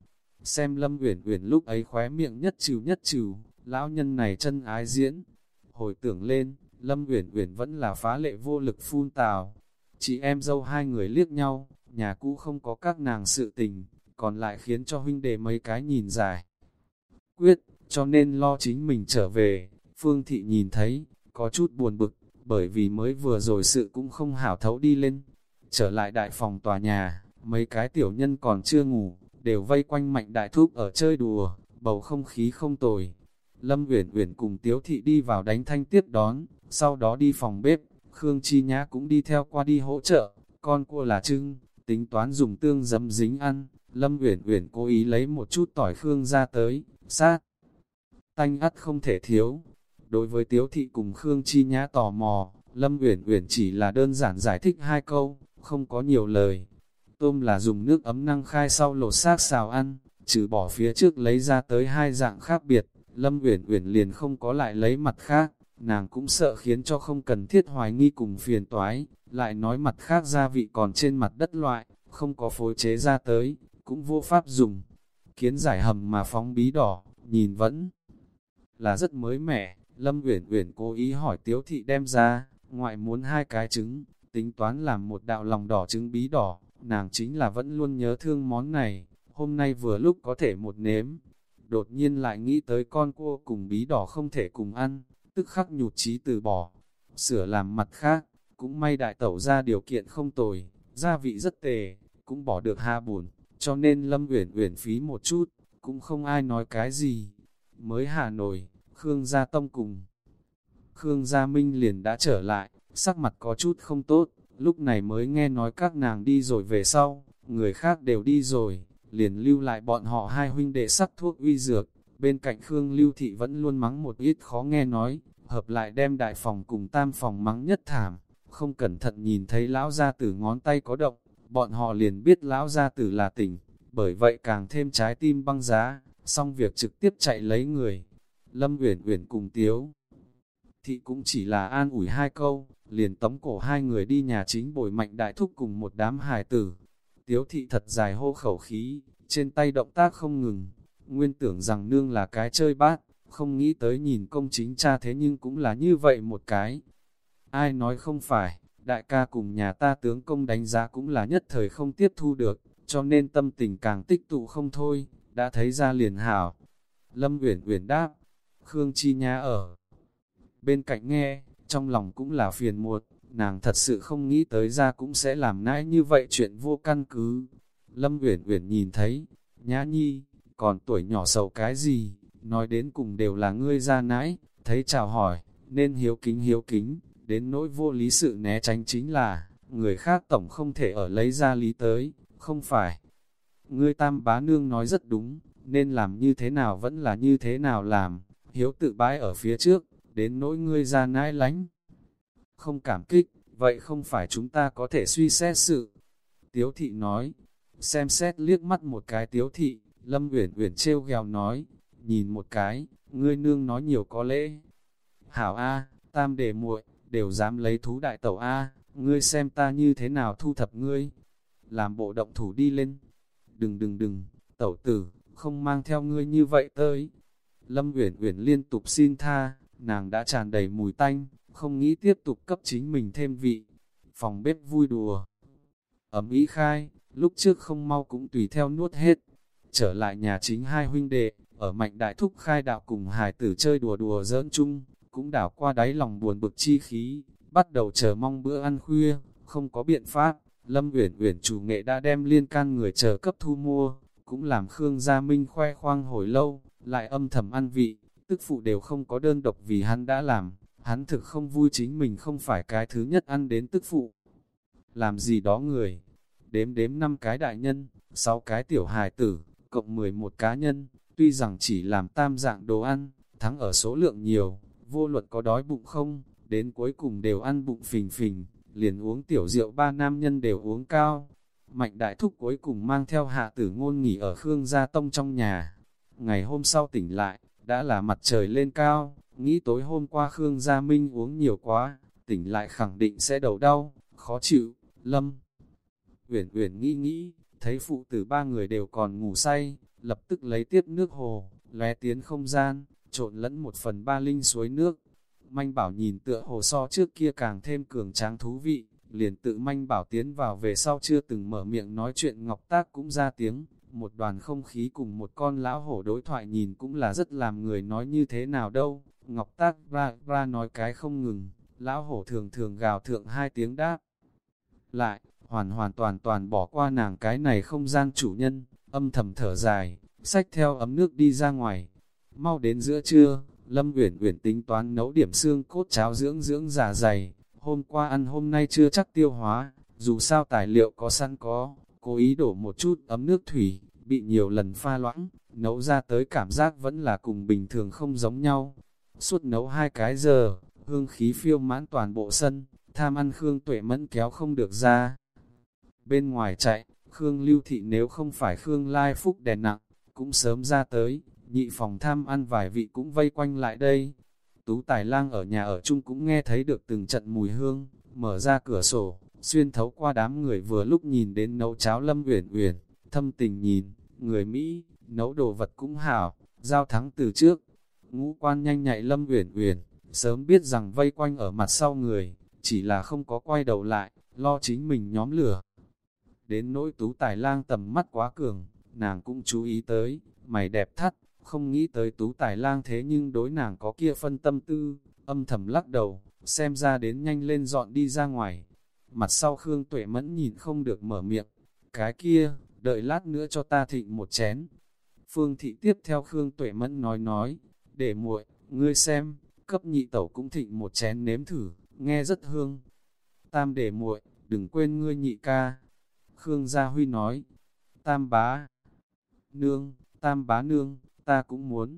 Xem Lâm Uyển Uyển lúc ấy khóe miệng nhất trừ nhất trừ, lão nhân này chân ái diễn. Hồi tưởng lên, Lâm Uyển Uyển vẫn là phá lệ vô lực phun tào. Chị em dâu hai người liếc nhau, nhà cũ không có các nàng sự tình, còn lại khiến cho huynh đệ mấy cái nhìn dài. Quyết, cho nên lo chính mình trở về, Phương Thị nhìn thấy, có chút buồn bực, bởi vì mới vừa rồi sự cũng không hảo thấu đi lên. Trở lại đại phòng tòa nhà, mấy cái tiểu nhân còn chưa ngủ, đều vây quanh mạnh đại thúc ở chơi đùa, bầu không khí không tồi. Lâm Uyển Uyển cùng Tiếu Thị đi vào đánh thanh tiếp đón, sau đó đi phòng bếp, Khương Chi Nhã cũng đi theo qua đi hỗ trợ, con cua là trưng, tính toán dùng tương dấm dính ăn, Lâm Uyển Uyển cố ý lấy một chút tỏi Khương ra tới, sát. Tanh ắt không thể thiếu. Đối với Tiếu Thị cùng Khương Chi Nhã tò mò, Lâm Uyển Uyển chỉ là đơn giản giải thích hai câu, không có nhiều lời. Tôm là dùng nước ấm năng khai sau lột xác xào ăn, trừ bỏ phía trước lấy ra tới hai dạng khác biệt, Lâm Uyển Uyển liền không có lại lấy mặt khác, nàng cũng sợ khiến cho không cần thiết hoài nghi cùng phiền toái, lại nói mặt khác gia vị còn trên mặt đất loại, không có phối chế ra tới, cũng vô pháp dùng. Kiến giải hầm mà phóng bí đỏ, nhìn vẫn là rất mới mẻ, Lâm Uyển Uyển cố ý hỏi Tiếu thị đem ra, ngoại muốn hai cái trứng, tính toán làm một đạo lòng đỏ trứng bí đỏ, nàng chính là vẫn luôn nhớ thương món này, hôm nay vừa lúc có thể một nếm. Đột nhiên lại nghĩ tới con cua cùng bí đỏ không thể cùng ăn, tức khắc nhụt chí từ bỏ. Sửa làm mặt khác, cũng may đại tẩu ra điều kiện không tồi, gia vị rất tề, cũng bỏ được ha buồn, cho nên Lâm Uyển Uyển phí một chút, cũng không ai nói cái gì. Mới Hà Nội, Khương Gia Tông cùng Khương Gia Minh liền đã trở lại, sắc mặt có chút không tốt, lúc này mới nghe nói các nàng đi rồi về sau, người khác đều đi rồi, liền lưu lại bọn họ hai huynh đệ sắc thuốc uy dược, bên cạnh Khương Lưu Thị vẫn luôn mắng một ít khó nghe nói, hợp lại đem đại phòng cùng tam phòng mắng nhất thảm, không cẩn thận nhìn thấy lão gia tử ngón tay có động, bọn họ liền biết lão gia tử là tỉnh, bởi vậy càng thêm trái tim băng giá, xong việc trực tiếp chạy lấy người. Lâm Uyển Uyển cùng Tiếu Thị cũng chỉ là an ủi hai câu, liền tống cổ hai người đi nhà chính bồi mạnh đại thúc cùng một đám hài tử. Tiếu Thị thật dài hô khẩu khí, trên tay động tác không ngừng, nguyên tưởng rằng nương là cái chơi bát, không nghĩ tới nhìn công chính cha thế nhưng cũng là như vậy một cái. Ai nói không phải, đại ca cùng nhà ta tướng công đánh giá cũng là nhất thời không tiếp thu được, cho nên tâm tình càng tích tụ không thôi, đã thấy ra liền hảo. Lâm Uyển Uyển đáp, Khương Chi Nha ở bên cạnh nghe, trong lòng cũng là phiền muộn, nàng thật sự không nghĩ tới ra cũng sẽ làm nãi như vậy chuyện vô căn cứ. Lâm Uyển Uyển nhìn thấy, Nhã Nhi, còn tuổi nhỏ sầu cái gì, nói đến cùng đều là ngươi ra nãi, thấy chào hỏi, nên hiếu kính hiếu kính, đến nỗi vô lý sự né tránh chính là, người khác tổng không thể ở lấy ra lý tới, không phải. Ngươi tam bá nương nói rất đúng, nên làm như thế nào vẫn là như thế nào làm, hiếu tự bái ở phía trước, đến nỗi ngươi ra nãi lánh. Không cảm kích, vậy không phải chúng ta có thể suy xét sự. Tiếu thị nói, xem xét liếc mắt một cái tiếu thị, Lâm Uyển Uyển trêu ghèo nói, nhìn một cái, ngươi nương nói nhiều có lễ. Hảo A, tam đề muội, đều dám lấy thú đại tẩu A, ngươi xem ta như thế nào thu thập ngươi. Làm bộ động thủ đi lên. Đừng đừng đừng, tẩu tử, không mang theo ngươi như vậy tới. Lâm Uyển Uyển liên tục xin tha, nàng đã tràn đầy mùi tanh, không nghĩ tiếp tục cấp chính mình thêm vị. Phòng bếp vui đùa. Ấm ý khai, lúc trước không mau cũng tùy theo nuốt hết. Trở lại nhà chính hai huynh đệ, ở mạnh đại thúc khai đạo cùng hài tử chơi đùa đùa dỡn chung, cũng đảo qua đáy lòng buồn bực chi khí, bắt đầu chờ mong bữa ăn khuya, không có biện pháp, Lâm Uyển Uyển chủ nghệ đã đem liên can người chờ cấp thu mua, cũng làm Khương Gia Minh khoe khoang hồi lâu, lại âm thầm ăn vị, tức phụ đều không có đơn độc vì hắn đã làm, hắn thực không vui chính mình không phải cái thứ nhất ăn đến tức phụ. Làm gì đó người, đếm đếm năm cái đại nhân, sáu cái tiểu hài tử, cộng 11 cá nhân, tuy rằng chỉ làm tam dạng đồ ăn, thắng ở số lượng nhiều, vô luận có đói bụng không, đến cuối cùng đều ăn bụng phình phình, liền uống tiểu rượu ba nam nhân đều uống cao. Mạnh đại thúc cuối cùng mang theo hạ tử ngôn nghỉ ở Khương Gia Tông trong nhà. Ngày hôm sau tỉnh lại, đã là mặt trời lên cao, nghĩ tối hôm qua Khương Gia Minh uống nhiều quá, tỉnh lại khẳng định sẽ đầu đau, khó chịu, lâm. Uyển Uyển nghĩ nghĩ, thấy phụ tử ba người đều còn ngủ say, lập tức lấy tiếp nước hồ, lóe tiến không gian, trộn lẫn một phần ba linh suối nước. Manh bảo nhìn tựa hồ so trước kia càng thêm cường tráng thú vị, liền tự manh bảo tiến vào về sau chưa từng mở miệng nói chuyện ngọc tác cũng ra tiếng, một đoàn không khí cùng một con lão hổ đối thoại nhìn cũng là rất làm người nói như thế nào đâu, ngọc tác ra ra nói cái không ngừng, lão hổ thường thường gào thượng hai tiếng đáp. Lại, hoàn hoàn toàn toàn bỏ qua nàng cái này không gian chủ nhân, âm thầm thở dài, xách theo ấm nước đi ra ngoài. Mau đến giữa trưa, Lâm Uyển Uyển tính toán nấu điểm xương cốt cháo dưỡng dưỡng giả dày, hôm qua ăn hôm nay chưa chắc tiêu hóa, dù sao tài liệu có sẵn có, cố ý đổ một chút ấm nước thủy, bị nhiều lần pha loãng, nấu ra tới cảm giác vẫn là cùng bình thường không giống nhau. Suốt nấu hai cái giờ, hương khí phiêu mãn toàn bộ sân, tham ăn Khương Tuệ Mẫn kéo không được ra. Bên ngoài chạy, Khương Lưu Thị nếu không phải Khương Lai Phúc đè nặng, cũng sớm ra tới, nhị phòng tham ăn vài vị cũng vây quanh lại đây. Tú Tài Lang ở nhà ở chung cũng nghe thấy được từng trận mùi hương, mở ra cửa sổ, xuyên thấu qua đám người vừa lúc nhìn đến nấu cháo Lâm Uyển Uyển, thâm tình nhìn, người Mỹ, nấu đồ vật cũng hảo, giao thắng từ trước. Ngũ quan nhanh nhạy Lâm Uyển Uyển, sớm biết rằng vây quanh ở mặt sau người, chỉ là không có quay đầu lại, lo chính mình nhóm lửa. Đến nỗi tú tài lang tầm mắt quá cường, nàng cũng chú ý tới, mày đẹp thắt, không nghĩ tới tú tài lang thế nhưng đối nàng có kia phân tâm tư, âm thầm lắc đầu, xem ra đến nhanh lên dọn đi ra ngoài. Mặt sau Khương Tuệ Mẫn nhìn không được mở miệng, cái kia, đợi lát nữa cho ta thịnh một chén. Phương thị tiếp theo Khương Tuệ Mẫn nói nói, để muội, ngươi xem, cấp nhị tẩu cũng thịnh một chén nếm thử, nghe rất hương. Tam để muội, đừng quên ngươi nhị ca. Khương Gia Huy nói, tam bá, nương, tam bá nương, ta cũng muốn.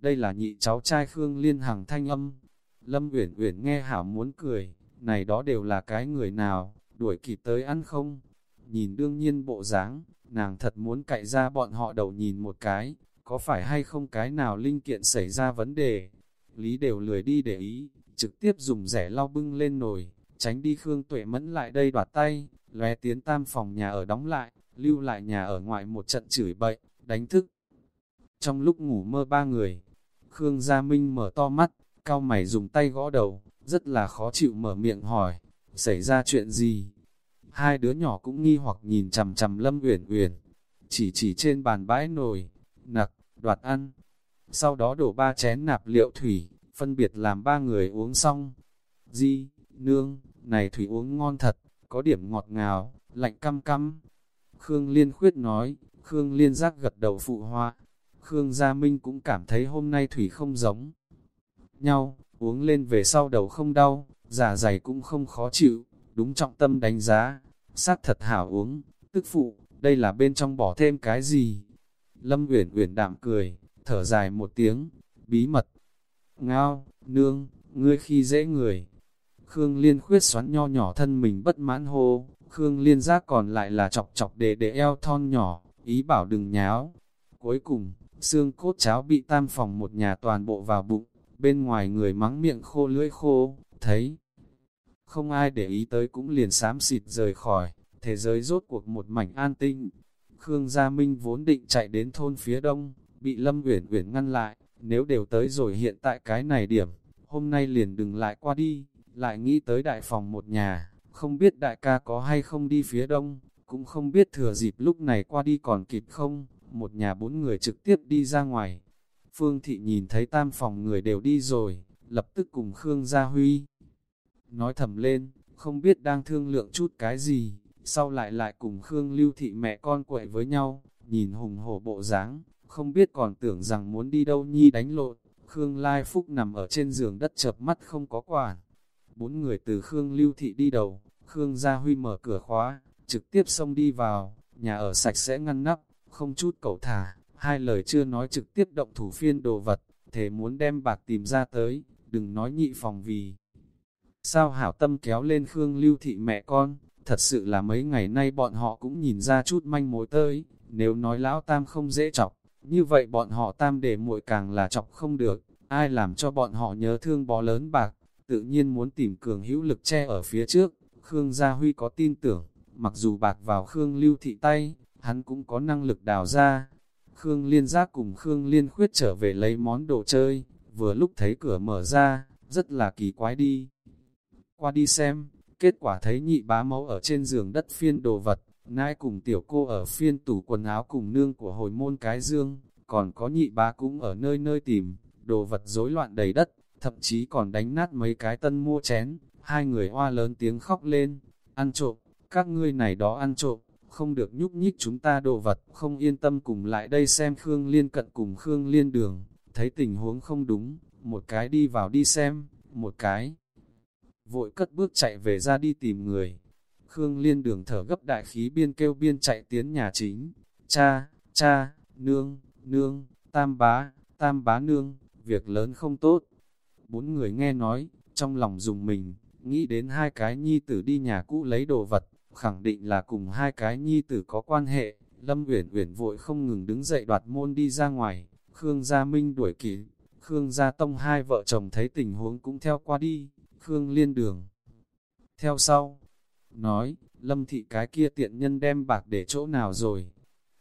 Đây là nhị cháu trai Khương Liên Hằng thanh âm. Lâm Uyển Uyển nghe hảo muốn cười, này đó đều là cái người nào, đuổi kịp tới ăn không? Nhìn đương nhiên bộ dáng, nàng thật muốn cậy ra bọn họ đầu nhìn một cái, có phải hay không cái nào linh kiện xảy ra vấn đề. Lý đều lười đi để ý, trực tiếp dùng rẻ lau bưng lên nồi, tránh đi Khương Tuệ Mẫn lại đây đoạt tay, lóe tiến tam phòng nhà ở đóng lại, lưu lại nhà ở ngoại một trận chửi bậy, đánh thức. Trong lúc ngủ mơ ba người, Khương Gia Minh mở to mắt, cao mày dùng tay gõ đầu, rất là khó chịu mở miệng hỏi, xảy ra chuyện gì? Hai đứa nhỏ cũng nghi hoặc nhìn chằm chằm Lâm Uyển Uyển, chỉ chỉ trên bàn bãi nồi, nặc, đoạt ăn. Sau đó đổ ba chén nạp liệu thủy, phân biệt làm ba người uống xong. Di, nương, này thủy uống ngon thật, có điểm ngọt ngào, lạnh căm căm. Khương Liên khuyết nói, Khương Liên giác gật đầu phụ hoa. Khương Gia Minh cũng cảm thấy hôm nay thủy không giống nhau, uống lên về sau đầu không đau, giả dày cũng không khó chịu, đúng trọng tâm đánh giá, sát thật hảo uống, tức phụ, đây là bên trong bỏ thêm cái gì? Lâm Uyển Uyển đạm cười, thở dài một tiếng, bí mật. Ngao, nương, ngươi khi dễ người. Khương Liên khuyết xoắn nho nhỏ thân mình bất mãn hô, Khương Liên giác còn lại là chọc chọc để để eo thon nhỏ, ý bảo đừng nháo. Cuối cùng, xương cốt cháo bị tam phòng một nhà toàn bộ vào bụng, bên ngoài người mắng miệng khô lưỡi khô, thấy. Không ai để ý tới cũng liền xám xịt rời khỏi, thế giới rốt cuộc một mảnh an tinh. Khương Gia Minh vốn định chạy đến thôn phía đông, bị Lâm Uyển Uyển ngăn lại, nếu đều tới rồi hiện tại cái này điểm, hôm nay liền đừng lại qua đi, lại nghĩ tới đại phòng một nhà, không biết đại ca có hay không đi phía đông, cũng không biết thừa dịp lúc này qua đi còn kịp không, một nhà bốn người trực tiếp đi ra ngoài. Phương Thị nhìn thấy tam phòng người đều đi rồi, lập tức cùng Khương Gia Huy. Nói thầm lên, không biết đang thương lượng chút cái gì, sau lại lại cùng Khương Lưu Thị mẹ con quậy với nhau, nhìn hùng hổ bộ dáng, không biết còn tưởng rằng muốn đi đâu nhi đánh lộn. Khương Lai Phúc nằm ở trên giường đất chập mắt không có quản. Bốn người từ Khương Lưu Thị đi đầu, Khương Gia Huy mở cửa khóa, trực tiếp xông đi vào, nhà ở sạch sẽ ngăn nắp, không chút cầu thả, hai lời chưa nói trực tiếp động thủ phiên đồ vật, thể muốn đem bạc tìm ra tới, đừng nói nhị phòng vì. Sao hảo tâm kéo lên Khương Lưu Thị mẹ con, thật sự là mấy ngày nay bọn họ cũng nhìn ra chút manh mối tới, nếu nói lão tam không dễ chọc, như vậy bọn họ tam để muội càng là chọc không được, ai làm cho bọn họ nhớ thương bó lớn bạc, tự nhiên muốn tìm cường hữu lực che ở phía trước, Khương Gia Huy có tin tưởng, mặc dù bạc vào Khương Lưu Thị tay, hắn cũng có năng lực đào ra. Khương Liên Giác cùng Khương Liên Khuyết trở về lấy món đồ chơi, vừa lúc thấy cửa mở ra, rất là kỳ quái đi. Qua đi xem, kết quả thấy nhị bá mẫu ở trên giường đất phiên đồ vật, nai cùng tiểu cô ở phiên tủ quần áo cùng nương của hồi môn cái dương, còn có nhị bá cũng ở nơi nơi tìm, đồ vật rối loạn đầy đất, thậm chí còn đánh nát mấy cái tân mua chén, hai người hoa lớn tiếng khóc lên, ăn trộm, các ngươi này đó ăn trộm, không được nhúc nhích chúng ta đồ vật, không yên tâm cùng lại đây xem Khương Liên cận cùng Khương Liên đường, thấy tình huống không đúng, một cái đi vào đi xem, một cái vội cất bước chạy về ra đi tìm người. Khương Liên đường thở gấp đại khí biên kêu biên chạy tiến nhà chính, cha, cha, nương, nương, tam bá, tam bá nương, việc lớn không tốt. Bốn người nghe nói, trong lòng dùng mình, nghĩ đến hai cái nhi tử đi nhà cũ lấy đồ vật, khẳng định là cùng hai cái nhi tử có quan hệ. Lâm Uyển Uyển vội không ngừng đứng dậy đoạt môn đi ra ngoài, Khương Gia Minh đuổi kịp, Khương Gia Tông hai vợ chồng thấy tình huống cũng theo qua đi, Khương Liên Đường. Theo sau, nói, Lâm Thị cái kia tiện nhân đem bạc để chỗ nào rồi?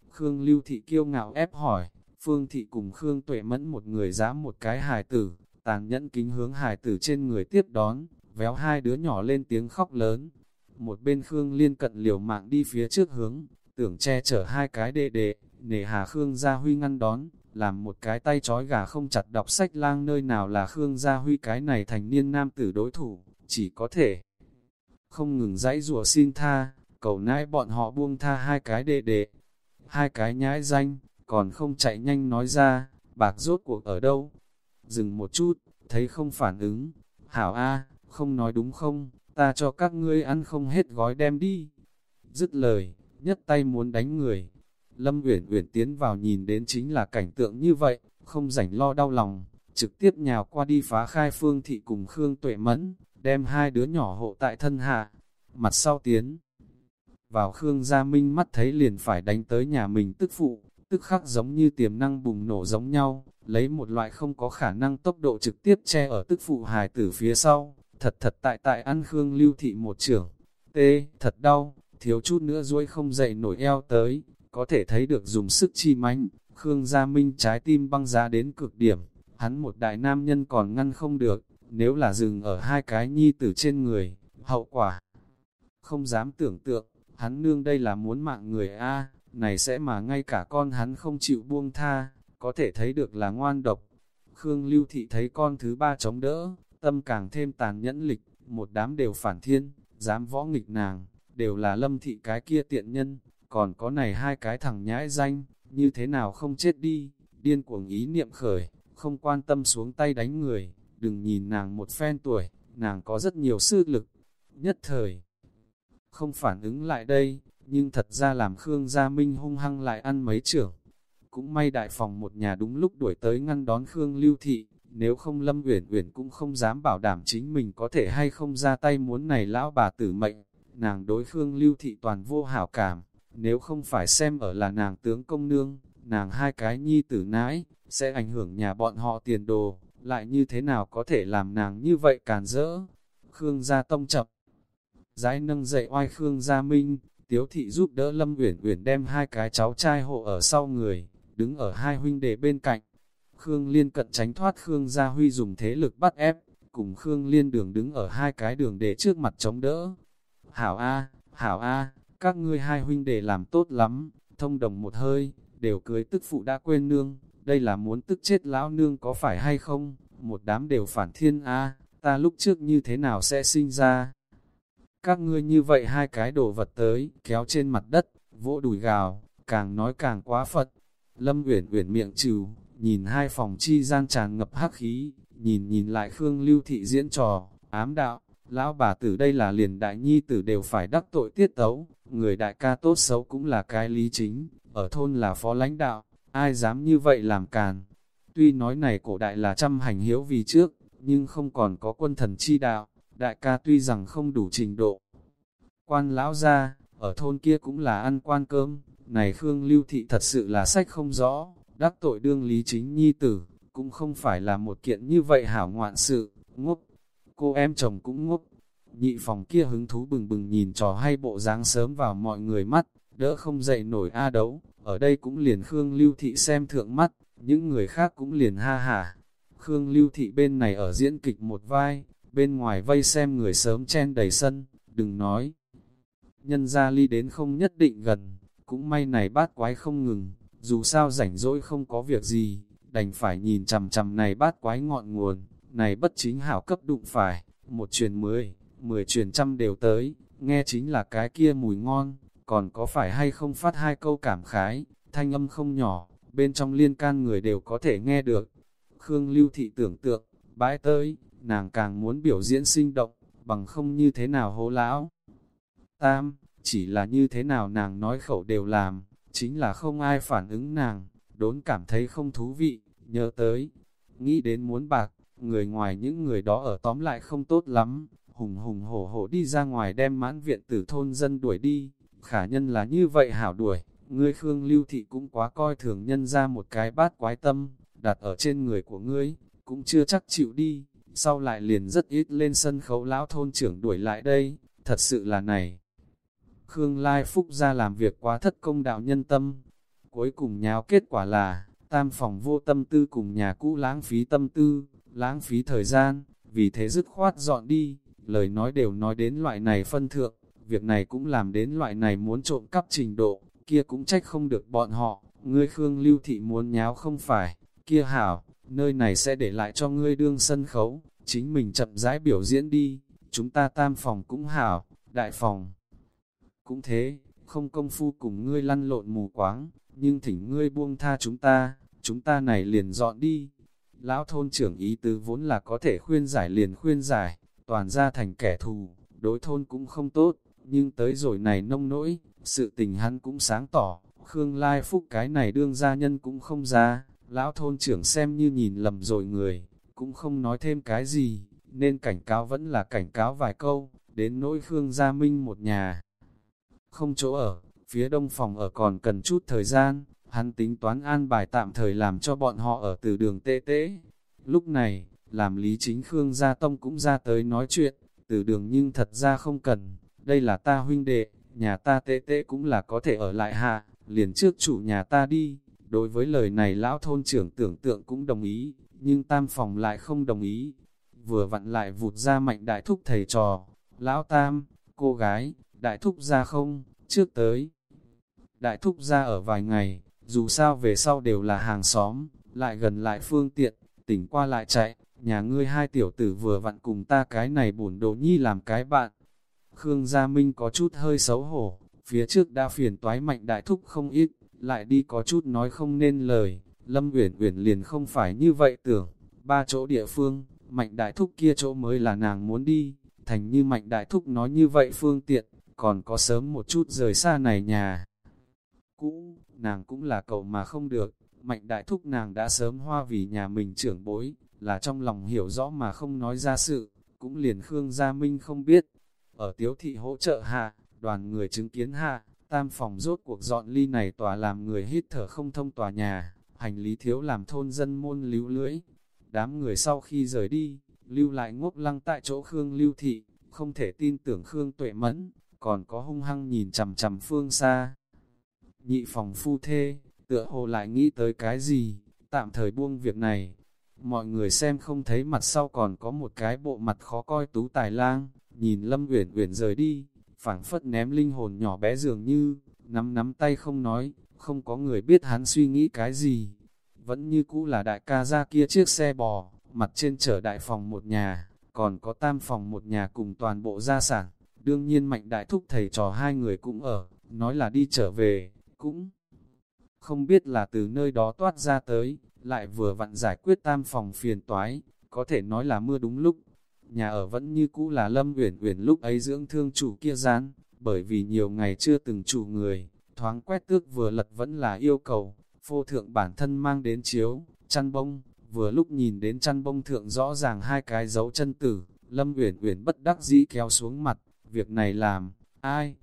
Khương Lưu Thị kiêu ngạo ép hỏi, Phương Thị cùng Khương Tuệ Mẫn một người dám một cái hài tử, tàn nhẫn kính hướng hài tử trên người tiếp đón, véo hai đứa nhỏ lên tiếng khóc lớn. Một bên Khương Liên cận liều mạng đi phía trước hướng, tưởng che chở hai cái đệ đệ, nề hà Khương Gia Huy ngăn đón, làm một cái tay trói gà không chặt đọc sách lang nơi nào là Khương Gia Huy cái này thành niên nam tử đối thủ, chỉ có thể không ngừng dãy rủa xin tha, cầu nãi bọn họ buông tha hai cái đệ đệ, hai cái nhãi danh, còn không chạy nhanh nói ra, bạc rốt cuộc ở đâu. Dừng một chút, thấy không phản ứng, hảo a không nói đúng không, ta cho các ngươi ăn không hết gói đem đi. Dứt lời, nhất tay muốn đánh người, Lâm Uyển Uyển tiến vào nhìn đến chính là cảnh tượng như vậy, không rảnh lo đau lòng, trực tiếp nhào qua đi phá khai Phương Thị cùng Khương Tuệ Mẫn, đem hai đứa nhỏ hộ tại thân hạ, mặt sau tiến. Vào Khương Gia Minh mắt thấy liền phải đánh tới nhà mình tức phụ, tức khắc giống như tiềm năng bùng nổ giống nhau, lấy một loại không có khả năng tốc độ trực tiếp che ở tức phụ hài tử phía sau, thật thật tại tại ăn Khương Lưu Thị một trưởng. Tê, thật đau, thiếu chút nữa duỗi không dậy nổi eo tới, có thể thấy được dùng sức chi mãnh, Khương Gia Minh trái tim băng giá đến cực điểm, hắn một đại nam nhân còn ngăn không được, nếu là dừng ở hai cái nhi tử trên người, hậu quả. Không dám tưởng tượng, hắn nương đây là muốn mạng người A, này sẽ mà ngay cả con hắn không chịu buông tha, có thể thấy được là ngoan độc. Khương Lưu Thị thấy con thứ ba chống đỡ, tâm càng thêm tàn nhẫn lịch, một đám đều phản thiên, dám võ nghịch nàng, đều là lâm thị cái kia tiện nhân, còn có này hai cái thằng nhãi danh, như thế nào không chết đi, điên cuồng ý niệm khởi, không quan tâm xuống tay đánh người, đừng nhìn nàng một phen tuổi, nàng có rất nhiều sư lực, nhất thời. Không phản ứng lại đây, nhưng thật ra làm Khương Gia Minh hung hăng lại ăn mấy trưởng. Cũng may đại phòng một nhà đúng lúc đuổi tới ngăn đón Khương Lưu Thị, nếu không Lâm Uyển Uyển cũng không dám bảo đảm chính mình có thể hay không ra tay muốn này lão bà tử mệnh, nàng đối Khương Lưu Thị toàn vô hảo cảm nếu không phải xem ở là nàng tướng công nương, nàng hai cái nhi tử nãi, sẽ ảnh hưởng nhà bọn họ tiền đồ, lại như thế nào có thể làm nàng như vậy càn rỡ. Khương gia tông chậm, giái nâng dậy oai Khương gia minh, tiếu thị giúp đỡ Lâm Uyển Uyển đem hai cái cháu trai hộ ở sau người, đứng ở hai huynh đệ bên cạnh. Khương Liên cận tránh thoát Khương Gia Huy dùng thế lực bắt ép, cùng Khương Liên đường đứng ở hai cái đường để trước mặt chống đỡ. Hảo A, Hảo A, các ngươi hai huynh đệ làm tốt lắm, thông đồng một hơi, đều cưới tức phụ đã quên nương, đây là muốn tức chết lão nương có phải hay không, một đám đều phản thiên a ta lúc trước như thế nào sẽ sinh ra. Các ngươi như vậy hai cái đồ vật tới, kéo trên mặt đất, vỗ đùi gào, càng nói càng quá phật. Lâm Uyển Uyển miệng trừ, nhìn hai phòng chi gian tràn ngập hắc khí, nhìn nhìn lại Khương Lưu Thị diễn trò, ám đạo, lão bà tử đây là liền đại nhi tử đều phải đắc tội tiết tấu, người đại ca tốt xấu cũng là cái lý chính, ở thôn là phó lãnh đạo, ai dám như vậy làm càn. Tuy nói này cổ đại là trăm hành hiếu vì trước, nhưng không còn có quân thần chi đạo, đại ca tuy rằng không đủ trình độ. Quan lão ra, ở thôn kia cũng là ăn quan cơm, này Khương Lưu Thị thật sự là sách không rõ, đắc tội đương lý chính nhi tử, cũng không phải là một kiện như vậy hảo ngoạn sự, ngốc. Cô em chồng cũng ngốc. Nhị phòng kia hứng thú bừng bừng nhìn trò hay bộ dáng sớm vào mọi người mắt, đỡ không dậy nổi a đấu, ở đây cũng liền Khương Lưu Thị xem thượng mắt, những người khác cũng liền ha hả. Khương Lưu Thị bên này ở diễn kịch một vai, bên ngoài vây xem người sớm chen đầy sân, đừng nói. Nhân ra ly đến không nhất định gần, cũng may này bát quái không ngừng, dù sao rảnh rỗi không có việc gì, đành phải nhìn chằm chằm này bát quái ngọn nguồn, này bất chính hảo cấp đụng phải, một truyền mười, mười truyền trăm đều tới, nghe chính là cái kia mùi ngon, còn có phải hay không phát hai câu cảm khái, thanh âm không nhỏ, bên trong liên can người đều có thể nghe được. Khương Lưu Thị tưởng tượng, bãi tới, nàng càng muốn biểu diễn sinh động, bằng không như thế nào hố lão. Tam, chỉ là như thế nào nàng nói khẩu đều làm, chính là không ai phản ứng nàng, đốn cảm thấy không thú vị, nhớ tới, nghĩ đến muốn bạc, người ngoài những người đó ở tóm lại không tốt lắm, hùng hùng hổ hổ đi ra ngoài đem mãn viện tử thôn dân đuổi đi, khả nhân là như vậy hảo đuổi, ngươi Khương Lưu Thị cũng quá coi thường nhân ra một cái bát quái tâm, đặt ở trên người của ngươi, cũng chưa chắc chịu đi, sau lại liền rất ít lên sân khấu lão thôn trưởng đuổi lại đây, thật sự là này. Khương Lai Phúc ra làm việc quá thất công đạo nhân tâm, cuối cùng nháo kết quả là, tam phòng vô tâm tư cùng nhà cũ lãng phí tâm tư, lãng phí thời gian, vì thế dứt khoát dọn đi, lời nói đều nói đến loại này phân thượng, việc này cũng làm đến loại này muốn trộm cắp trình độ, kia cũng trách không được bọn họ, ngươi Khương Lưu Thị muốn nháo không phải, kia hảo, nơi này sẽ để lại cho ngươi đương sân khấu, chính mình chậm rãi biểu diễn đi, chúng ta tam phòng cũng hảo, đại phòng. Cũng thế, không công phu cùng ngươi lăn lộn mù quáng, nhưng thỉnh ngươi buông tha chúng ta, chúng ta này liền dọn đi. Lão thôn trưởng ý tứ vốn là có thể khuyên giải liền khuyên giải, toàn ra thành kẻ thù, đối thôn cũng không tốt, nhưng tới rồi này nông nỗi, sự tình hắn cũng sáng tỏ, Khương Lai Phúc cái này đương gia nhân cũng không ra, lão thôn trưởng xem như nhìn lầm rồi người, cũng không nói thêm cái gì, nên cảnh cáo vẫn là cảnh cáo vài câu, đến nỗi Khương Gia Minh một nhà. Không chỗ ở, phía đông phòng ở còn cần chút thời gian, hắn tính toán an bài tạm thời làm cho bọn họ ở từ đường tê tế. Lúc này, làm lý chính Khương Gia Tông cũng ra tới nói chuyện, từ đường nhưng thật ra không cần, đây là ta huynh đệ, nhà ta tê tê cũng là có thể ở lại hạ, liền trước chủ nhà ta đi. Đối với lời này lão thôn trưởng tưởng tượng cũng đồng ý, nhưng tam phòng lại không đồng ý. Vừa vặn lại vụt ra mạnh đại thúc thầy trò, lão tam, cô gái, đại thúc ra không, trước tới. Đại thúc ra ở vài ngày, dù sao về sau đều là hàng xóm, lại gần lại phương tiện, tỉnh qua lại chạy, nhà ngươi hai tiểu tử vừa vặn cùng ta cái này bổn đồ nhi làm cái bạn. Khương Gia Minh có chút hơi xấu hổ, phía trước đã phiền toái mạnh đại thúc không ít, lại đi có chút nói không nên lời, Lâm Uyển Uyển liền không phải như vậy tưởng, ba chỗ địa phương, mạnh đại thúc kia chỗ mới là nàng muốn đi, thành như mạnh đại thúc nói như vậy phương tiện, còn có sớm một chút rời xa này nhà. Cũ, nàng cũng là cậu mà không được, mạnh đại thúc nàng đã sớm hoa vì nhà mình trưởng bối, là trong lòng hiểu rõ mà không nói ra sự, cũng liền Khương Gia Minh không biết. Ở tiếu thị hỗ trợ hạ, đoàn người chứng kiến hạ, tam phòng rốt cuộc dọn ly này tòa làm người hít thở không thông tòa nhà, hành lý thiếu làm thôn dân môn lưu lưỡi. Đám người sau khi rời đi, lưu lại ngốc lăng tại chỗ Khương lưu thị, không thể tin tưởng Khương tuệ mẫn, còn có hung hăng nhìn chằm chằm phương xa. Nhị phòng phu thê, tựa hồ lại nghĩ tới cái gì, tạm thời buông việc này. Mọi người xem không thấy mặt sau còn có một cái bộ mặt khó coi tú tài lang, nhìn Lâm Uyển Uyển rời đi, phảng phất ném linh hồn nhỏ bé dường như, nắm nắm tay không nói, không có người biết hắn suy nghĩ cái gì. Vẫn như cũ là đại ca ra kia chiếc xe bò, mặt trên chở đại phòng một nhà, còn có tam phòng một nhà cùng toàn bộ gia sản. Đương nhiên mạnh đại thúc thầy trò hai người cũng ở, nói là đi trở về, cũng không biết là từ nơi đó toát ra tới, lại vừa vặn giải quyết tam phòng phiền toái, có thể nói là mưa đúng lúc. Nhà ở vẫn như cũ là Lâm Uyển Uyển lúc ấy dưỡng thương chủ kia gián, bởi vì nhiều ngày chưa từng chủ người, thoáng quét tước vừa lật vẫn là yêu cầu, phô thượng bản thân mang đến chiếu, chăn bông, vừa lúc nhìn đến chăn bông thượng rõ ràng hai cái dấu chân tử, Lâm Uyển Uyển bất đắc dĩ kéo xuống mặt, việc này làm, ai?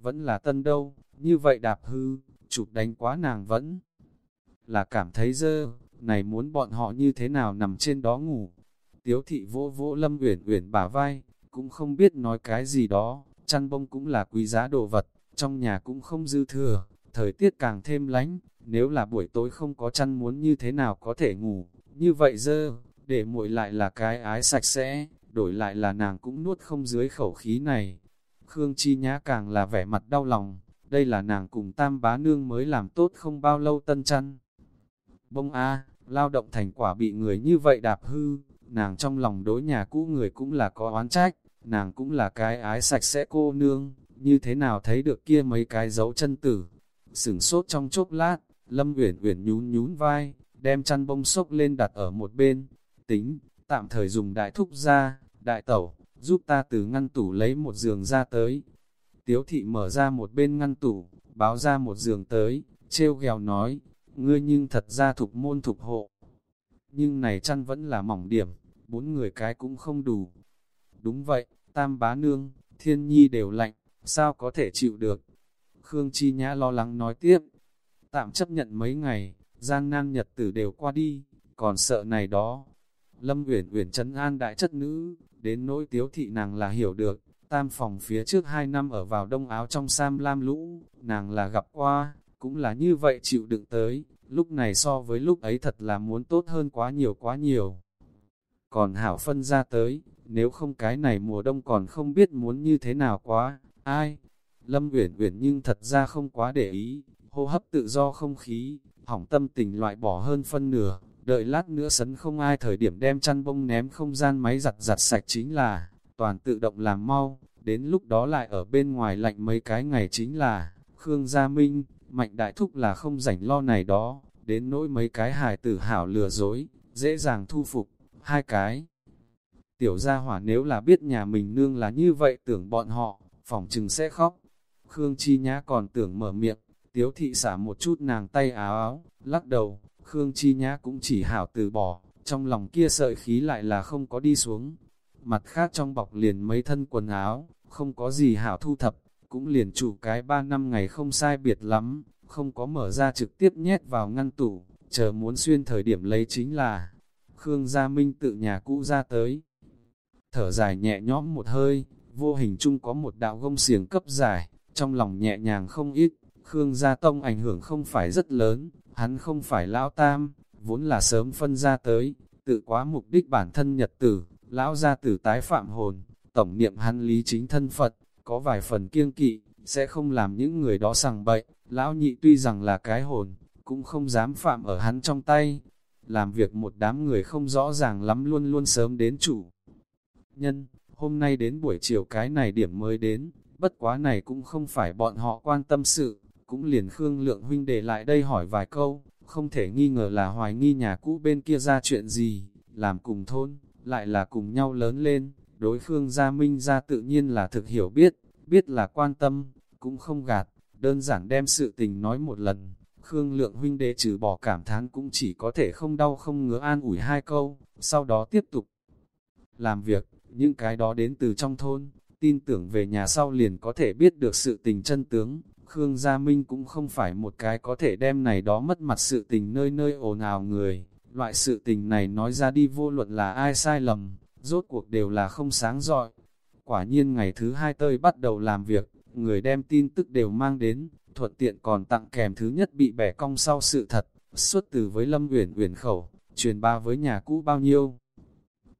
Vẫn là tân đâu, như vậy đạp hư, chụp đánh quá nàng vẫn là cảm thấy dơ, này muốn bọn họ như thế nào nằm trên đó ngủ. Tiếu thị vỗ vỗ Lâm Uyển Uyển bả vai, cũng không biết nói cái gì đó, chăn bông cũng là quý giá đồ vật, trong nhà cũng không dư thừa, thời tiết càng thêm lánh, nếu là buổi tối không có chăn muốn như thế nào có thể ngủ, như vậy dơ, để muội lại là cái ái sạch sẽ, đổi lại là nàng cũng nuốt không dưới khẩu khí này. Khương Chi Nhã càng là vẻ mặt đau lòng, đây là nàng cùng tam bá nương mới làm tốt không bao lâu tân chăn. Bông A, lao động thành quả bị người như vậy đạp hư, nàng trong lòng đối nhà cũ người cũng là có oán trách, nàng cũng là cái ái sạch sẽ cô nương, như thế nào thấy được kia mấy cái dấu chân tử. Sửng sốt trong chốc lát, Lâm Uyển Uyển nhún nhún vai, đem chăn bông sốc lên đặt ở một bên, tính, tạm thời dùng đại thúc ra, đại tẩu, giúp ta từ ngăn tủ lấy một giường ra tới. Tiếu thị mở ra một bên ngăn tủ, báo ra một giường tới, treo ghèo nói, ngươi nhưng thật ra thục môn thục hộ. Nhưng này chăn vẫn là mỏng điểm, bốn người cái cũng không đủ. Đúng vậy, tam bá nương, thiên nhi đều lạnh, sao có thể chịu được. Khương Chi Nhã lo lắng nói tiếp, tạm chấp nhận mấy ngày, gian nan nhật tử đều qua đi, còn sợ này đó. Lâm Uyển Uyển trấn an đại chất nữ, đến nỗi tiếu thị nàng là hiểu được, tam phòng phía trước hai năm ở vào đông áo trong sam lam lũ, nàng là gặp qua, cũng là như vậy chịu đựng tới, lúc này so với lúc ấy thật là muốn tốt hơn quá nhiều quá nhiều. Còn hảo phân ra tới, nếu không cái này mùa đông còn không biết muốn như thế nào quá, ai? Lâm Uyển Uyển nhưng thật ra không quá để ý, hô hấp tự do không khí, hỏng tâm tình loại bỏ hơn phân nửa, đợi lát nữa sấn không ai thời điểm đem chăn bông ném không gian máy giặt giặt sạch chính là, toàn tự động làm mau, đến lúc đó lại ở bên ngoài lạnh mấy cái ngày chính là, Khương Gia Minh, Mạnh Đại Thúc là không rảnh lo này đó, đến nỗi mấy cái hài tử hảo lừa dối, dễ dàng thu phục, hai cái. Tiểu gia hỏa nếu là biết nhà mình nương là như vậy tưởng bọn họ, phòng chừng sẽ khóc. Khương Chi Nhã còn tưởng mở miệng, tiếu thị xả một chút nàng tay áo áo, lắc đầu, Khương Chi Nhã cũng chỉ hảo từ bỏ, trong lòng kia sợi khí lại là không có đi xuống. Mặt khác trong bọc liền mấy thân quần áo, không có gì hảo thu thập, cũng liền chủ cái ba năm ngày không sai biệt lắm, không có mở ra trực tiếp nhét vào ngăn tủ, chờ muốn xuyên thời điểm lấy chính là Khương Gia Minh tự nhà cũ ra tới. Thở dài nhẹ nhõm một hơi, vô hình chung có một đạo gông xiềng cấp dài, trong lòng nhẹ nhàng không ít, Khương Gia Tông ảnh hưởng không phải rất lớn, hắn không phải lão tam, vốn là sớm phân ra tới, tự quá mục đích bản thân nhật tử, lão gia tử tái phạm hồn, tổng niệm hắn lý chính thân Phật, có vài phần kiêng kỵ, sẽ không làm những người đó sằng bậy, lão nhị tuy rằng là cái hồn, cũng không dám phạm ở hắn trong tay, làm việc một đám người không rõ ràng lắm luôn luôn sớm đến chủ. Nhân, hôm nay đến buổi chiều cái này điểm mới đến, bất quá này cũng không phải bọn họ quan tâm sự, cũng liền Khương Lượng huynh để lại đây hỏi vài câu, không thể nghi ngờ là hoài nghi nhà cũ bên kia ra chuyện gì, làm cùng thôn, lại là cùng nhau lớn lên, đối Khương Gia Minh ra tự nhiên là thực hiểu biết, biết là quan tâm, cũng không gạt, đơn giản đem sự tình nói một lần. Khương Lượng huynh đệ trừ bỏ cảm thán cũng chỉ có thể không đau không ngứa an ủi hai câu, sau đó tiếp tục làm việc, những cái đó đến từ trong thôn, tin tưởng về nhà sau liền có thể biết được sự tình chân tướng. Khương Gia Minh cũng không phải một cái có thể đem này đó mất mặt sự tình nơi nơi ồn ào người. Loại sự tình này nói ra đi vô luận là ai sai lầm, rốt cuộc đều là không sáng dọi. Quả nhiên ngày thứ hai tơi bắt đầu làm việc, người đem tin tức đều mang đến, thuận tiện còn tặng kèm thứ nhất bị bẻ cong sau sự thật, xuất từ với Lâm Uyển Uyển khẩu, truyền ba với nhà cũ bao nhiêu.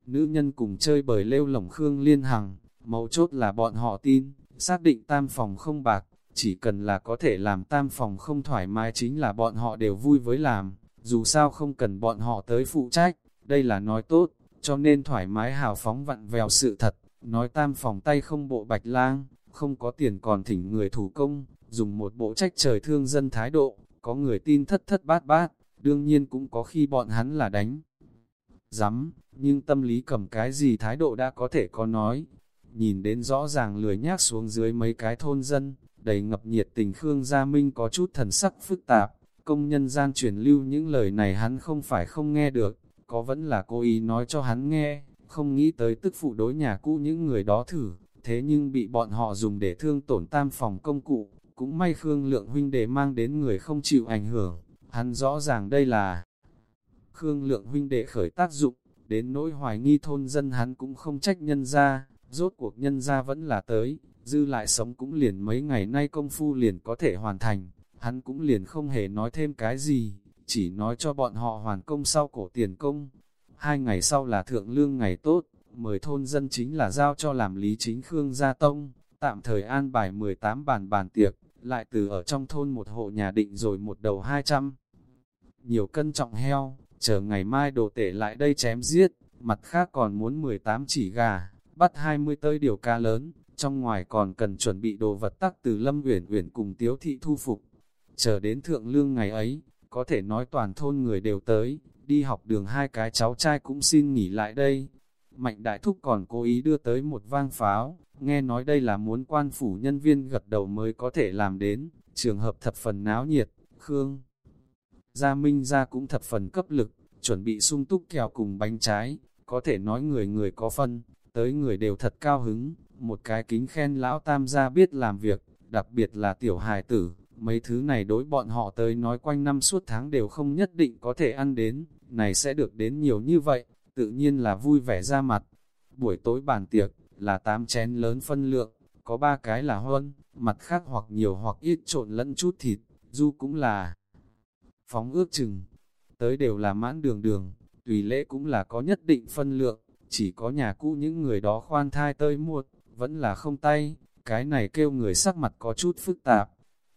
Nữ nhân cùng chơi bời lêu lỏng Khương Liên Hằng, mấu chốt là bọn họ tin, xác định tam phòng không bạc, chỉ cần là có thể làm tam phòng không thoải mái chính là bọn họ đều vui với làm, dù sao không cần bọn họ tới phụ trách, đây là nói tốt, cho nên thoải mái hào phóng vặn vèo sự thật, nói tam phòng tay không bộ bạch lang, không có tiền còn thỉnh người thủ công, dùng một bộ trách trời thương dân thái độ, có người tin thất thất bát bát, đương nhiên cũng có khi bọn hắn là đánh. Dám, nhưng tâm lý cầm cái gì thái độ đã có thể có nói. Nhìn đến rõ ràng lười nhác xuống dưới mấy cái thôn dân, đầy ngập nhiệt tình Khương Gia Minh có chút thần sắc phức tạp. Công nhân gian truyền lưu những lời này hắn không phải không nghe được, có vẫn là cố ý nói cho hắn nghe, không nghĩ tới tức phụ đối nhà cũ những người đó thử, thế nhưng bị bọn họ dùng để thương tổn tam phòng công cụ, cũng may Khương Lượng huynh để mang đến người không chịu ảnh hưởng, hắn rõ ràng đây là Khương Lượng huynh đệ khởi tác dụng, đến nỗi hoài nghi thôn dân hắn cũng không trách nhân ra, rốt cuộc nhân ra vẫn là tới, dư lại sống cũng liền mấy ngày nay công phu liền có thể hoàn thành, hắn cũng liền không hề nói thêm cái gì, chỉ nói cho bọn họ hoàn công sau cổ tiền công. Hai ngày sau là thượng lương ngày tốt, mời thôn dân chính là giao cho làm lý chính Khương Gia Tông, tạm thời an bài 18 bàn bàn tiệc, lại từ ở trong thôn một hộ nhà định rồi một đầu 200. Nhiều cân trọng heo, chờ ngày mai đồ tể lại đây chém giết, mặt khác còn muốn 18 chỉ gà, bắt 20 tơi điều ca lớn, trong ngoài còn cần chuẩn bị đồ vật tắc từ Lâm Uyển Uyển cùng Tiếu Thị thu phục. Chờ đến thượng lương ngày ấy, có thể nói toàn thôn người đều tới, đi học đường hai cái cháu trai cũng xin nghỉ lại đây. Mạnh đại thúc còn cố ý đưa tới một vang pháo, nghe nói đây là muốn quan phủ nhân viên gật đầu mới có thể làm đến, trường hợp thập phần náo nhiệt, Khương. Gia Minh ra cũng thập phần cấp lực, chuẩn bị sung túc kẹo cùng bánh trái, có thể nói người người có phân, tới người đều thật cao hứng, một cái kính khen lão tam gia biết làm việc, đặc biệt là tiểu hài tử, mấy thứ này đối bọn họ tới nói quanh năm suốt tháng đều không nhất định có thể ăn đến, này sẽ được đến nhiều như vậy, tự nhiên là vui vẻ ra mặt. Buổi tối bàn tiệc, là tám chén lớn phân lượng, có ba cái là huân, mặt khác hoặc nhiều hoặc ít trộn lẫn chút thịt, du cũng là phóng ước chừng, tới đều là mãn đường đường, tùy lễ cũng là có nhất định phân lượng, chỉ có nhà cũ những người đó khoan thai tơi muột, vẫn là không tay, cái này kêu người sắc mặt có chút phức tạp.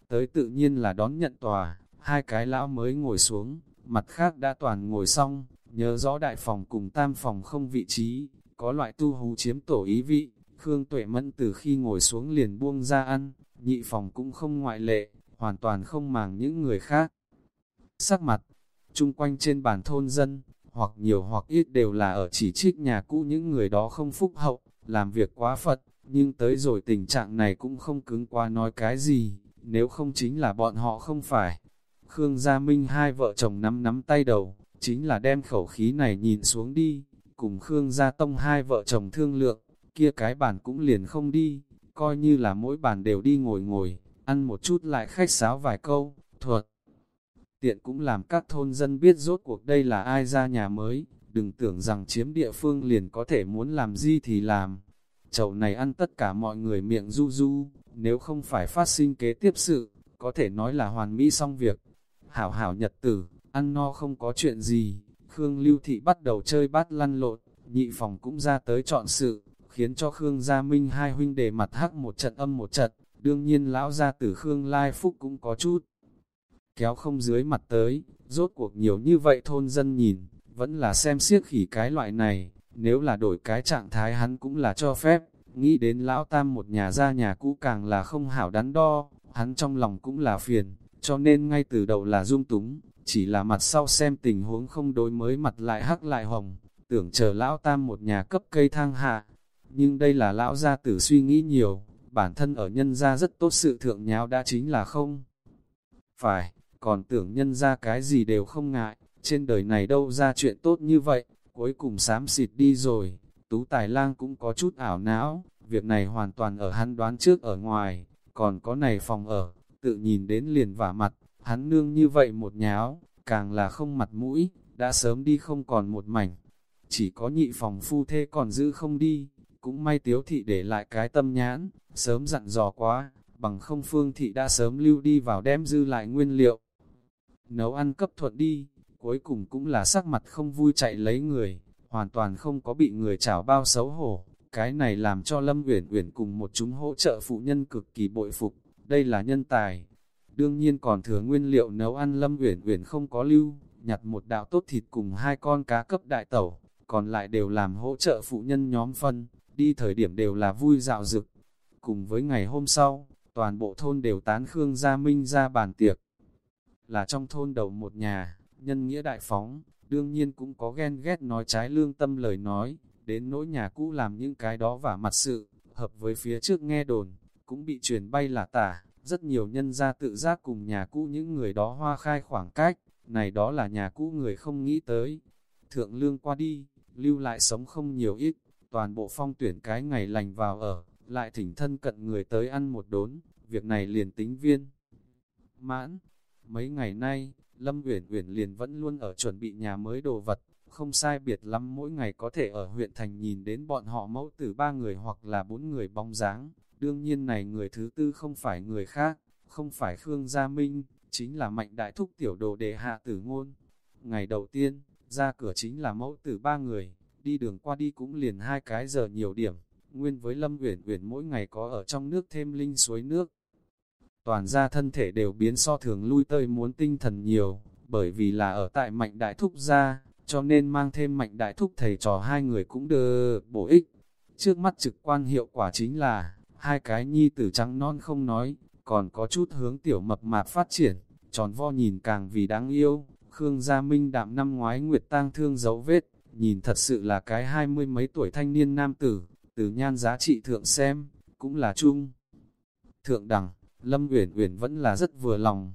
Tới tự nhiên là đón nhận tòa, hai cái lão mới ngồi xuống, mặt khác đã toàn ngồi xong, nhớ rõ đại phòng cùng tam phòng không vị trí, có loại tu hú chiếm tổ ý vị, Khương Tuệ Mẫn từ khi ngồi xuống liền buông ra ăn, nhị phòng cũng không ngoại lệ, hoàn toàn không màng những người khác. Sắc mặt, chung quanh trên bàn thôn dân, hoặc nhiều hoặc ít đều là ở chỉ trích nhà cũ những người đó không phúc hậu, làm việc quá Phật, nhưng tới rồi tình trạng này cũng không cứng qua nói cái gì, nếu không chính là bọn họ không phải. Khương Gia Minh hai vợ chồng nắm nắm tay đầu, chính là đem khẩu khí này nhìn xuống đi, cùng Khương Gia Tông hai vợ chồng thương lượng, kia cái bàn cũng liền không đi, coi như là mỗi bàn đều đi ngồi ngồi, ăn một chút lại khách sáo vài câu, thuật. Tiện cũng làm các thôn dân biết rốt cuộc đây là ai ra nhà mới, đừng tưởng rằng chiếm địa phương liền có thể muốn làm gì thì làm. Chậu này ăn tất cả mọi người miệng du du, nếu không phải phát sinh kế tiếp sự, có thể nói là hoàn mỹ xong việc. Hảo hảo nhật tử, ăn no không có chuyện gì, Khương Lưu Thị bắt đầu chơi bát lăn lộn, nhị phòng cũng ra tới chọn sự, khiến cho Khương Gia Minh hai huynh đề mặt hắc một trận âm một trận, đương nhiên lão gia tử Khương Lai Phúc cũng có chút. Kéo không dưới mặt tới, rốt cuộc nhiều như vậy thôn dân nhìn, vẫn là xem siếc khỉ cái loại này, nếu là đổi cái trạng thái hắn cũng là cho phép, nghĩ đến lão tam một nhà ra nhà cũ càng là không hảo đắn đo, hắn trong lòng cũng là phiền, cho nên ngay từ đầu là dung túng, chỉ là mặt sau xem tình huống không đối mới mặt lại hắc lại hồng, tưởng chờ lão tam một nhà cấp cây thang hạ. Nhưng đây là lão gia tử suy nghĩ nhiều, bản thân ở nhân gia rất tốt sự thượng nháo đã chính là không. Phải, còn tưởng nhân gia cái gì đều không ngại, trên đời này đâu ra chuyện tốt như vậy, cuối cùng xám xịt đi rồi. Tú Tài Lang cũng có chút ảo não, việc này hoàn toàn ở hắn đoán trước ở ngoài, còn có này phòng ở, tự nhìn đến liền vả mặt, Hắn nương như vậy một nháo, càng là không mặt mũi, đã sớm đi không còn một mảnh. Chỉ có nhị phòng phu thê còn giữ không đi, cũng may tiếu thị để lại cái tâm nhãn, sớm dặn dò quá, bằng không phương thị đã sớm lưu đi vào đem dư lại nguyên liệu. Nấu ăn cấp thuận đi, cuối cùng cũng là sắc mặt không vui chạy lấy người, hoàn toàn không có bị người chảo bao xấu hổ. Cái này làm cho Lâm Uyển Uyển cùng một chúng hỗ trợ phụ nhân cực kỳ bội phục, đây là nhân tài, Đương nhiên còn thừa nguyên liệu nấu ăn Lâm Uyển Uyển không có lưu, nhặt một đạo tốt thịt cùng hai con cá cấp đại tẩu, còn lại đều làm hỗ trợ phụ nhân nhóm phân, đi thời điểm đều là vui dạo dực. Cùng với ngày hôm sau, toàn bộ thôn đều tán Khương Gia Minh ra bàn tiệc. Là trong thôn đầu một nhà, nhân nghĩa đại phóng, đương nhiên cũng có ghen ghét nói trái lương tâm lời nói, đến nỗi nhà cũ làm những cái đó và mặt sự, hợp với phía trước nghe đồn, cũng bị truyền bay là tả, rất nhiều nhân gia tự giác cùng nhà cũ những người đó hoa khai khoảng cách, này đó là nhà cũ người không nghĩ tới. Thượng lương qua đi, lưu lại sống không nhiều ít, toàn bộ phong tuyển cái ngày lành vào ở, lại thỉnh thân cận người tới ăn một đốn, việc này liền tính viên. Mãn, mấy ngày nay, Lâm Uyển Uyển liền vẫn luôn ở chuẩn bị nhà mới đồ vật, không sai biệt lắm mỗi ngày có thể ở huyện thành nhìn đến bọn họ mẫu tử ba người hoặc là bốn người bóng dáng. Đương nhiên này người thứ tư không phải người khác, không phải Khương Gia Minh, chính là mạnh đại thúc tiểu đồ đề hạ tử ngôn. Ngày đầu tiên, ra cửa chính là mẫu tử ba người, đi đường qua đi cũng liền hai cái giờ nhiều điểm, nguyên với Lâm Uyển Uyển mỗi ngày có ở trong nước thêm linh suối nước. Toàn ra thân thể đều biến so thường lui tơi muốn tinh thần nhiều, bởi vì là ở tại mạnh đại thúc gia, cho nên mang thêm mạnh đại thúc thầy trò hai người cũng được bổ ích. Trước mắt trực quan hiệu quả chính là, hai cái nhi tử trắng non không nói, còn có chút hướng tiểu mập mạp phát triển, tròn vo nhìn càng vì đáng yêu. Khương Gia Minh đạm năm ngoái nguyệt tang thương dấu vết, nhìn thật sự là cái hai mươi mấy tuổi thanh niên nam tử, từ nhan giá trị thượng xem, cũng là chung. Thượng đẳng, Lâm Uyển Uyển vẫn là rất vừa lòng.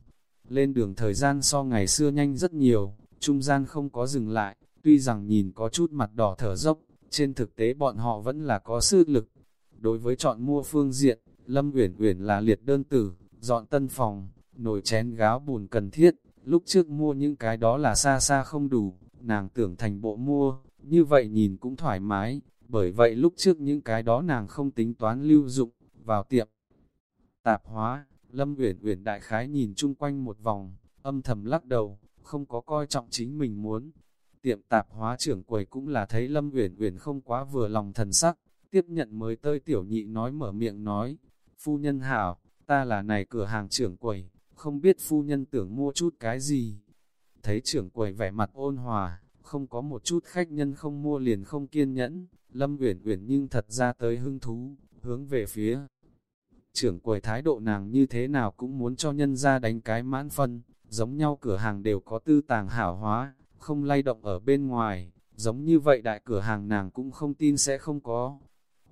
Lên đường thời gian so ngày xưa nhanh rất nhiều, trung gian không có dừng lại, tuy rằng nhìn có chút mặt đỏ thở dốc, trên thực tế bọn họ vẫn là có sư lực. Đối với chọn mua phương diện, Lâm Uyển Uyển là liệt đơn tử, dọn tân phòng, nồi chén gáo bùn cần thiết, lúc trước mua những cái đó là xa xa không đủ, nàng tưởng thành bộ mua, như vậy nhìn cũng thoải mái, bởi vậy lúc trước những cái đó nàng không tính toán lưu dụng, vào tiệm. Tạp hóa, Lâm Uyển Uyển đại khái nhìn chung quanh một vòng, âm thầm lắc đầu, không có coi trọng chính mình muốn. Tiệm tạp hóa trưởng quầy cũng là thấy Lâm Uyển Uyển không quá vừa lòng thần sắc, tiếp nhận mới tơi tiểu nhị nói mở miệng nói, phu nhân hảo, ta là này cửa hàng trưởng quầy, không biết phu nhân tưởng mua chút cái gì. Thấy trưởng quầy vẻ mặt ôn hòa, không có một chút khách nhân không mua liền không kiên nhẫn, Lâm Uyển Uyển nhưng thật ra tới hứng thú, hướng về phía trưởng quầy thái độ nàng như thế nào cũng muốn cho nhân ra đánh cái mãn phân, giống nhau cửa hàng đều có tư tàng hảo hóa, không lay động ở bên ngoài, giống như vậy đại cửa hàng nàng cũng không tin sẽ không có.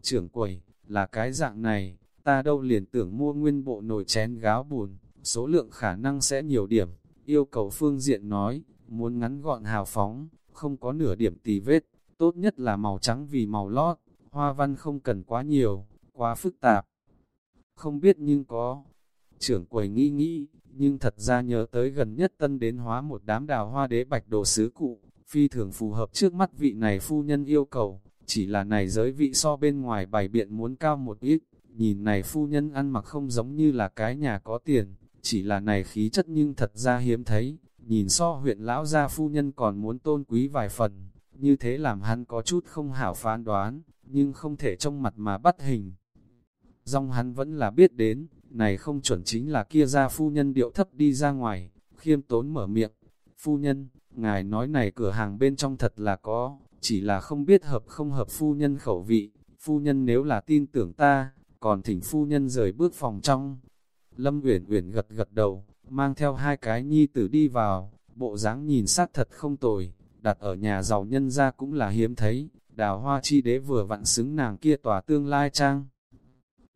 Trưởng quầy, là cái dạng này, ta đâu liền tưởng mua nguyên bộ nồi chén gáo bùn, số lượng khả năng sẽ nhiều điểm, yêu cầu phương diện nói, muốn ngắn gọn hào phóng, không có nửa điểm tì vết, tốt nhất là màu trắng vì màu lót, hoa văn không cần quá nhiều, quá phức tạp. Không biết nhưng có, trưởng quầy nghĩ nghĩ, nhưng thật ra nhớ tới gần nhất tân đến hóa một đám đào hoa đế bạch đồ sứ cụ, phi thường phù hợp trước mắt vị này phu nhân yêu cầu, chỉ là này giới vị so bên ngoài bài biện muốn cao một ít, nhìn này phu nhân ăn mặc không giống như là cái nhà có tiền, chỉ là này khí chất nhưng thật ra hiếm thấy, nhìn so huyện lão gia phu nhân còn muốn tôn quý vài phần, như thế làm hắn có chút không hảo phán đoán, nhưng không thể trong mặt mà bắt hình. Dòng hắn vẫn là biết đến, này không chuẩn chính là kia ra phu nhân điệu thấp đi ra ngoài, khiêm tốn mở miệng. Phu nhân, ngài nói này cửa hàng bên trong thật là có, chỉ là không biết hợp không hợp phu nhân khẩu vị. Phu nhân nếu là tin tưởng ta, còn thỉnh phu nhân rời bước phòng trong. Lâm Uyển Uyển gật gật đầu, mang theo hai cái nhi tử đi vào, bộ dáng nhìn sát thật không tồi, đặt ở nhà giàu nhân ra cũng là hiếm thấy, đào hoa chi đế vừa vặn xứng nàng kia tòa tương lai trang.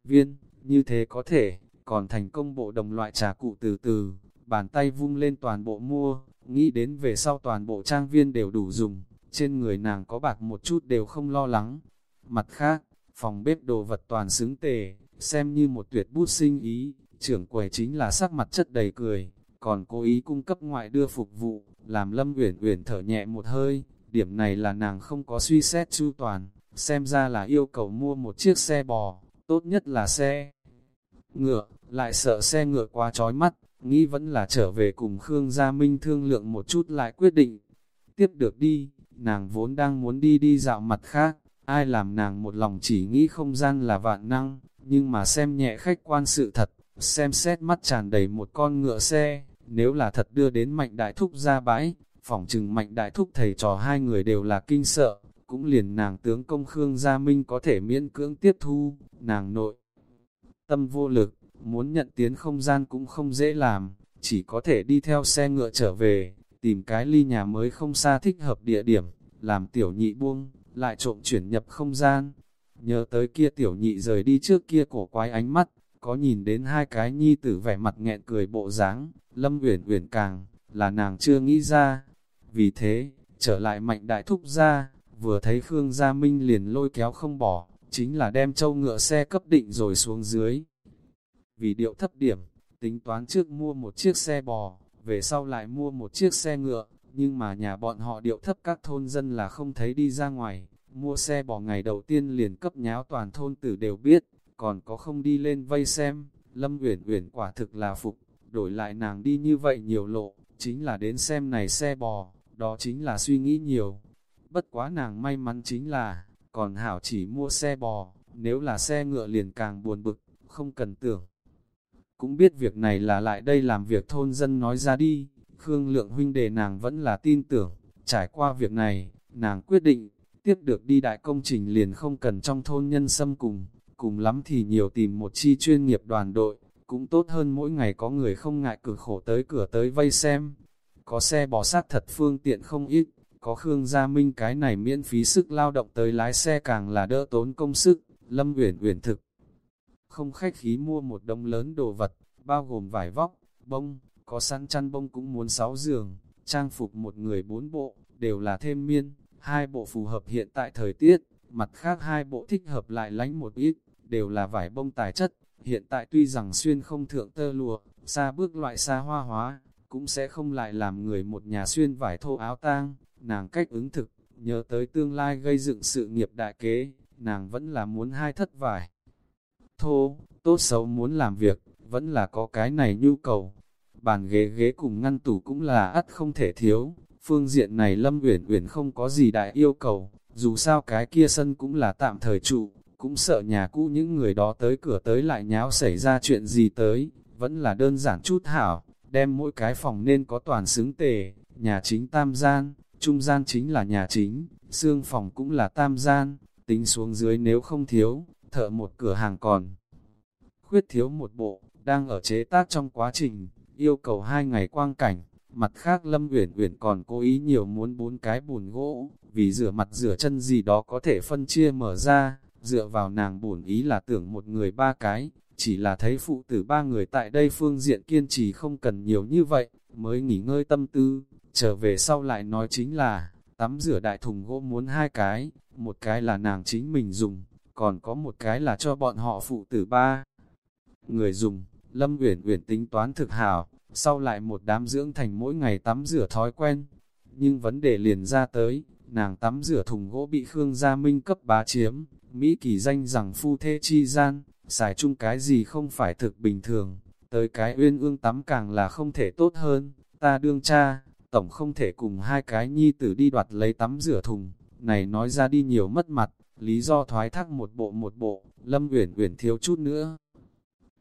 Viên, như thế có thể, còn thành công bộ đồng loại trà cụ từ từ, bàn tay vung lên toàn bộ mua, nghĩ đến về sau toàn bộ trang viên đều đủ dùng, trên người nàng có bạc một chút đều không lo lắng. Mặt khác, phòng bếp đồ vật toàn xứng tề, xem như một tuyệt bút sinh ý, trưởng quầy chính là sắc mặt chất đầy cười, còn cố ý cung cấp ngoại đưa phục vụ, làm Lâm Uyển Uyển thở nhẹ một hơi, điểm này là nàng không có suy xét chu toàn, xem ra là yêu cầu mua một chiếc xe bò, tốt nhất là xe ngựa, lại sợ xe ngựa quá trói mắt, nghĩ vẫn là trở về cùng Khương Gia Minh thương lượng một chút lại quyết định. Tiếp được đi, nàng vốn đang muốn đi đi dạo mặt khác, ai làm nàng một lòng chỉ nghĩ không gian là vạn năng, nhưng mà xem nhẹ khách quan sự thật, xem xét mắt tràn đầy một con ngựa xe, nếu là thật đưa đến mạnh đại thúc ra bãi, phỏng chừng mạnh đại thúc thầy trò hai người đều là kinh sợ, cũng liền nàng tướng công Khương Gia Minh có thể miễn cưỡng tiếp thu, nàng nội. Tâm vô lực, muốn nhận tiến không gian cũng không dễ làm, chỉ có thể đi theo xe ngựa trở về, tìm cái ly nhà mới không xa thích hợp địa điểm, làm tiểu nhị buông, lại trộm chuyển nhập không gian. Nhớ tới kia tiểu nhị rời đi trước kia cổ quái ánh mắt, có nhìn đến hai cái nhi tử vẻ mặt nghẹn cười bộ dáng, lâm uyển uyển càng, là nàng chưa nghĩ ra. Vì thế, trở lại mạnh đại thúc ra, vừa thấy Khương Gia Minh liền lôi kéo không bỏ, chính là đem châu ngựa xe cấp định rồi xuống dưới. Vì điệu thấp điểm, tính toán trước mua một chiếc xe bò, về sau lại mua một chiếc xe ngựa, nhưng mà nhà bọn họ điệu thấp các thôn dân là không thấy đi ra ngoài, mua xe bò ngày đầu tiên liền cấp nháo toàn thôn tử đều biết, còn có không đi lên vây xem, Lâm Uyển Uyển quả thực là phục, đổi lại nàng đi như vậy nhiều lộ, chính là đến xem này xe bò, đó chính là suy nghĩ nhiều. Bất quá nàng may mắn chính là, còn hảo chỉ mua xe bò, nếu là xe ngựa liền càng buồn bực, không cần tưởng. Cũng biết việc này là lại đây làm việc thôn dân nói ra đi, Khương Lượng huynh đề nàng vẫn là tin tưởng, trải qua việc này, nàng quyết định, tiếp được đi đại công trình liền không cần trong thôn nhân xâm cùng, cùng lắm thì nhiều tìm một chi chuyên nghiệp đoàn đội, cũng tốt hơn mỗi ngày có người không ngại cực khổ tới cửa tới vây xem. Có xe bò sát thật phương tiện không ít, có Khương Gia Minh cái này miễn phí sức lao động tới lái xe càng là đỡ tốn công sức, Lâm Uyển Uyển thực. Không khách khí mua một đông lớn đồ vật, bao gồm vải vóc, bông, có săn chăn bông cũng muốn sáu giường, trang phục một người bốn bộ, đều là thêm miên, hai bộ phù hợp hiện tại thời tiết, mặt khác hai bộ thích hợp lại lánh một ít, đều là vải bông tài chất, hiện tại tuy rằng xuyên không thượng tơ lụa, xa bước loại xa hoa hóa, cũng sẽ không lại làm người một nhà xuyên vải thô áo tang, nàng cách ứng thực, nhớ tới tương lai gây dựng sự nghiệp đại kế, nàng vẫn là muốn hai thất vải. Thô, tốt xấu muốn làm việc, vẫn là có cái này nhu cầu. Bàn ghế ghế cùng ngăn tủ cũng là ắt không thể thiếu, phương diện này Lâm Uyển Uyển không có gì đại yêu cầu, dù sao cái kia sân cũng là tạm thời trụ, cũng sợ nhà cũ những người đó tới cửa tới lại nháo xảy ra chuyện gì tới, vẫn là đơn giản chút hảo, đem mỗi cái phòng nên có toàn xứng tề, nhà chính tam gian, trung gian chính là nhà chính, xương phòng cũng là tam gian, tính xuống dưới nếu không thiếu, thợ một cửa hàng còn. Khuyết thiếu một bộ, đang ở chế tác trong quá trình, yêu cầu hai ngày quang cảnh, mặt khác Lâm Uyển Uyển còn cố ý nhiều muốn bốn cái bùn gỗ, vì rửa mặt rửa chân gì đó có thể phân chia mở ra, dựa vào nàng bổn ý là tưởng một người ba cái, chỉ là thấy phụ tử ba người tại đây phương diện kiên trì không cần nhiều như vậy, mới nghỉ ngơi tâm tư, trở về sau lại nói chính là, tắm rửa đại thùng gỗ muốn hai cái, một cái là nàng chính mình dùng, còn có một cái là cho bọn họ phụ tử ba. Người dùng, Lâm Uyển Uyển tính toán thực hảo, sau lại một đám dưỡng thành mỗi ngày tắm rửa thói quen. Nhưng vấn đề liền ra tới, nàng tắm rửa thùng gỗ bị Khương Gia Minh cấp bá chiếm, Mỹ kỳ danh rằng phu thê chi gian, xài chung cái gì không phải thực bình thường, tới cái uyên ương tắm càng là không thể tốt hơn, ta đương cha, tổng không thể cùng hai cái nhi tử đi đoạt lấy tắm rửa thùng, này nói ra đi nhiều mất mặt, lý do thoái thác một bộ một bộ, Lâm Uyển Uyển thiếu chút nữa,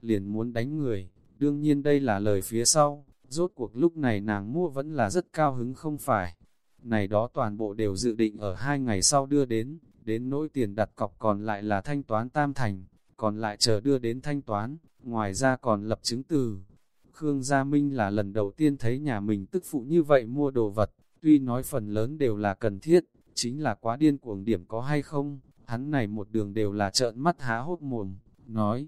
liền muốn đánh người, đương nhiên đây là lời phía sau, rốt cuộc lúc này nàng mua vẫn là rất cao hứng không phải, này đó toàn bộ đều dự định ở hai ngày sau đưa đến, đến nỗi tiền đặt cọc còn lại là thanh toán tam thành, còn lại chờ đưa đến thanh toán, ngoài ra còn lập chứng từ. Khương Gia Minh là lần đầu tiên thấy nhà mình tức phụ như vậy mua đồ vật, tuy nói phần lớn đều là cần thiết, chính là quá điên cuồng điểm có hay không, hắn này một đường đều là trợn mắt há hốt mồm, nói.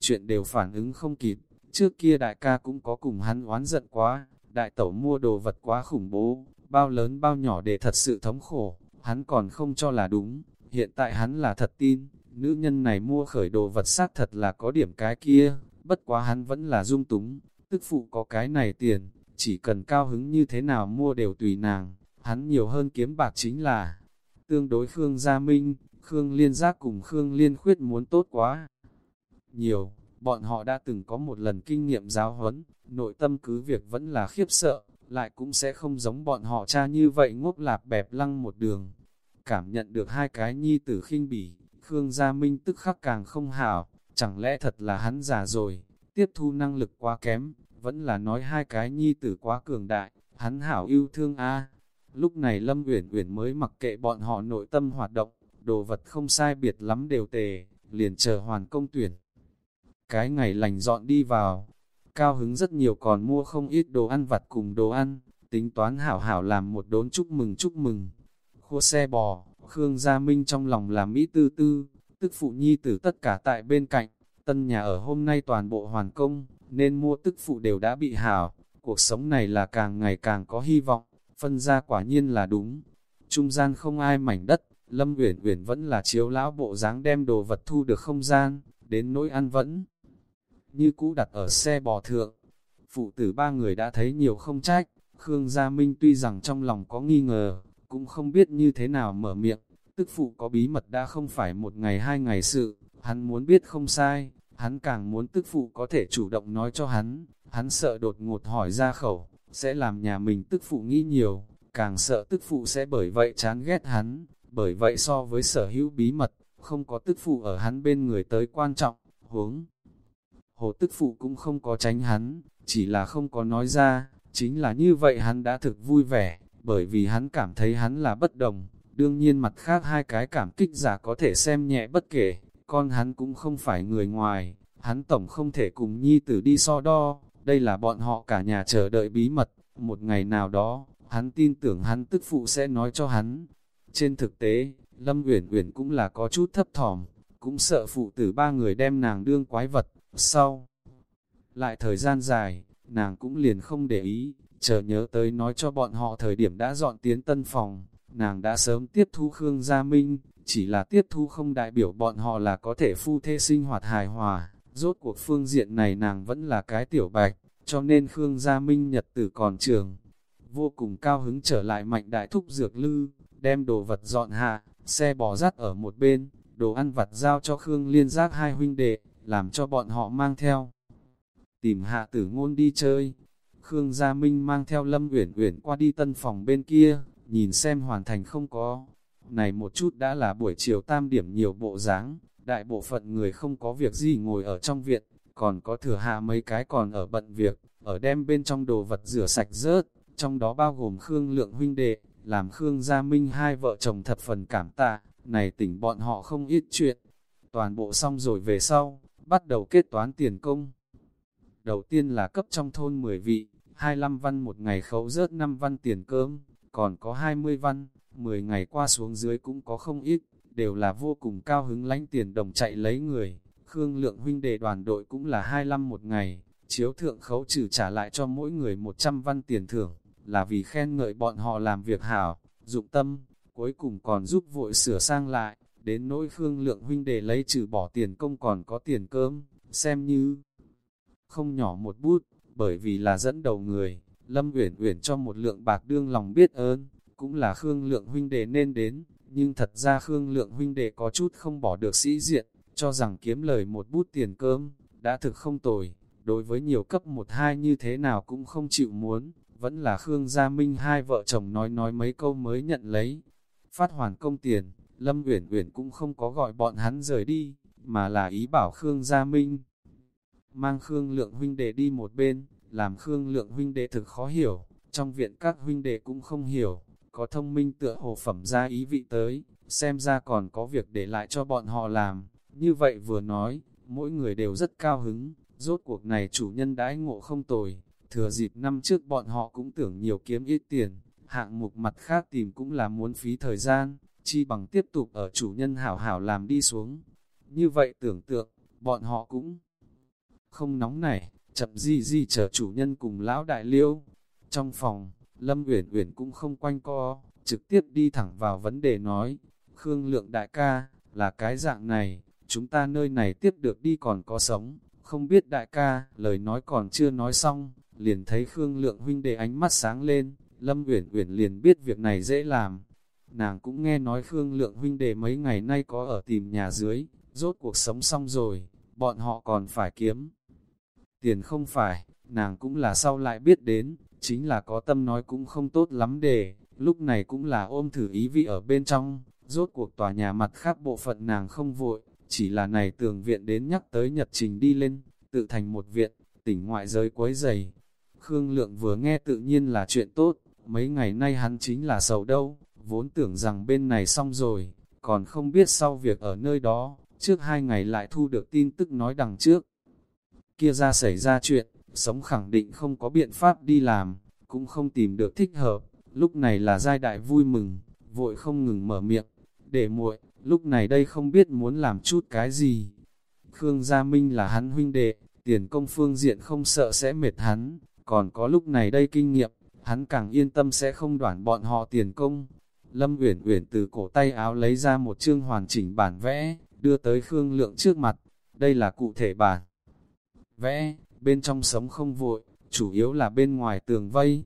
Chuyện đều phản ứng không kịp, trước kia đại ca cũng có cùng hắn oán giận quá, đại tẩu mua đồ vật quá khủng bố, bao lớn bao nhỏ để thật sự thống khổ, hắn còn không cho là đúng, hiện tại hắn là thật tin, nữ nhân này mua khởi đồ vật sát thật là có điểm cái kia, bất quá hắn vẫn là dung túng, tức phụ có cái này tiền, chỉ cần cao hứng như thế nào mua đều tùy nàng, hắn nhiều hơn kiếm bạc chính là, tương đối Khương Gia Minh, Khương Liên Giác cùng Khương Liên Khuyết muốn tốt quá. Nhiều, bọn họ đã từng có một lần kinh nghiệm giáo huấn, nội tâm cứ việc vẫn là khiếp sợ, lại cũng sẽ không giống bọn họ cha như vậy ngốc lạp bẹp lăng một đường. Cảm nhận được hai cái nhi tử khinh bỉ, Khương Gia Minh tức khắc càng không hảo, chẳng lẽ thật là hắn già rồi, tiếp thu năng lực quá kém, vẫn là nói hai cái nhi tử quá cường đại, hắn hảo yêu thương a Lúc này Lâm Uyển Uyển mới mặc kệ bọn họ nội tâm hoạt động, đồ vật không sai biệt lắm đều tề, liền chờ hoàn công tuyển. Cái ngày lành dọn đi vào, cao hứng rất nhiều còn mua không ít đồ ăn vặt cùng đồ ăn, tính toán hảo hảo làm một đốn chúc mừng chúc mừng. Khua xe bò, Khương Gia Minh trong lòng là Mỹ tư tư, tức phụ nhi tử tất cả tại bên cạnh, tân nhà ở hôm nay toàn bộ hoàn công, nên mua tức phụ đều đã bị hảo, cuộc sống này là càng ngày càng có hy vọng, phân ra quả nhiên là đúng. Trung gian không ai mảnh đất, Lâm Uyển Uyển vẫn là chiếu lão bộ dáng đem đồ vật thu được không gian, đến nỗi ăn vẫn như cũ đặt ở xe bò thượng. Phụ tử ba người đã thấy nhiều không trách, Khương Gia Minh tuy rằng trong lòng có nghi ngờ, cũng không biết như thế nào mở miệng, tức phụ có bí mật đã không phải một ngày hai ngày sự, hắn muốn biết không sai, hắn càng muốn tức phụ có thể chủ động nói cho hắn, hắn sợ đột ngột hỏi ra khẩu, sẽ làm nhà mình tức phụ nghĩ nhiều, càng sợ tức phụ sẽ bởi vậy chán ghét hắn, bởi vậy so với sở hữu bí mật, không có tức phụ ở hắn bên người tới quan trọng, huống. Hồ tức phụ cũng không có tránh hắn, chỉ là không có nói ra, chính là như vậy hắn đã thực vui vẻ, bởi vì hắn cảm thấy hắn là bất đồng, đương nhiên mặt khác hai cái cảm kích giả có thể xem nhẹ bất kể, con hắn cũng không phải người ngoài, hắn tổng không thể cùng nhi tử đi so đo, đây là bọn họ cả nhà chờ đợi bí mật, một ngày nào đó, hắn tin tưởng hắn tức phụ sẽ nói cho hắn. Trên thực tế, Lâm Uyển Uyển cũng là có chút thấp thỏm, cũng sợ phụ tử ba người đem nàng đương quái vật, sau. Lại thời gian dài, nàng cũng liền không để ý, chờ nhớ tới nói cho bọn họ thời điểm đã dọn tiến tân phòng, nàng đã sớm tiếp thu Khương Gia Minh, chỉ là tiếp thu không đại biểu bọn họ là có thể phu thê sinh hoạt hài hòa, rốt cuộc phương diện này nàng vẫn là cái tiểu bạch, cho nên Khương Gia Minh nhật tử còn trường. Vô cùng cao hứng trở lại mạnh đại thúc dược lư, đem đồ vật dọn hạ, xe bò rắt ở một bên, đồ ăn vặt giao cho Khương Liên giác hai huynh đệ, làm cho bọn họ mang theo. Tìm hạ tử ngôn đi chơi, Khương Gia Minh mang theo Lâm Uyển Uyển qua đi tân phòng bên kia, nhìn xem hoàn thành không có. Này một chút đã là buổi chiều tam điểm nhiều bộ dáng, đại bộ phận người không có việc gì ngồi ở trong viện, còn có thừa hạ mấy cái còn ở bận việc, ở đem bên trong đồ vật rửa sạch rớt, trong đó bao gồm Khương Lượng huynh đệ, làm Khương Gia Minh hai vợ chồng thập phần cảm tạ, này tỉnh bọn họ không ít chuyện. Toàn bộ xong rồi về sau, bắt đầu kết toán tiền công. Đầu tiên là cấp trong thôn 10 vị, 25 văn một ngày khấu rớt 5 văn tiền cơm, còn có 20 văn, 10 ngày qua xuống dưới cũng có không ít, đều là vô cùng cao hứng lánh tiền đồng chạy lấy người. Khương lượng huynh đề đoàn đội cũng là 25 một ngày, chiếu thượng khấu trừ trả lại cho mỗi người 100 văn tiền thưởng, là vì khen ngợi bọn họ làm việc hảo, dụng tâm, cuối cùng còn giúp vội sửa sang lại, đến nỗi Khương lượng huynh đề lấy trừ bỏ tiền công còn có tiền cơm, xem như không nhỏ một bút, bởi vì là dẫn đầu người, Lâm Uyển Uyển cho một lượng bạc đương lòng biết ơn, cũng là Khương Lượng huynh đệ nên đến, nhưng thật ra Khương Lượng huynh đệ có chút không bỏ được sĩ diện, cho rằng kiếm lời một bút tiền cơm, đã thực không tồi, đối với nhiều cấp một hai như thế nào cũng không chịu muốn, vẫn là Khương Gia Minh hai vợ chồng nói nói mấy câu mới nhận lấy. Phát hoàn công tiền, Lâm Uyển Uyển cũng không có gọi bọn hắn rời đi, mà là ý bảo Khương Gia Minh mang Khương Lượng huynh đệ đi một bên, làm Khương Lượng huynh đệ thực khó hiểu, trong viện các huynh đệ cũng không hiểu, có thông minh tựa hồ phẩm ra ý vị tới, xem ra còn có việc để lại cho bọn họ làm. Như vậy vừa nói, mỗi người đều rất cao hứng, rốt cuộc này chủ nhân đãi ngộ không tồi, thừa dịp năm trước bọn họ cũng tưởng nhiều kiếm ít tiền, hạng mục mặt khác tìm cũng là muốn phí thời gian, chi bằng tiếp tục ở chủ nhân hảo hảo làm đi xuống. Như vậy tưởng tượng, bọn họ cũng không nóng nảy, chậm di di chờ chủ nhân cùng lão đại liêu. Trong phòng, Lâm Uyển Uyển cũng không quanh co, trực tiếp đi thẳng vào vấn đề nói, Khương Lượng đại ca, là cái dạng này, chúng ta nơi này tiếp được đi còn có sống, không biết đại ca, lời nói còn chưa nói xong, liền thấy Khương Lượng huynh đệ ánh mắt sáng lên, Lâm Uyển Uyển liền biết việc này dễ làm. Nàng cũng nghe nói Khương Lượng huynh đệ mấy ngày nay có ở tìm nhà dưới, rốt cuộc sống xong rồi, bọn họ còn phải kiếm. Tiền không phải, nàng cũng là sau lại biết đến, chính là có tâm nói cũng không tốt lắm để, lúc này cũng là ôm thử ý vị ở bên trong, rốt cuộc tòa nhà mặt khác bộ phận nàng không vội, chỉ là này tường viện đến nhắc tới nhật trình đi lên, tự thành một viện, tỉnh ngoại giới quấy dày. Khương Lượng vừa nghe tự nhiên là chuyện tốt, mấy ngày nay hắn chính là sầu đâu, vốn tưởng rằng bên này xong rồi, còn không biết sau việc ở nơi đó, trước hai ngày lại thu được tin tức nói đằng trước. Kia ra xảy ra chuyện, sống khẳng định không có biện pháp đi làm, cũng không tìm được thích hợp, lúc này là giai đại vui mừng, vội không ngừng mở miệng, để muội, lúc này đây không biết muốn làm chút cái gì. Khương Gia Minh là hắn huynh đệ, tiền công phương diện không sợ sẽ mệt hắn, còn có lúc này đây kinh nghiệm, hắn càng yên tâm sẽ không đoản bọn họ tiền công. Lâm Uyển Uyển từ cổ tay áo lấy ra một chương hoàn chỉnh bản vẽ, đưa tới Khương Lượng trước mặt. Đây là cụ thể bản vẽ, bên trong sống không vội, chủ yếu là bên ngoài tường vây.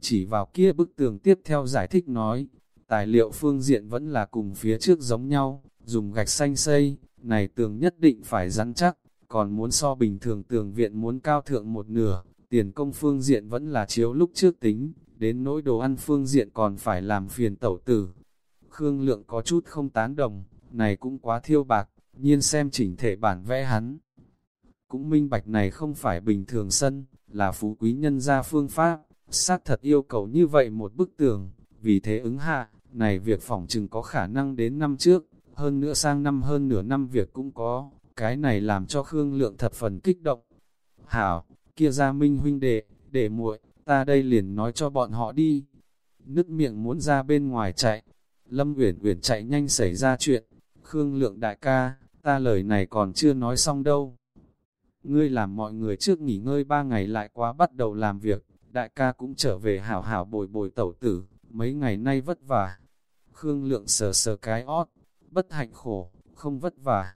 Chỉ vào kia bức tường tiếp theo giải thích nói, tài liệu phương diện vẫn là cùng phía trước giống nhau, dùng gạch xanh xây, này tường nhất định phải rắn chắc, còn muốn so bình thường tường viện muốn cao thượng một nửa, tiền công phương diện vẫn là chiếu lúc trước tính, đến nỗi đồ ăn phương diện còn phải làm phiền tẩu tử. Khương Lượng có chút không tán đồng, này cũng quá thiêu bạc, nhiên xem chỉnh thể bản vẽ hắn. Cũng minh bạch này không phải bình thường sân, là phú quý nhân gia phương pháp, sát thật yêu cầu như vậy một bức tường, vì thế ứng hạ, này việc phỏng chừng có khả năng đến năm trước, hơn nữa sang năm hơn nửa năm việc cũng có, cái này làm cho Khương Lượng thập phần kích động. Hảo, kia ra minh huynh đệ, để muội, ta đây liền nói cho bọn họ đi. Nứt miệng muốn ra bên ngoài chạy, Lâm Uyển Uyển chạy nhanh xảy ra chuyện. Khương Lượng đại ca, ta lời này còn chưa nói xong đâu. Ngươi làm mọi người trước nghỉ ngơi ba ngày lại quá bắt đầu làm việc, đại ca cũng trở về hảo hảo bồi bồi tẩu tử, mấy ngày nay vất vả. Khương Lượng sờ sờ cái ót, bất hạnh khổ, không vất vả.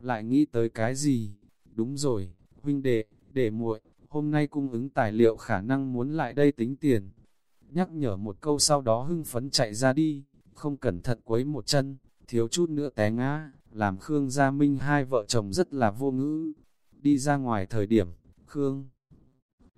Lại nghĩ tới cái gì? Đúng rồi, huynh đệ, để muội, hôm nay cung ứng tài liệu khả năng muốn lại đây tính tiền. Nhắc nhở một câu sau đó hưng phấn chạy ra đi, không cẩn thận quấy một chân, thiếu chút nữa té ngã, làm Khương Gia Minh hai vợ chồng rất là vô ngữ. Đi ra ngoài thời điểm, Khương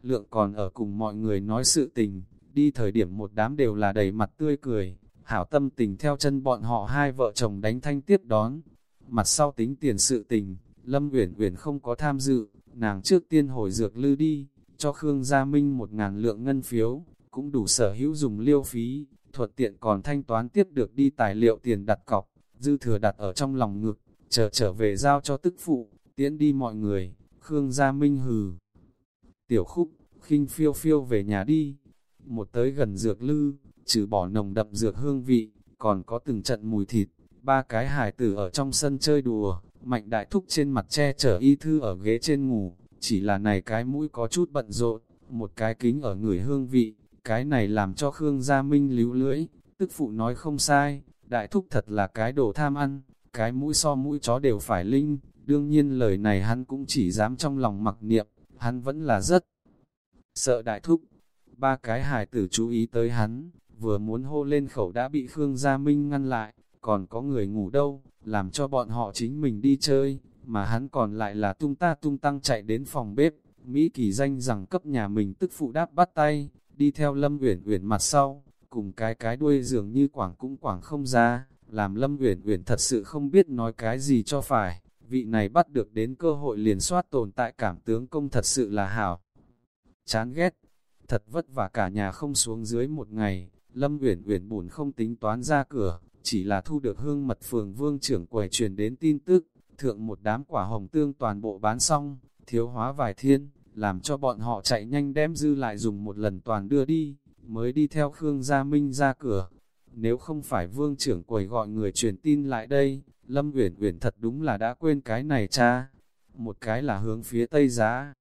Lượng còn ở cùng mọi người nói sự tình, đi thời điểm một đám đều là đầy mặt tươi cười, hảo tâm tình theo chân bọn họ hai vợ chồng đánh thanh tiếp đón. Mặt sau tính tiền sự tình, Lâm Uyển Uyển không có tham dự, nàng trước tiên hồi dược lư đi, cho Khương Gia Minh một ngàn lượng ngân phiếu, cũng đủ sở hữu dùng liêu phí, thuật tiện còn thanh toán tiếp được đi tài liệu tiền đặt cọc, dư thừa đặt ở trong lòng ngực, chờ trở về giao cho tức phụ, tiễn đi mọi người, Khương Gia Minh hừ. Tiểu khúc, khinh phiêu phiêu về nhà đi, một tới gần dược lư, trừ bỏ nồng đậm dược hương vị, còn có từng trận mùi thịt, ba cái hài tử ở trong sân chơi đùa, mạnh đại thúc trên mặt che chở y thư ở ghế trên ngủ, chỉ là này cái mũi có chút bận rộn, một cái kính ở người hương vị, cái này làm cho Khương Gia Minh líu lưỡi, tức phụ nói không sai, đại thúc thật là cái đồ tham ăn, cái mũi so mũi chó đều phải linh, đương nhiên lời này hắn cũng chỉ dám trong lòng mặc niệm, hắn vẫn là rất sợ đại thúc. Ba cái hài tử chú ý tới hắn, vừa muốn hô lên khẩu đã bị Khương Gia Minh ngăn lại, còn có người ngủ đâu, làm cho bọn họ chính mình đi chơi, mà hắn còn lại là tung ta tung tăng chạy đến phòng bếp, Mỹ kỳ danh rằng cấp nhà mình tức phụ đáp bắt tay, đi theo Lâm Uyển Uyển mặt sau, cùng cái cái đuôi dường như quảng cũng quảng không ra, làm Lâm Uyển Uyển thật sự không biết nói cái gì cho phải, vị này bắt được đến cơ hội liền soát tồn tại cảm tướng công thật sự là hảo. Chán ghét, thật vất vả cả nhà không xuống dưới một ngày, Lâm Uyển Uyển buồn không tính toán ra cửa, chỉ là thu được hương mật phường vương trưởng quầy truyền đến tin tức, thượng một đám quả hồng tương toàn bộ bán xong, thiếu hóa vài thiên, làm cho bọn họ chạy nhanh đem dư lại dùng một lần toàn đưa đi, mới đi theo Khương Gia Minh ra cửa. Nếu không phải vương trưởng quầy gọi người truyền tin lại đây, Lâm Uyển Uyển thật đúng là đã quên cái này cha. Một cái là hướng phía tây giá,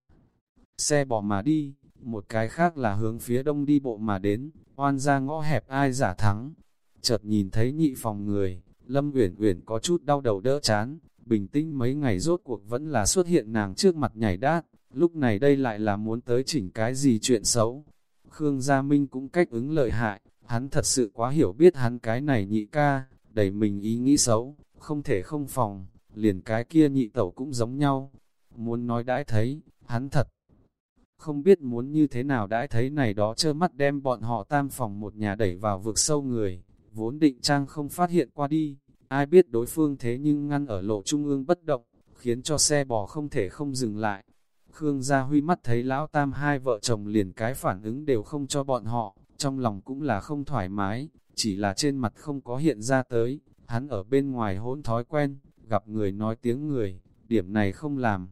xe bò mà đi, một cái khác là hướng phía đông đi bộ mà đến, oan ra ngõ hẹp ai giả thắng. Chợt nhìn thấy nhị phòng người, Lâm Uyển Uyển có chút đau đầu đỡ chán, bình tĩnh mấy ngày rốt cuộc vẫn là xuất hiện nàng trước mặt nhảy đát, lúc này đây lại là muốn tới chỉnh cái gì chuyện xấu. Khương Gia Minh cũng cách ứng lợi hại, hắn thật sự quá hiểu biết hắn cái này nhị ca, đẩy mình ý nghĩ xấu, không thể không phòng, liền cái kia nhị tẩu cũng giống nhau. Muốn nói đãi thấy, hắn thật không biết muốn như thế nào đãi thấy này đó trơ mắt đem bọn họ tam phòng một nhà đẩy vào vực sâu người, vốn định trang không phát hiện qua đi, ai biết đối phương thế nhưng ngăn ở lộ trung ương bất động, khiến cho xe bò không thể không dừng lại. Khương Gia Huy mắt thấy lão tam hai vợ chồng liền cái phản ứng đều không cho bọn họ, trong lòng cũng là không thoải mái, chỉ là trên mặt không có hiện ra tới, hắn ở bên ngoài hỗn thói quen, gặp người nói tiếng người, điểm này không làm.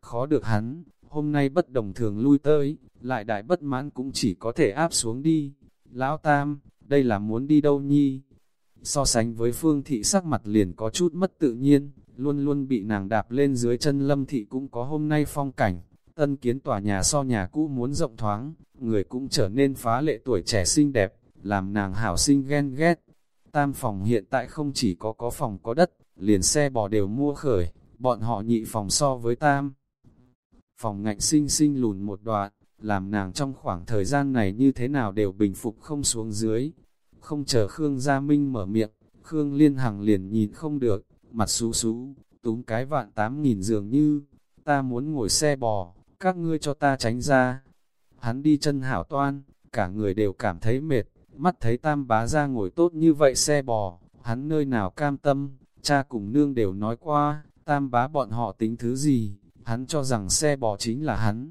Khó được hắn, hôm nay bất đồng thường lui tới, lại đại bất mãn cũng chỉ có thể áp xuống đi. Lão Tam, đây là muốn đi đâu nhi? So sánh với phương thị sắc mặt liền có chút mất tự nhiên, luôn luôn bị nàng đạp lên dưới chân lâm thị cũng có hôm nay phong cảnh. Tân kiến tòa nhà so nhà cũ muốn rộng thoáng, người cũng trở nên phá lệ tuổi trẻ xinh đẹp, làm nàng hảo sinh ghen ghét. Tam phòng hiện tại không chỉ có có phòng có đất, liền xe bò đều mua khởi, bọn họ nhị phòng so với tam. Phòng ngạnh sinh sinh lùn một đoạn, làm nàng trong khoảng thời gian này như thế nào đều bình phục không xuống dưới. Không chờ Khương Gia Minh mở miệng, Khương Liên Hằng liền nhìn không được, mặt xú xú, túm cái vạn tám nghìn dường như, ta muốn ngồi xe bò, các ngươi cho ta tránh ra. Hắn đi chân hảo toan, cả người đều cảm thấy mệt, mắt thấy tam bá ra ngồi tốt như vậy xe bò, hắn nơi nào cam tâm, cha cùng nương đều nói qua, tam bá bọn họ tính thứ gì, hắn cho rằng xe bò chính là hắn.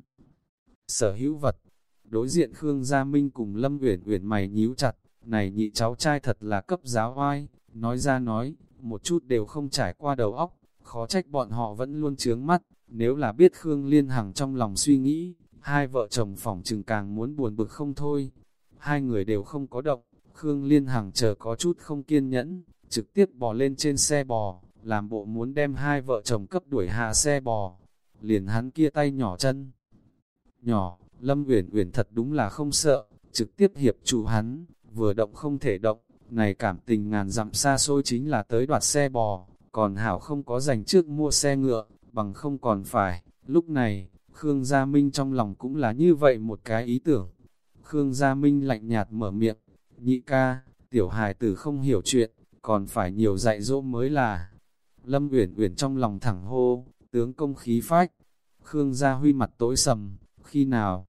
Sở hữu vật, đối diện Khương Gia Minh cùng Lâm Uyển Uyển mày nhíu chặt, này nhị cháu trai thật là cấp giáo oai, nói ra nói, một chút đều không trải qua đầu óc, khó trách bọn họ vẫn luôn chướng mắt, nếu là biết Khương Liên Hằng trong lòng suy nghĩ, hai vợ chồng phỏng chừng càng muốn buồn bực không thôi. Hai người đều không có động, Khương Liên Hằng chờ có chút không kiên nhẫn, trực tiếp bò lên trên xe bò, làm bộ muốn đem hai vợ chồng cấp đuổi hạ xe bò. Liền hắn kia tay nhỏ chân. Nhỏ, Lâm Uyển Uyển thật đúng là không sợ, trực tiếp hiệp chủ hắn, vừa động không thể động, này cảm tình ngàn dặm xa xôi chính là tới đoạt xe bò, còn Hảo không có dành trước mua xe ngựa, bằng không còn phải. Lúc này, Khương Gia Minh trong lòng cũng là như vậy một cái ý tưởng. Khương Gia Minh lạnh nhạt mở miệng, nhị ca, tiểu hài tử không hiểu chuyện, còn phải nhiều dạy dỗ mới là. Lâm Uyển Uyển trong lòng thẳng hô, tướng công khí phách. Khương Gia Huy mặt tối sầm, khi nào?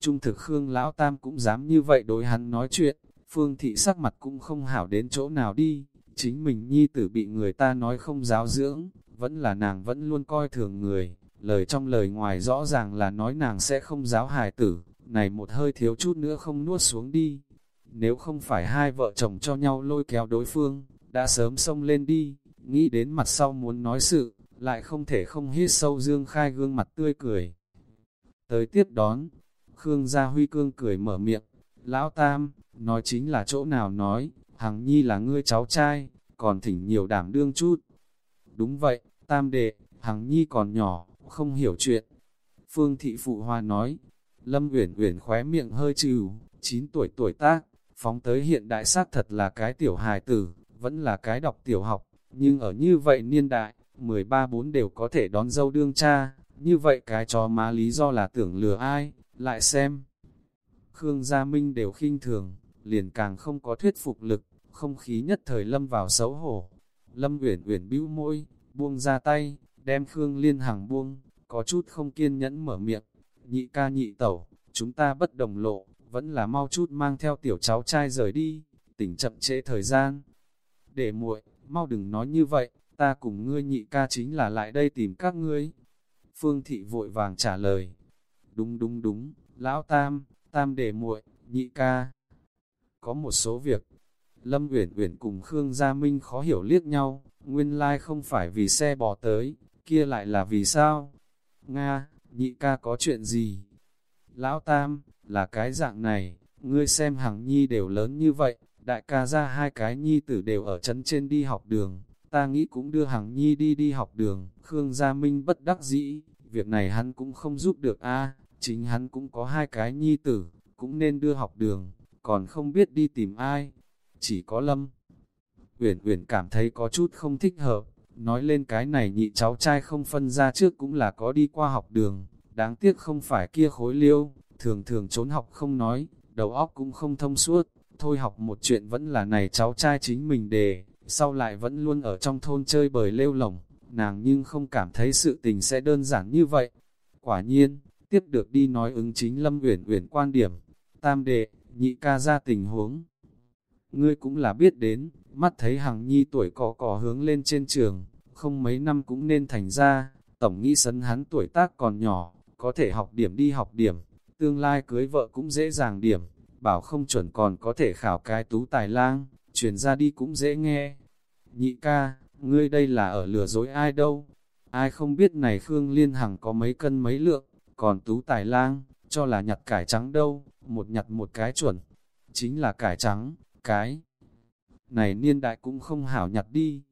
Trung thực Khương Lão Tam cũng dám như vậy đối hắn nói chuyện, Phương Thị sắc mặt cũng không hảo đến chỗ nào đi, chính mình nhi tử bị người ta nói không giáo dưỡng, vẫn là nàng vẫn luôn coi thường người, lời trong lời ngoài rõ ràng là nói nàng sẽ không giáo hài tử, này một hơi thiếu chút nữa không nuốt xuống đi. Nếu không phải hai vợ chồng cho nhau lôi kéo đối phương, đã sớm xông lên đi, nghĩ đến mặt sau muốn nói sự, lại không thể không hít sâu dương khai gương mặt tươi cười. Tới tiếp đón, Khương Gia Huy cương cười mở miệng, Lão Tam, nói chính là chỗ nào nói, Hằng Nhi là ngươi cháu trai, còn thỉnh nhiều đảm đương chút. Đúng vậy, Tam đệ, Hằng Nhi còn nhỏ, không hiểu chuyện. Phương Thị Phụ Hoa nói, Lâm Uyển Uyển khóe miệng hơi trừ, 9 tuổi tuổi tác, phóng tới hiện đại xác thật là cái tiểu hài tử, vẫn là cái đọc tiểu học, nhưng ở như vậy niên đại, 13-4 đều có thể đón dâu đương cha, như vậy cái chó má lý do là tưởng lừa ai, lại xem. Khương Gia Minh đều khinh thường, liền càng không có thuyết phục lực, không khí nhất thời lâm vào xấu hổ. Lâm Uyển Uyển bĩu môi, buông ra tay, đem Khương Liên Hằng buông, có chút không kiên nhẫn mở miệng, nhị ca nhị tẩu, chúng ta bất đồng lộ, vẫn là mau chút mang theo tiểu cháu trai rời đi, tỉnh chậm trễ thời gian. Để muội, mau đừng nói như vậy, ta cùng ngươi nhị ca chính là lại đây tìm các ngươi. Phương thị vội vàng trả lời. Đúng đúng đúng, lão tam, tam để muội, nhị ca. Có một số việc, Lâm Uyển Uyển cùng Khương Gia Minh khó hiểu liếc nhau, nguyên lai like không phải vì xe bò tới, kia lại là vì sao? Nga, nhị ca có chuyện gì? Lão Tam, là cái dạng này, ngươi xem hàng Nhi đều lớn như vậy, đại ca ra hai cái Nhi tử đều ở chân trên đi học đường, ta nghĩ cũng đưa hàng Nhi đi đi học đường, Khương Gia Minh bất đắc dĩ, việc này hắn cũng không giúp được a chính hắn cũng có hai cái Nhi tử, cũng nên đưa học đường, còn không biết đi tìm ai, chỉ có Lâm. Uyển Uyển cảm thấy có chút không thích hợp, nói lên cái này nhị cháu trai không phân ra trước cũng là có đi qua học đường, đáng tiếc không phải kia khối liêu, thường thường trốn học không nói, đầu óc cũng không thông suốt, thôi học một chuyện vẫn là này cháu trai chính mình đề, sau lại vẫn luôn ở trong thôn chơi bời lêu lỏng, nàng nhưng không cảm thấy sự tình sẽ đơn giản như vậy. Quả nhiên, tiếp được đi nói ứng chính Lâm Uyển Uyển quan điểm, tam đệ, nhị ca ra tình huống. Ngươi cũng là biết đến, mắt thấy Hằng Nhi tuổi cò cò hướng lên trên trường, không mấy năm cũng nên thành ra, tổng nghĩ sấn hắn tuổi tác còn nhỏ, có thể học điểm đi học điểm, tương lai cưới vợ cũng dễ dàng điểm, bảo không chuẩn còn có thể khảo cái tú tài lang, truyền ra đi cũng dễ nghe. Nhị ca, ngươi đây là ở lừa dối ai đâu? Ai không biết này Khương Liên Hằng có mấy cân mấy lượng, còn tú tài lang, cho là nhặt cải trắng đâu, một nhặt một cái chuẩn. Chính là cải trắng, cái này niên đại cũng không hảo nhặt đi.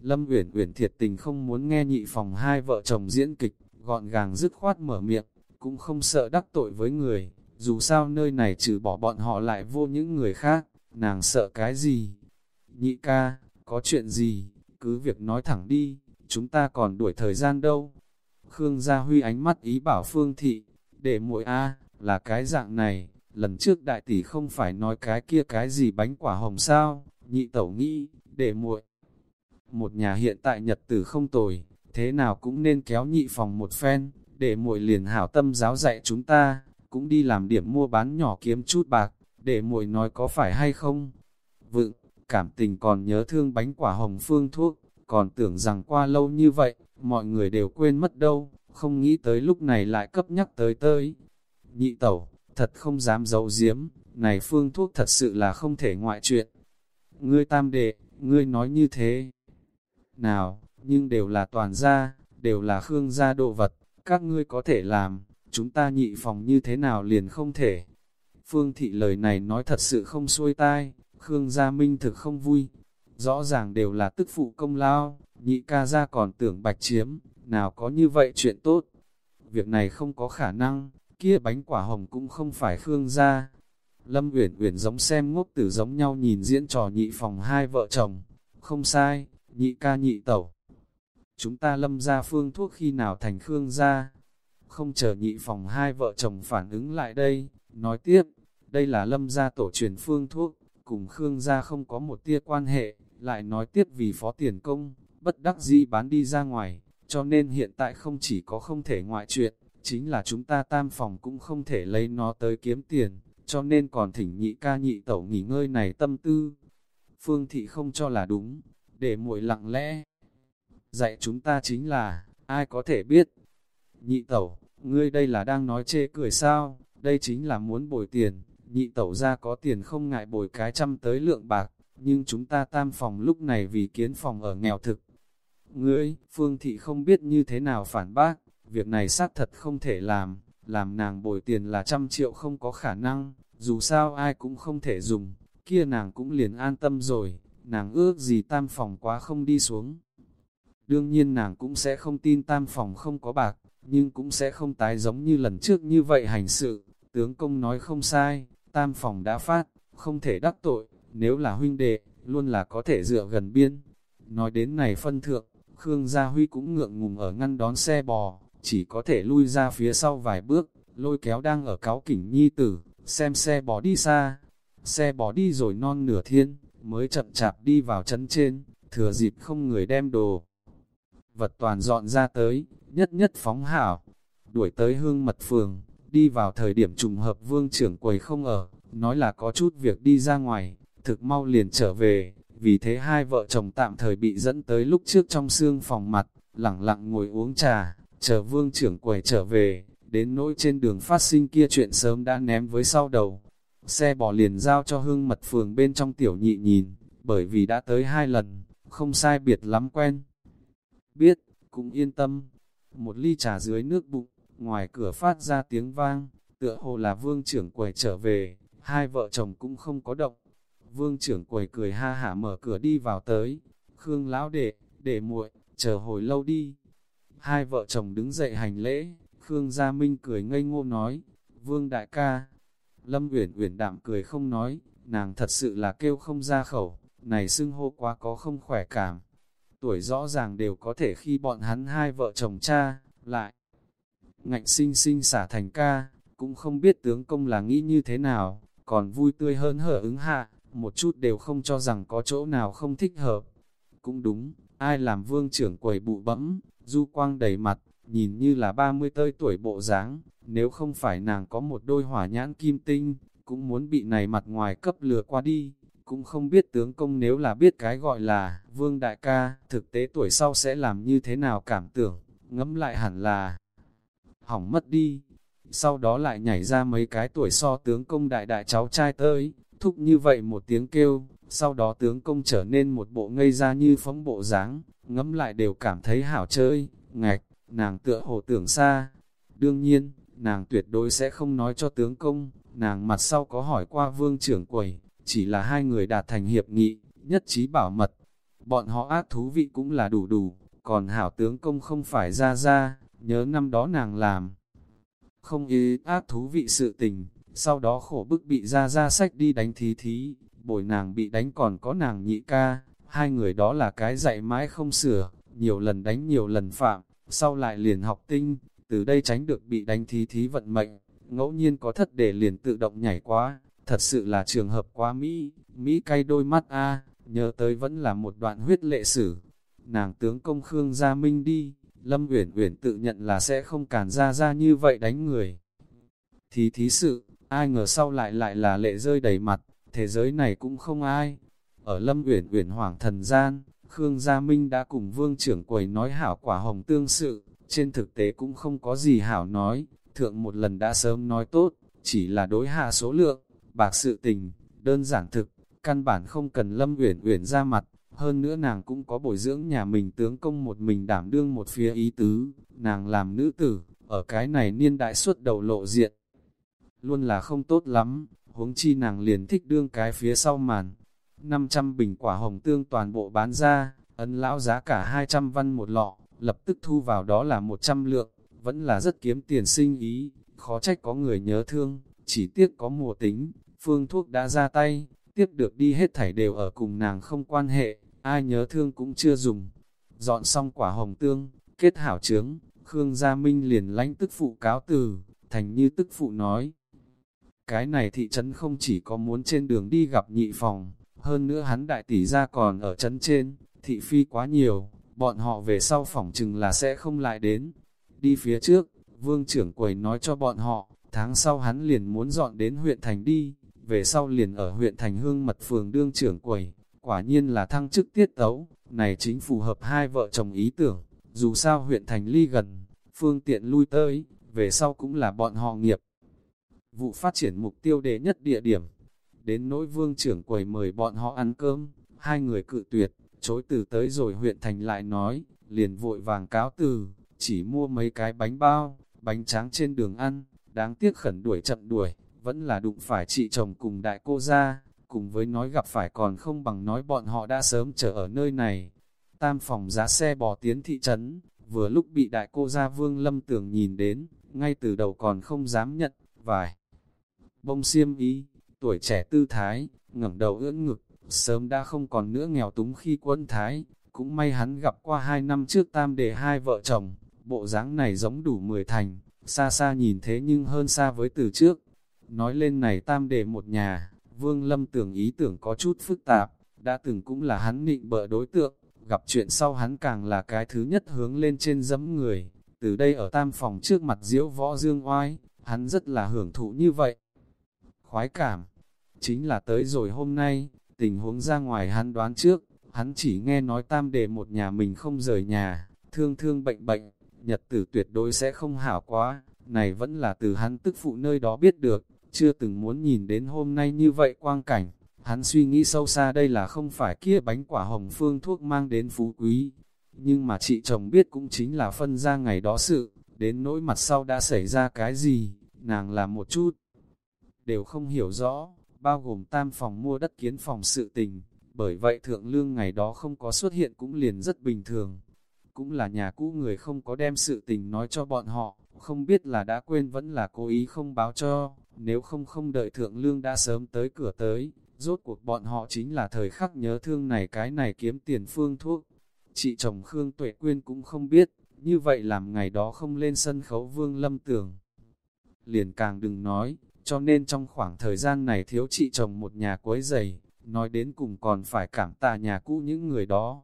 Lâm Uyển Uyển thiệt tình không muốn nghe nhị phòng hai vợ chồng diễn kịch, gọn gàng dứt khoát mở miệng, cũng không sợ đắc tội với người, dù sao nơi này trừ bỏ bọn họ lại vô những người khác, nàng sợ cái gì? Nhị ca, có chuyện gì, cứ việc nói thẳng đi, chúng ta còn đuổi thời gian đâu. Khương Gia Huy ánh mắt ý bảo Phương Thị, để muội A, là cái dạng này, lần trước đại tỷ không phải nói cái kia cái gì bánh quả hồng sao, nhị tẩu nghĩ, để muội. Một nhà hiện tại nhật tử không tồi, thế nào cũng nên kéo nhị phòng một phen, để muội liền hảo tâm giáo dạy chúng ta, cũng đi làm điểm mua bán nhỏ kiếm chút bạc, để muội nói có phải hay không. Vựng, cảm tình còn nhớ thương bánh quả hồng phương thuốc, còn tưởng rằng qua lâu như vậy, mọi người đều quên mất đâu, không nghĩ tới lúc này lại cấp nhắc tới tới. Nhị tẩu, thật không dám giấu giếm, này phương thuốc thật sự là không thể ngoại chuyện. Ngươi tam đệ, ngươi nói như thế. Nào, nhưng đều là toàn gia, đều là khương gia độ vật, các ngươi có thể làm, chúng ta nhị phòng như thế nào liền không thể. Phương thị lời này nói thật sự không xuôi tai, Khương Gia Minh thực không vui. Rõ ràng đều là tức phụ công lao, nhị ca gia còn tưởng bạch chiếm, nào có như vậy chuyện tốt. Việc này không có khả năng, kia bánh quả hồng cũng không phải Khương Gia. Lâm Uyển Uyển giống xem ngốc tử giống nhau nhìn diễn trò nhị phòng hai vợ chồng. Không sai, nhị ca nhị tẩu. Chúng ta lâm ra phương thuốc khi nào thành Khương Gia. Không chờ nhị phòng hai vợ chồng phản ứng lại đây, nói tiếp, đây là lâm gia tổ truyền phương thuốc, cùng Khương gia không có một tia quan hệ, lại nói tiếp vì phó tiền công, bất đắc dĩ bán đi ra ngoài, cho nên hiện tại không chỉ có không thể ngoại chuyện, chính là chúng ta tam phòng cũng không thể lấy nó tới kiếm tiền, cho nên còn thỉnh nhị ca nhị tẩu nghỉ ngơi này tâm tư. Phương thị không cho là đúng, để muội lặng lẽ. Dạy chúng ta chính là, ai có thể biết. Nhị tẩu, ngươi đây là đang nói chê cười sao, đây chính là muốn bồi tiền, nhị tẩu ra có tiền không ngại bồi cái trăm tới lượng bạc, nhưng chúng ta tam phòng lúc này vì kiến phòng ở nghèo thực. Ngươi, Phương Thị không biết như thế nào phản bác, việc này xác thật không thể làm, làm nàng bồi tiền là trăm triệu không có khả năng, dù sao ai cũng không thể dùng, kia nàng cũng liền an tâm rồi, nàng ước gì tam phòng quá không đi xuống. Đương nhiên nàng cũng sẽ không tin tam phòng không có bạc, nhưng cũng sẽ không tái giống như lần trước như vậy hành sự, tướng công nói không sai, tam phòng đã phát, không thể đắc tội, nếu là huynh đệ, luôn là có thể dựa gần biên. Nói đến này phân thượng, Khương Gia Huy cũng ngượng ngùng ở ngăn đón xe bò, chỉ có thể lui ra phía sau vài bước, lôi kéo đang ở cáo kỉnh nhi tử, xem xe bò đi xa. Xe bò đi rồi non nửa thiên, mới chậm chạp đi vào chân trên, thừa dịp không người đem đồ. Vật toàn dọn ra tới, nhất nhất phóng hảo, đuổi tới hương mật phường, đi vào thời điểm trùng hợp vương trưởng quầy không ở, nói là có chút việc đi ra ngoài, thực mau liền trở về, vì thế hai vợ chồng tạm thời bị dẫn tới lúc trước trong xương phòng mặt, lặng lặng ngồi uống trà, chờ vương trưởng quầy trở về, đến nỗi trên đường phát sinh kia chuyện sớm đã ném với sau đầu. Xe bỏ liền giao cho hương mật phường bên trong tiểu nhị nhìn, bởi vì đã tới hai lần, không sai biệt lắm quen. Biết, cũng yên tâm, một ly trà dưới nước bụng, ngoài cửa phát ra tiếng vang, tựa hồ là vương trưởng quầy trở về, hai vợ chồng cũng không có động. Vương trưởng quầy cười ha hả mở cửa đi vào tới, Khương lão đệ, để muội, chờ hồi lâu đi. Hai vợ chồng đứng dậy hành lễ, Khương Gia Minh cười ngây ngô nói, Vương đại ca. Lâm Uyển Uyển đạm cười không nói, nàng thật sự là kêu không ra khẩu, này xưng hô quá có không khỏe cảm. Tuổi rõ ràng đều có thể khi bọn hắn hai vợ chồng cha, lại ngạnh sinh sinh xả thành ca, cũng không biết tướng công là nghĩ như thế nào, còn vui tươi hơn hở ứng hạ, một chút đều không cho rằng có chỗ nào không thích hợp. Cũng đúng, ai làm vương trưởng quầy bụ bẫm, du quang đầy mặt, nhìn như là 30 tơi tuổi bộ dáng nếu không phải nàng có một đôi hỏa nhãn kim tinh, cũng muốn bị này mặt ngoài cấp lừa qua đi, cũng không biết tướng công nếu là biết cái gọi là vương đại ca, thực tế tuổi sau sẽ làm như thế nào cảm tưởng, ngẫm lại hẳn là hỏng mất đi. sau đó lại nhảy ra mấy cái tuổi so tướng công đại đại cháu trai tới, thúc như vậy một tiếng kêu, sau đó tướng công trở nên một bộ ngây ra như phóng bộ dáng ngẫm lại đều cảm thấy hảo chơi, ngạch, nàng tựa hồ tưởng xa. Đương nhiên, nàng tuyệt đối sẽ không nói cho tướng công, nàng mặt sau có hỏi qua vương trưởng quầy, chỉ là hai người đạt thành hiệp nghị, nhất trí bảo mật. Bọn họ ác thú vị cũng là đủ đủ, còn hảo tướng công không phải ra ra, nhớ năm đó nàng làm. Không ý ác thú vị sự tình, sau đó khổ bức bị ra ra sách đi đánh thí thí, bồi nàng bị đánh còn có nàng nhị ca, hai người đó là cái dạy mãi không sửa, nhiều lần đánh nhiều lần phạm, sau lại liền học tinh, từ đây tránh được bị đánh thí thí vận mệnh, ngẫu nhiên có thất để liền tự động nhảy quá, thật sự là trường hợp quá Mỹ, Mỹ cay đôi mắt a nhớ tới vẫn là một đoạn huyết lệ sử. Nàng tướng công Khương Gia Minh đi, Lâm Uyển Uyển tự nhận là sẽ không cản ra ra như vậy đánh người. thí thí sự, ai ngờ sau lại lại là lệ rơi đầy mặt, thế giới này cũng không ai. Ở Lâm Uyển Uyển Hoàng thần gian, Khương Gia Minh đã cùng vương trưởng quầy nói hảo quả hồng tương sự, trên thực tế cũng không có gì hảo nói, thượng một lần đã sớm nói tốt, chỉ là đối hạ số lượng, bạc sự tình, đơn giản thực, căn bản không cần Lâm Uyển Uyển ra mặt, hơn nữa nàng cũng có bồi dưỡng nhà mình tướng công một mình đảm đương một phía ý tứ, nàng làm nữ tử, ở cái này niên đại suốt đầu lộ diện, luôn là không tốt lắm, huống chi nàng liền thích đương cái phía sau màn. 500 bình quả hồng tương toàn bộ bán ra, ấn lão giá cả 200 văn một lọ, lập tức thu vào đó là 100 lượng, vẫn là rất kiếm tiền sinh ý, khó trách có người nhớ thương, chỉ tiếc có mùa tính, phương thuốc đã ra tay, tiếp được đi hết thảy đều ở cùng nàng không quan hệ, ai nhớ thương cũng chưa dùng. Dọn xong quả hồng tương, kết hảo trướng, Khương Gia Minh liền lánh tức phụ cáo từ, thành như tức phụ nói. Cái này thị trấn không chỉ có muốn trên đường đi gặp nhị phòng, hơn nữa hắn đại tỷ ra còn ở trấn trên, thị phi quá nhiều, bọn họ về sau phòng chừng là sẽ không lại đến. Đi phía trước, vương trưởng quầy nói cho bọn họ, tháng sau hắn liền muốn dọn đến huyện thành đi, về sau liền ở huyện thành hương mật phường đương trưởng quầy, quả nhiên là thăng chức tiết tấu, này chính phù hợp hai vợ chồng ý tưởng, dù sao huyện thành ly gần, phương tiện lui tới, về sau cũng là bọn họ nghiệp vụ phát triển mục tiêu đề nhất địa điểm. Đến nỗi vương trưởng quầy mời bọn họ ăn cơm, hai người cự tuyệt, chối từ tới rồi huyện thành lại nói, liền vội vàng cáo từ, chỉ mua mấy cái bánh bao, bánh tráng trên đường ăn, đáng tiếc khẩn đuổi chậm đuổi, vẫn là đụng phải chị chồng cùng đại cô ra, cùng với nói gặp phải còn không bằng nói bọn họ đã sớm chờ ở nơi này. Tam phòng giá xe bò tiến thị trấn, vừa lúc bị đại cô gia vương lâm tưởng nhìn đến, ngay từ đầu còn không dám nhận, vài bông xiêm y, tuổi trẻ tư thái, ngẩng đầu ưỡn ngực, sớm đã không còn nữa nghèo túng khi quân thái, cũng may hắn gặp qua hai năm trước tam để hai vợ chồng, bộ dáng này giống đủ mười thành, xa xa nhìn thế nhưng hơn xa với từ trước. Nói lên này tam để một nhà, Vương Lâm tưởng ý tưởng có chút phức tạp, đã từng cũng là hắn nịnh bợ đối tượng, gặp chuyện sau hắn càng là cái thứ nhất hướng lên trên dẫm người, từ đây ở tam phòng trước mặt diễu võ dương oai, hắn rất là hưởng thụ như vậy khoái cảm. Chính là tới rồi hôm nay, tình huống ra ngoài hắn đoán trước, hắn chỉ nghe nói tam đề một nhà mình không rời nhà, thương thương bệnh bệnh, nhật tử tuyệt đối sẽ không hảo quá, này vẫn là từ hắn tức phụ nơi đó biết được, chưa từng muốn nhìn đến hôm nay như vậy quang cảnh. Hắn suy nghĩ sâu xa đây là không phải kia bánh quả hồng phương thuốc mang đến phú quý, nhưng mà chị chồng biết cũng chính là phân ra ngày đó sự, đến nỗi mặt sau đã xảy ra cái gì, nàng làm một chút, đều không hiểu rõ, bao gồm tam phòng mua đất kiến phòng sự tình, bởi vậy thượng lương ngày đó không có xuất hiện cũng liền rất bình thường. Cũng là nhà cũ người không có đem sự tình nói cho bọn họ, không biết là đã quên vẫn là cố ý không báo cho, nếu không không đợi thượng lương đã sớm tới cửa tới, rốt cuộc bọn họ chính là thời khắc nhớ thương này cái này kiếm tiền phương thuốc. Chị chồng Khương Tuệ Quyên cũng không biết, như vậy làm ngày đó không lên sân khấu vương lâm tưởng. Liền càng đừng nói, cho nên trong khoảng thời gian này thiếu chị chồng một nhà quấy giày, nói đến cùng còn phải cảm tạ nhà cũ những người đó.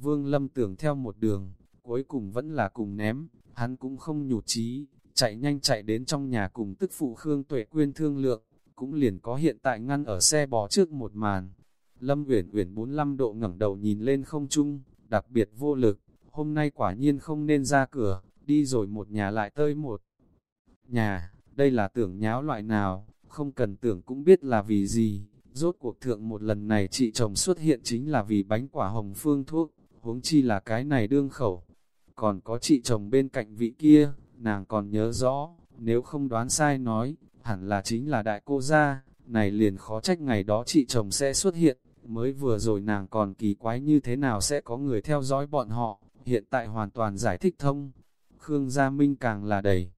Vương Lâm tưởng theo một đường, cuối cùng vẫn là cùng ném, hắn cũng không nhụt chí, chạy nhanh chạy đến trong nhà cùng tức phụ Khương Tuệ Quyên thương lượng, cũng liền có hiện tại ngăn ở xe bò trước một màn. Lâm Uyển Uyển 45 độ ngẩng đầu nhìn lên không trung, đặc biệt vô lực, hôm nay quả nhiên không nên ra cửa, đi rồi một nhà lại tơi một. Nhà, đây là tưởng nháo loại nào, không cần tưởng cũng biết là vì gì. Rốt cuộc thượng một lần này chị chồng xuất hiện chính là vì bánh quả hồng phương thuốc, huống chi là cái này đương khẩu. Còn có chị chồng bên cạnh vị kia, nàng còn nhớ rõ, nếu không đoán sai nói, hẳn là chính là đại cô gia, này liền khó trách ngày đó chị chồng sẽ xuất hiện, mới vừa rồi nàng còn kỳ quái như thế nào sẽ có người theo dõi bọn họ, hiện tại hoàn toàn giải thích thông. Khương Gia Minh càng là đầy.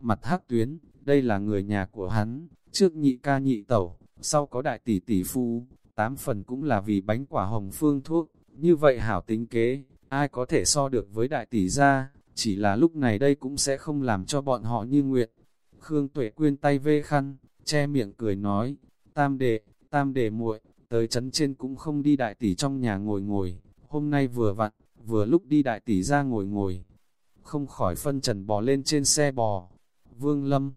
Mặt hắc tuyến, đây là người nhà của hắn, trước nhị ca nhị tẩu, sau có đại tỷ tỷ phu, tám phần cũng là vì bánh quả hồng phương thuốc, như vậy hảo tính kế, ai có thể so được với đại tỷ gia, chỉ là lúc này đây cũng sẽ không làm cho bọn họ như nguyện. Khương Tuệ quyên tay vê khăn, che miệng cười nói, tam đệ, tam đệ muội, tới chấn trên cũng không đi đại tỷ trong nhà ngồi ngồi, hôm nay vừa vặn, vừa lúc đi đại tỷ ra ngồi ngồi, không khỏi phân trần bò lên trên xe bò. Vương Lâm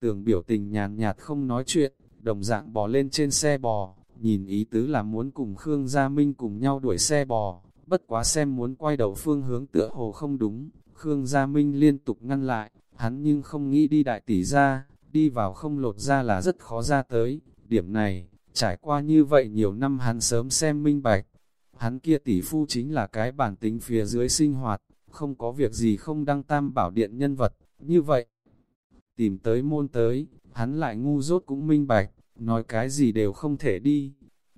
tường biểu tình nhàn nhạt không nói chuyện, đồng dạng bò lên trên xe bò, nhìn ý tứ là muốn cùng Khương Gia Minh cùng nhau đuổi xe bò, bất quá xem muốn quay đầu phương hướng tựa hồ không đúng, Khương Gia Minh liên tục ngăn lại, hắn nhưng không nghĩ đi đại tỷ ra, đi vào không lột ra là rất khó ra tới, điểm này, trải qua như vậy nhiều năm hắn sớm xem minh bạch, hắn kia tỷ phu chính là cái bản tính phía dưới sinh hoạt, không có việc gì không đăng tam bảo điện nhân vật, như vậy. Tìm tới môn tới, hắn lại ngu dốt cũng minh bạch, nói cái gì đều không thể đi.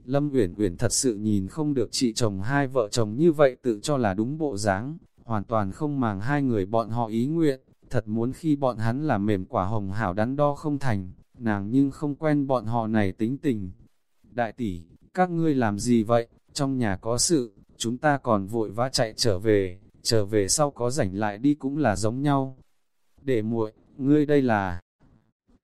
Lâm Uyển Uyển thật sự nhìn không được chị chồng hai vợ chồng như vậy tự cho là đúng bộ dáng, hoàn toàn không màng hai người bọn họ ý nguyện, thật muốn khi bọn hắn là mềm quả hồng hảo đắn đo không thành, nàng nhưng không quen bọn họ này tính tình. Đại tỷ, các ngươi làm gì vậy, trong nhà có sự, chúng ta còn vội vã chạy trở về, trở về sau có rảnh lại đi cũng là giống nhau. Để muội, ngươi đây là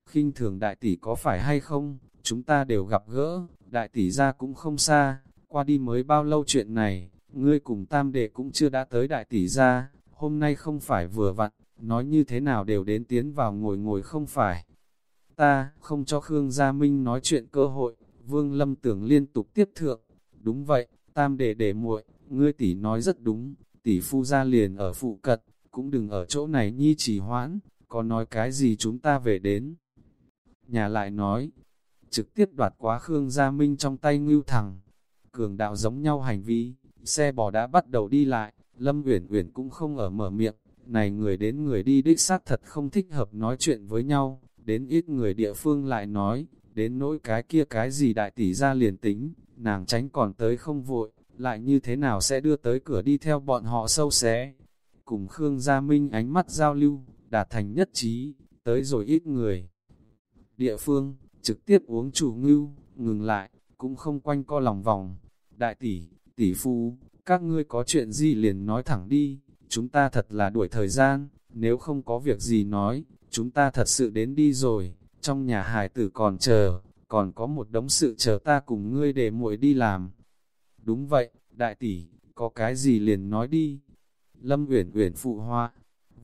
khinh thường đại tỷ có phải hay không, chúng ta đều gặp gỡ, đại tỷ ra cũng không xa, qua đi mới bao lâu chuyện này, ngươi cùng tam đệ cũng chưa đã tới đại tỷ ra, hôm nay không phải vừa vặn, nói như thế nào đều đến tiến vào ngồi ngồi không phải. Ta, không cho Khương Gia Minh nói chuyện cơ hội, Vương Lâm tưởng liên tục tiếp thượng, đúng vậy, tam đệ để muội, ngươi tỷ nói rất đúng, tỷ phu ra liền ở phụ cận, cũng đừng ở chỗ này nhi trì hoãn, có nói cái gì chúng ta về đến. Nhà lại nói, trực tiếp đoạt quá Khương Gia Minh trong tay ngưu thẳng, cường đạo giống nhau hành vi, xe bò đã bắt đầu đi lại, Lâm Uyển Uyển cũng không ở mở miệng, này người đến người đi đích xác thật không thích hợp nói chuyện với nhau, đến ít người địa phương lại nói, đến nỗi cái kia cái gì đại tỷ ra liền tính, nàng tránh còn tới không vội, lại như thế nào sẽ đưa tới cửa đi theo bọn họ sâu xé. Cùng Khương Gia Minh ánh mắt giao lưu, đạt thành nhất trí, tới rồi ít người. Địa phương, trực tiếp uống chủ ngưu, ngừng lại, cũng không quanh co lòng vòng. Đại tỷ, tỷ phu, các ngươi có chuyện gì liền nói thẳng đi, chúng ta thật là đuổi thời gian, nếu không có việc gì nói, chúng ta thật sự đến đi rồi, trong nhà hải tử còn chờ, còn có một đống sự chờ ta cùng ngươi để muội đi làm. Đúng vậy, đại tỷ, có cái gì liền nói đi. Lâm Uyển Uyển phụ hoa,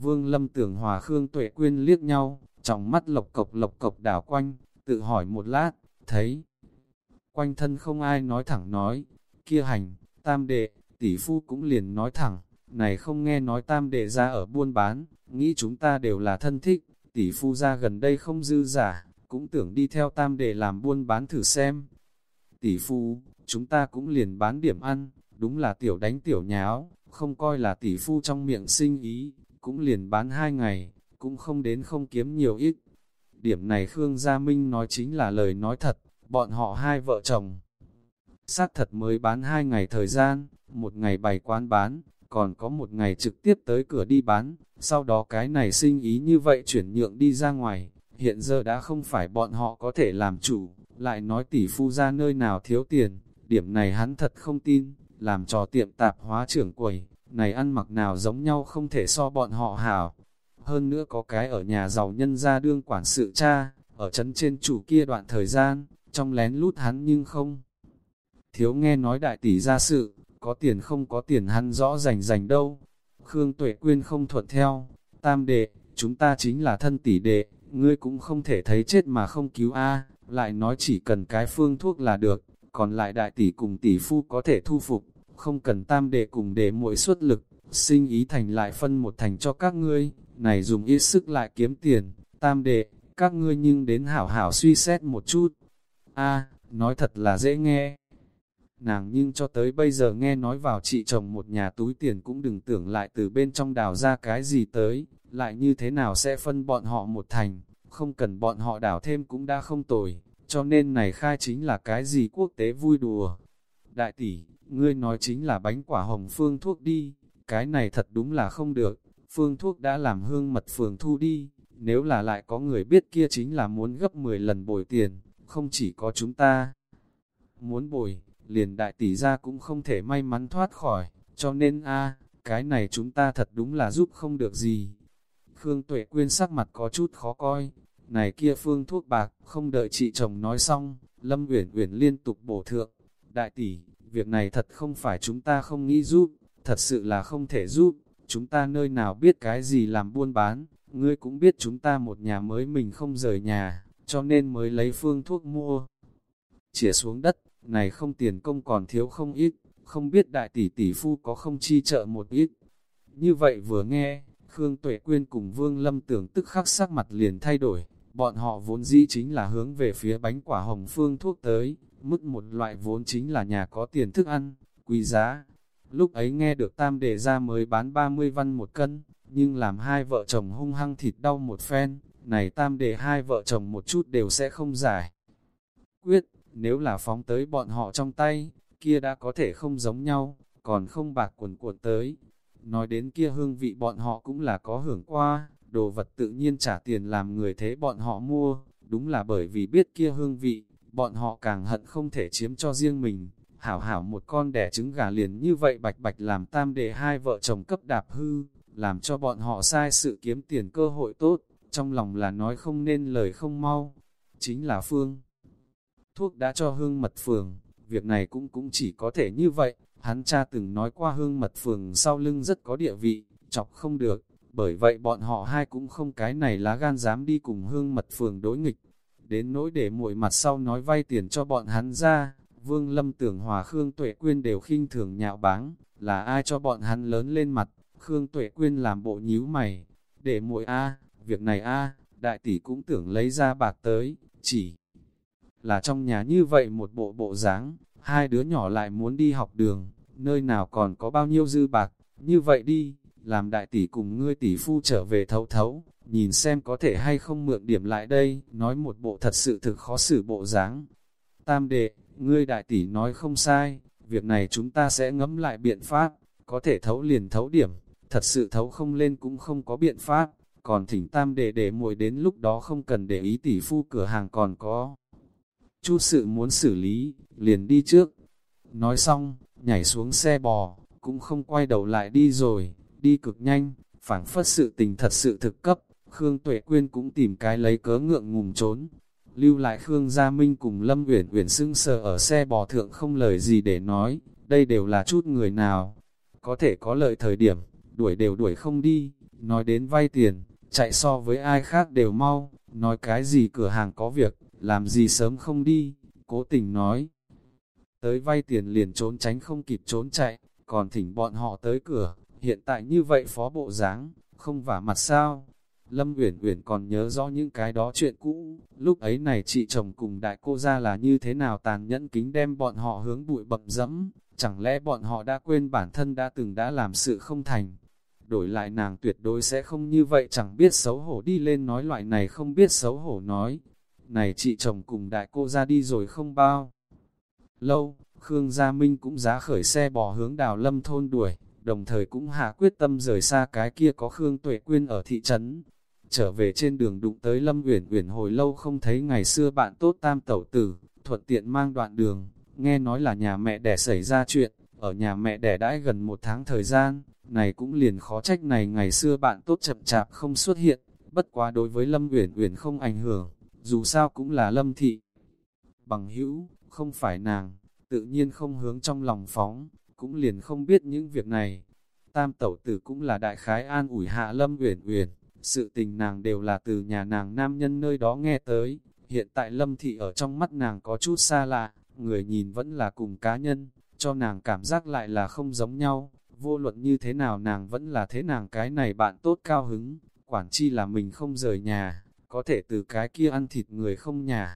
Vương Lâm tưởng hòa Khương Tuệ Quyên liếc nhau, trong mắt lộc cộc lộc cộc đảo quanh, tự hỏi một lát, thấy quanh thân không ai nói thẳng nói, kia hành, tam đệ, tỷ phu cũng liền nói thẳng, này không nghe nói tam đệ ra ở buôn bán, nghĩ chúng ta đều là thân thích, tỷ phu ra gần đây không dư giả, cũng tưởng đi theo tam đệ làm buôn bán thử xem. Tỷ phu, chúng ta cũng liền bán điểm ăn, đúng là tiểu đánh tiểu nháo, không coi là tỷ phu trong miệng sinh ý, cũng liền bán hai ngày, cũng không đến không kiếm nhiều ít. Điểm này Khương Gia Minh nói chính là lời nói thật, bọn họ hai vợ chồng. sát thật mới bán hai ngày thời gian, một ngày bày quán bán, còn có một ngày trực tiếp tới cửa đi bán, sau đó cái này sinh ý như vậy chuyển nhượng đi ra ngoài, hiện giờ đã không phải bọn họ có thể làm chủ, lại nói tỷ phu ra nơi nào thiếu tiền, điểm này hắn thật không tin, làm trò tiệm tạp hóa trưởng quầy, này ăn mặc nào giống nhau không thể so bọn họ hảo. Hơn nữa có cái ở nhà giàu nhân ra đương quản sự cha, ở chấn trên chủ kia đoạn thời gian, trong lén lút hắn nhưng không. Thiếu nghe nói đại tỷ ra sự, có tiền không có tiền hắn rõ rành rành đâu. Khương Tuệ Quyên không thuận theo, tam đệ, chúng ta chính là thân tỷ đệ, ngươi cũng không thể thấy chết mà không cứu a lại nói chỉ cần cái phương thuốc là được, còn lại đại tỷ cùng tỷ phu có thể thu phục, không cần tam đệ cùng đệ muội xuất lực, sinh ý thành lại phân một thành cho các ngươi, này dùng ít sức lại kiếm tiền, Tam đệ, các ngươi nhưng đến hảo hảo suy xét một chút. a nói thật là dễ nghe. Nàng nhưng cho tới bây giờ nghe nói vào chị chồng một nhà túi tiền cũng đừng tưởng lại từ bên trong đào ra cái gì tới, lại như thế nào sẽ phân bọn họ một thành, không cần bọn họ đào thêm cũng đã không tồi, cho nên này khai chính là cái gì quốc tế vui đùa. Đại tỷ, ngươi nói chính là bánh quả hồng phương thuốc đi, cái này thật đúng là không được, phương thuốc đã làm hương mật phường thu đi, nếu là lại có người biết kia chính là muốn gấp 10 lần bồi tiền, không chỉ có chúng ta muốn bồi, liền đại tỷ ra cũng không thể may mắn thoát khỏi, cho nên a cái này chúng ta thật đúng là giúp không được gì. Khương Tuệ Quyên sắc mặt có chút khó coi, này kia phương thuốc bạc, không đợi chị chồng nói xong, Lâm Uyển Uyển liên tục bổ thượng, đại tỷ, việc này thật không phải chúng ta không nghĩ giúp, thật sự là không thể giúp, chúng ta nơi nào biết cái gì làm buôn bán, ngươi cũng biết chúng ta một nhà mới mình không rời nhà, cho nên mới lấy phương thuốc mua. Chỉa xuống đất, này không tiền công còn thiếu không ít, không biết đại tỷ tỷ phu có không chi trợ một ít. Như vậy vừa nghe, Khương Tuệ Quyên cùng Vương Lâm tưởng tức khắc sắc mặt liền thay đổi, bọn họ vốn dĩ chính là hướng về phía bánh quả hồng phương thuốc tới, mức một loại vốn chính là nhà có tiền thức ăn, quý giá. Lúc ấy nghe được tam đề ra mới bán 30 văn một cân, nhưng làm hai vợ chồng hung hăng thịt đau một phen, này tam đề hai vợ chồng một chút đều sẽ không giải. Quyết, nếu là phóng tới bọn họ trong tay, kia đã có thể không giống nhau, còn không bạc quần cuộn tới. Nói đến kia hương vị bọn họ cũng là có hưởng qua, đồ vật tự nhiên trả tiền làm người thế bọn họ mua, đúng là bởi vì biết kia hương vị, bọn họ càng hận không thể chiếm cho riêng mình. Hảo hảo một con đẻ trứng gà liền như vậy bạch bạch làm tam để hai vợ chồng cấp đạp hư, làm cho bọn họ sai sự kiếm tiền cơ hội tốt, trong lòng là nói không nên lời không mau. Chính là Phương. Thuốc đã cho hương mật phường, việc này cũng cũng chỉ có thể như vậy, hắn cha từng nói qua hương mật phường sau lưng rất có địa vị, chọc không được, bởi vậy bọn họ hai cũng không cái này lá gan dám đi cùng hương mật phường đối nghịch. Đến nỗi để muội mặt sau nói vay tiền cho bọn hắn ra, Vương Lâm tưởng hòa Khương Tuệ Quyên đều khinh thường nhạo báng, là ai cho bọn hắn lớn lên mặt, Khương Tuệ Quyên làm bộ nhíu mày, để muội a, việc này a, đại tỷ cũng tưởng lấy ra bạc tới, chỉ là trong nhà như vậy một bộ bộ dáng, hai đứa nhỏ lại muốn đi học đường, nơi nào còn có bao nhiêu dư bạc, như vậy đi, làm đại tỷ cùng ngươi tỷ phu trở về thấu thấu, nhìn xem có thể hay không mượn điểm lại đây, nói một bộ thật sự thực khó xử bộ dáng. Tam đệ, ngươi đại tỷ nói không sai, việc này chúng ta sẽ ngẫm lại biện pháp, có thể thấu liền thấu điểm, thật sự thấu không lên cũng không có biện pháp, còn thỉnh tam đệ để muội đến lúc đó không cần để ý tỷ phu cửa hàng còn có. Chút sự muốn xử lý, liền đi trước. Nói xong, nhảy xuống xe bò, cũng không quay đầu lại đi rồi, đi cực nhanh, phảng phất sự tình thật sự thực cấp, Khương Tuệ Quyên cũng tìm cái lấy cớ ngượng ngùng trốn. Lưu lại Khương Gia Minh cùng Lâm Uyển Uyển sưng sờ ở xe bò thượng không lời gì để nói, đây đều là chút người nào. Có thể có lợi thời điểm, đuổi đều đuổi không đi, nói đến vay tiền, chạy so với ai khác đều mau, nói cái gì cửa hàng có việc, làm gì sớm không đi, cố tình nói. Tới vay tiền liền trốn tránh không kịp trốn chạy, còn thỉnh bọn họ tới cửa, hiện tại như vậy phó bộ dáng không vả mặt sao. Lâm Uyển Uyển còn nhớ rõ những cái đó chuyện cũ, lúc ấy này chị chồng cùng đại cô ra là như thế nào tàn nhẫn kính đem bọn họ hướng bụi bậm dẫm, chẳng lẽ bọn họ đã quên bản thân đã từng đã làm sự không thành. Đổi lại nàng tuyệt đối sẽ không như vậy chẳng biết xấu hổ đi lên nói loại này không biết xấu hổ nói. Này chị chồng cùng đại cô ra đi rồi không bao. Lâu, Khương Gia Minh cũng giá khởi xe bò hướng đào lâm thôn đuổi, đồng thời cũng hạ quyết tâm rời xa cái kia có Khương Tuệ Quyên ở thị trấn. Trở về trên đường đụng tới Lâm Uyển Uyển hồi lâu không thấy ngày xưa bạn tốt tam tẩu tử, thuận tiện mang đoạn đường, nghe nói là nhà mẹ đẻ xảy ra chuyện, ở nhà mẹ đẻ đãi gần một tháng thời gian, này cũng liền khó trách này ngày xưa bạn tốt chậm chạp không xuất hiện, bất quá đối với Lâm Uyển Uyển không ảnh hưởng, dù sao cũng là Lâm thị. Bằng hữu, không phải nàng, tự nhiên không hướng trong lòng phóng, cũng liền không biết những việc này. Tam tẩu tử cũng là đại khái an ủi hạ lâm uyển uyển, sự tình nàng đều là từ nhà nàng nam nhân nơi đó nghe tới. Hiện tại lâm thị ở trong mắt nàng có chút xa lạ, người nhìn vẫn là cùng cá nhân, cho nàng cảm giác lại là không giống nhau. Vô luận như thế nào nàng vẫn là thế nàng cái này bạn tốt cao hứng, quản chi là mình không rời nhà, có thể từ cái kia ăn thịt người không nhà.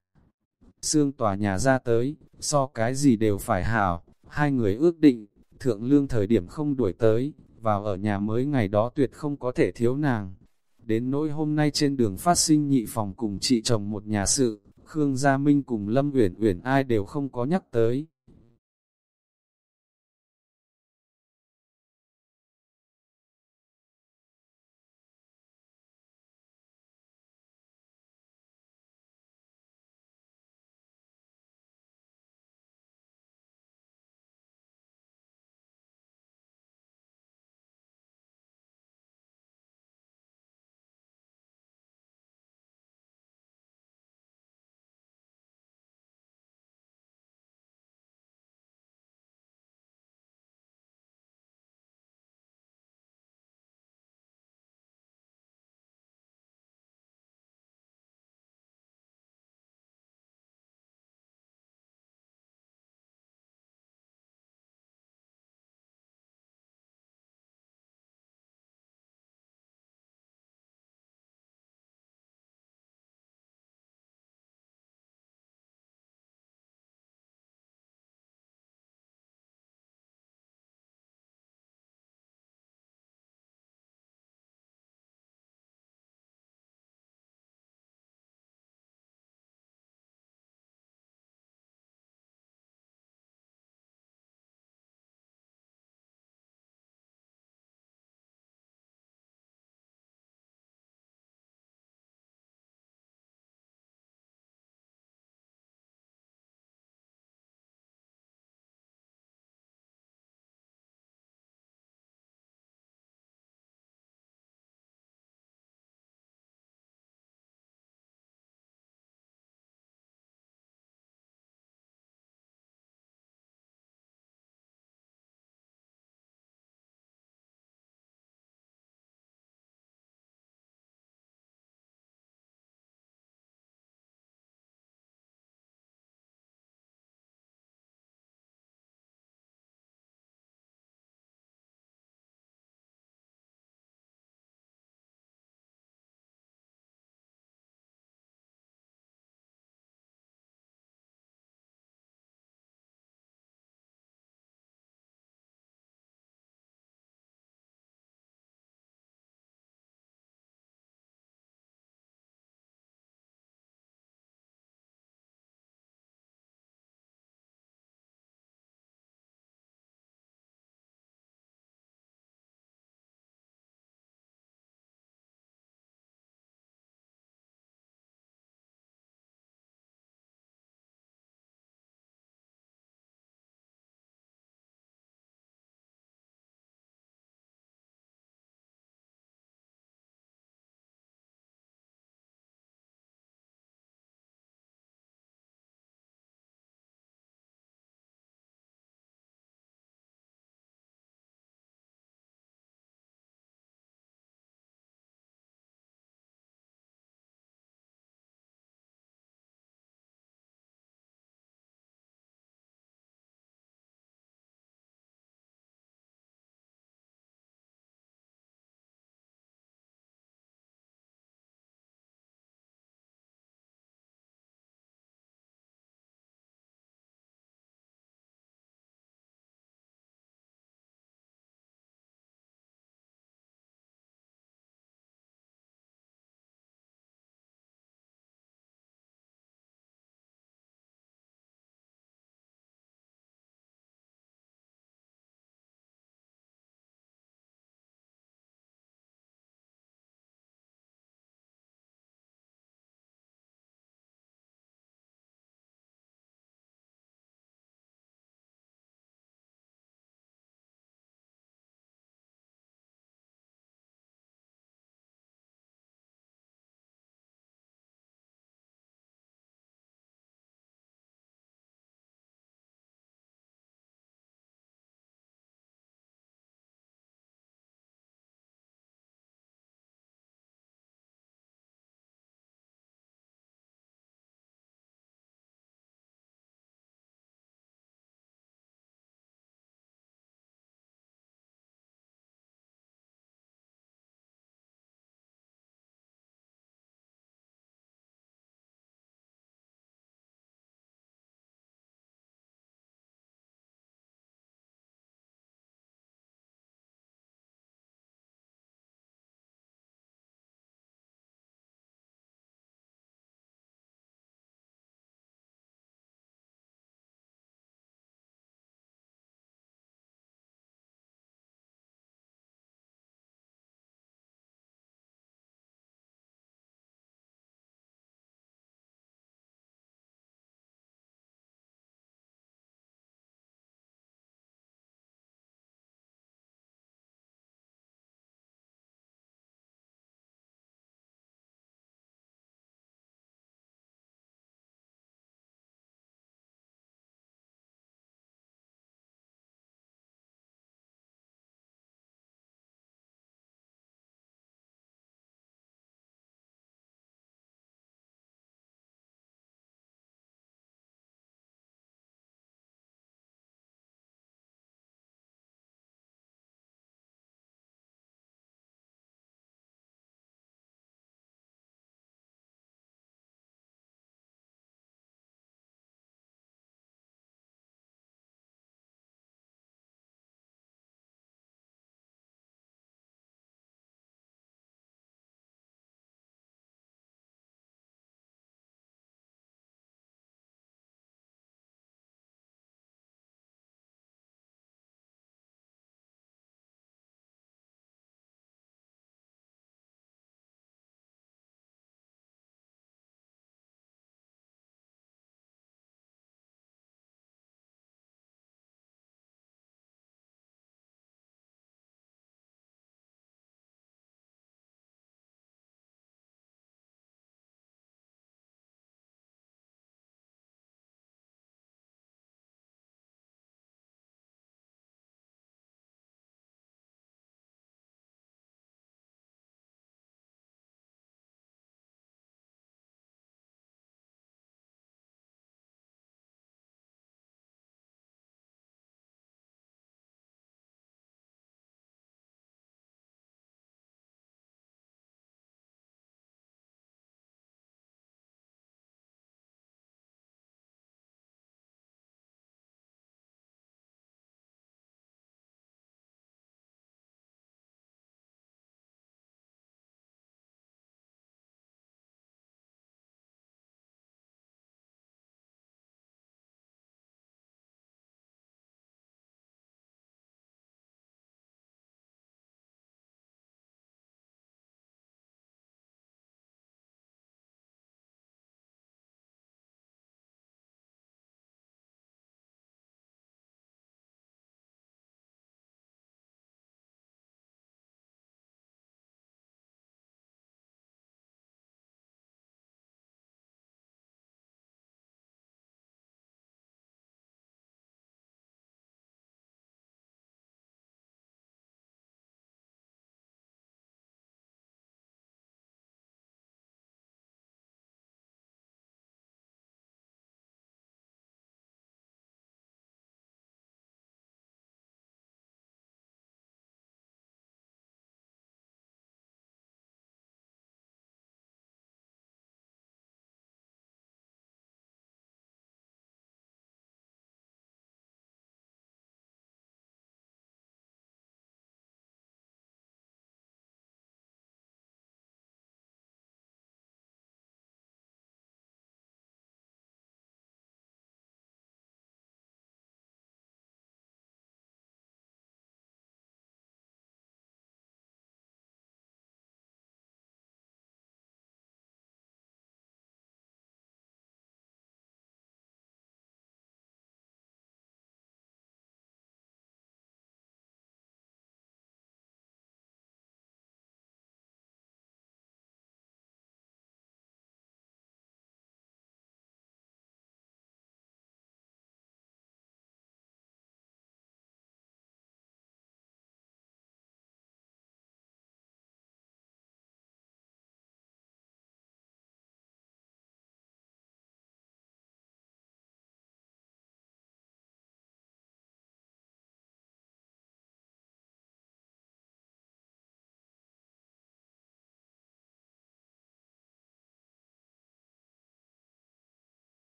Xương tòa nhà ra tới, so cái gì đều phải hảo, hai người ước định, thượng lương thời điểm không đuổi tới, vào ở nhà mới ngày đó tuyệt không có thể thiếu nàng. Đến nỗi hôm nay trên đường phát sinh nhị phòng cùng chị chồng một nhà sự, Khương Gia Minh cùng Lâm Uyển Uyển ai đều không có nhắc tới.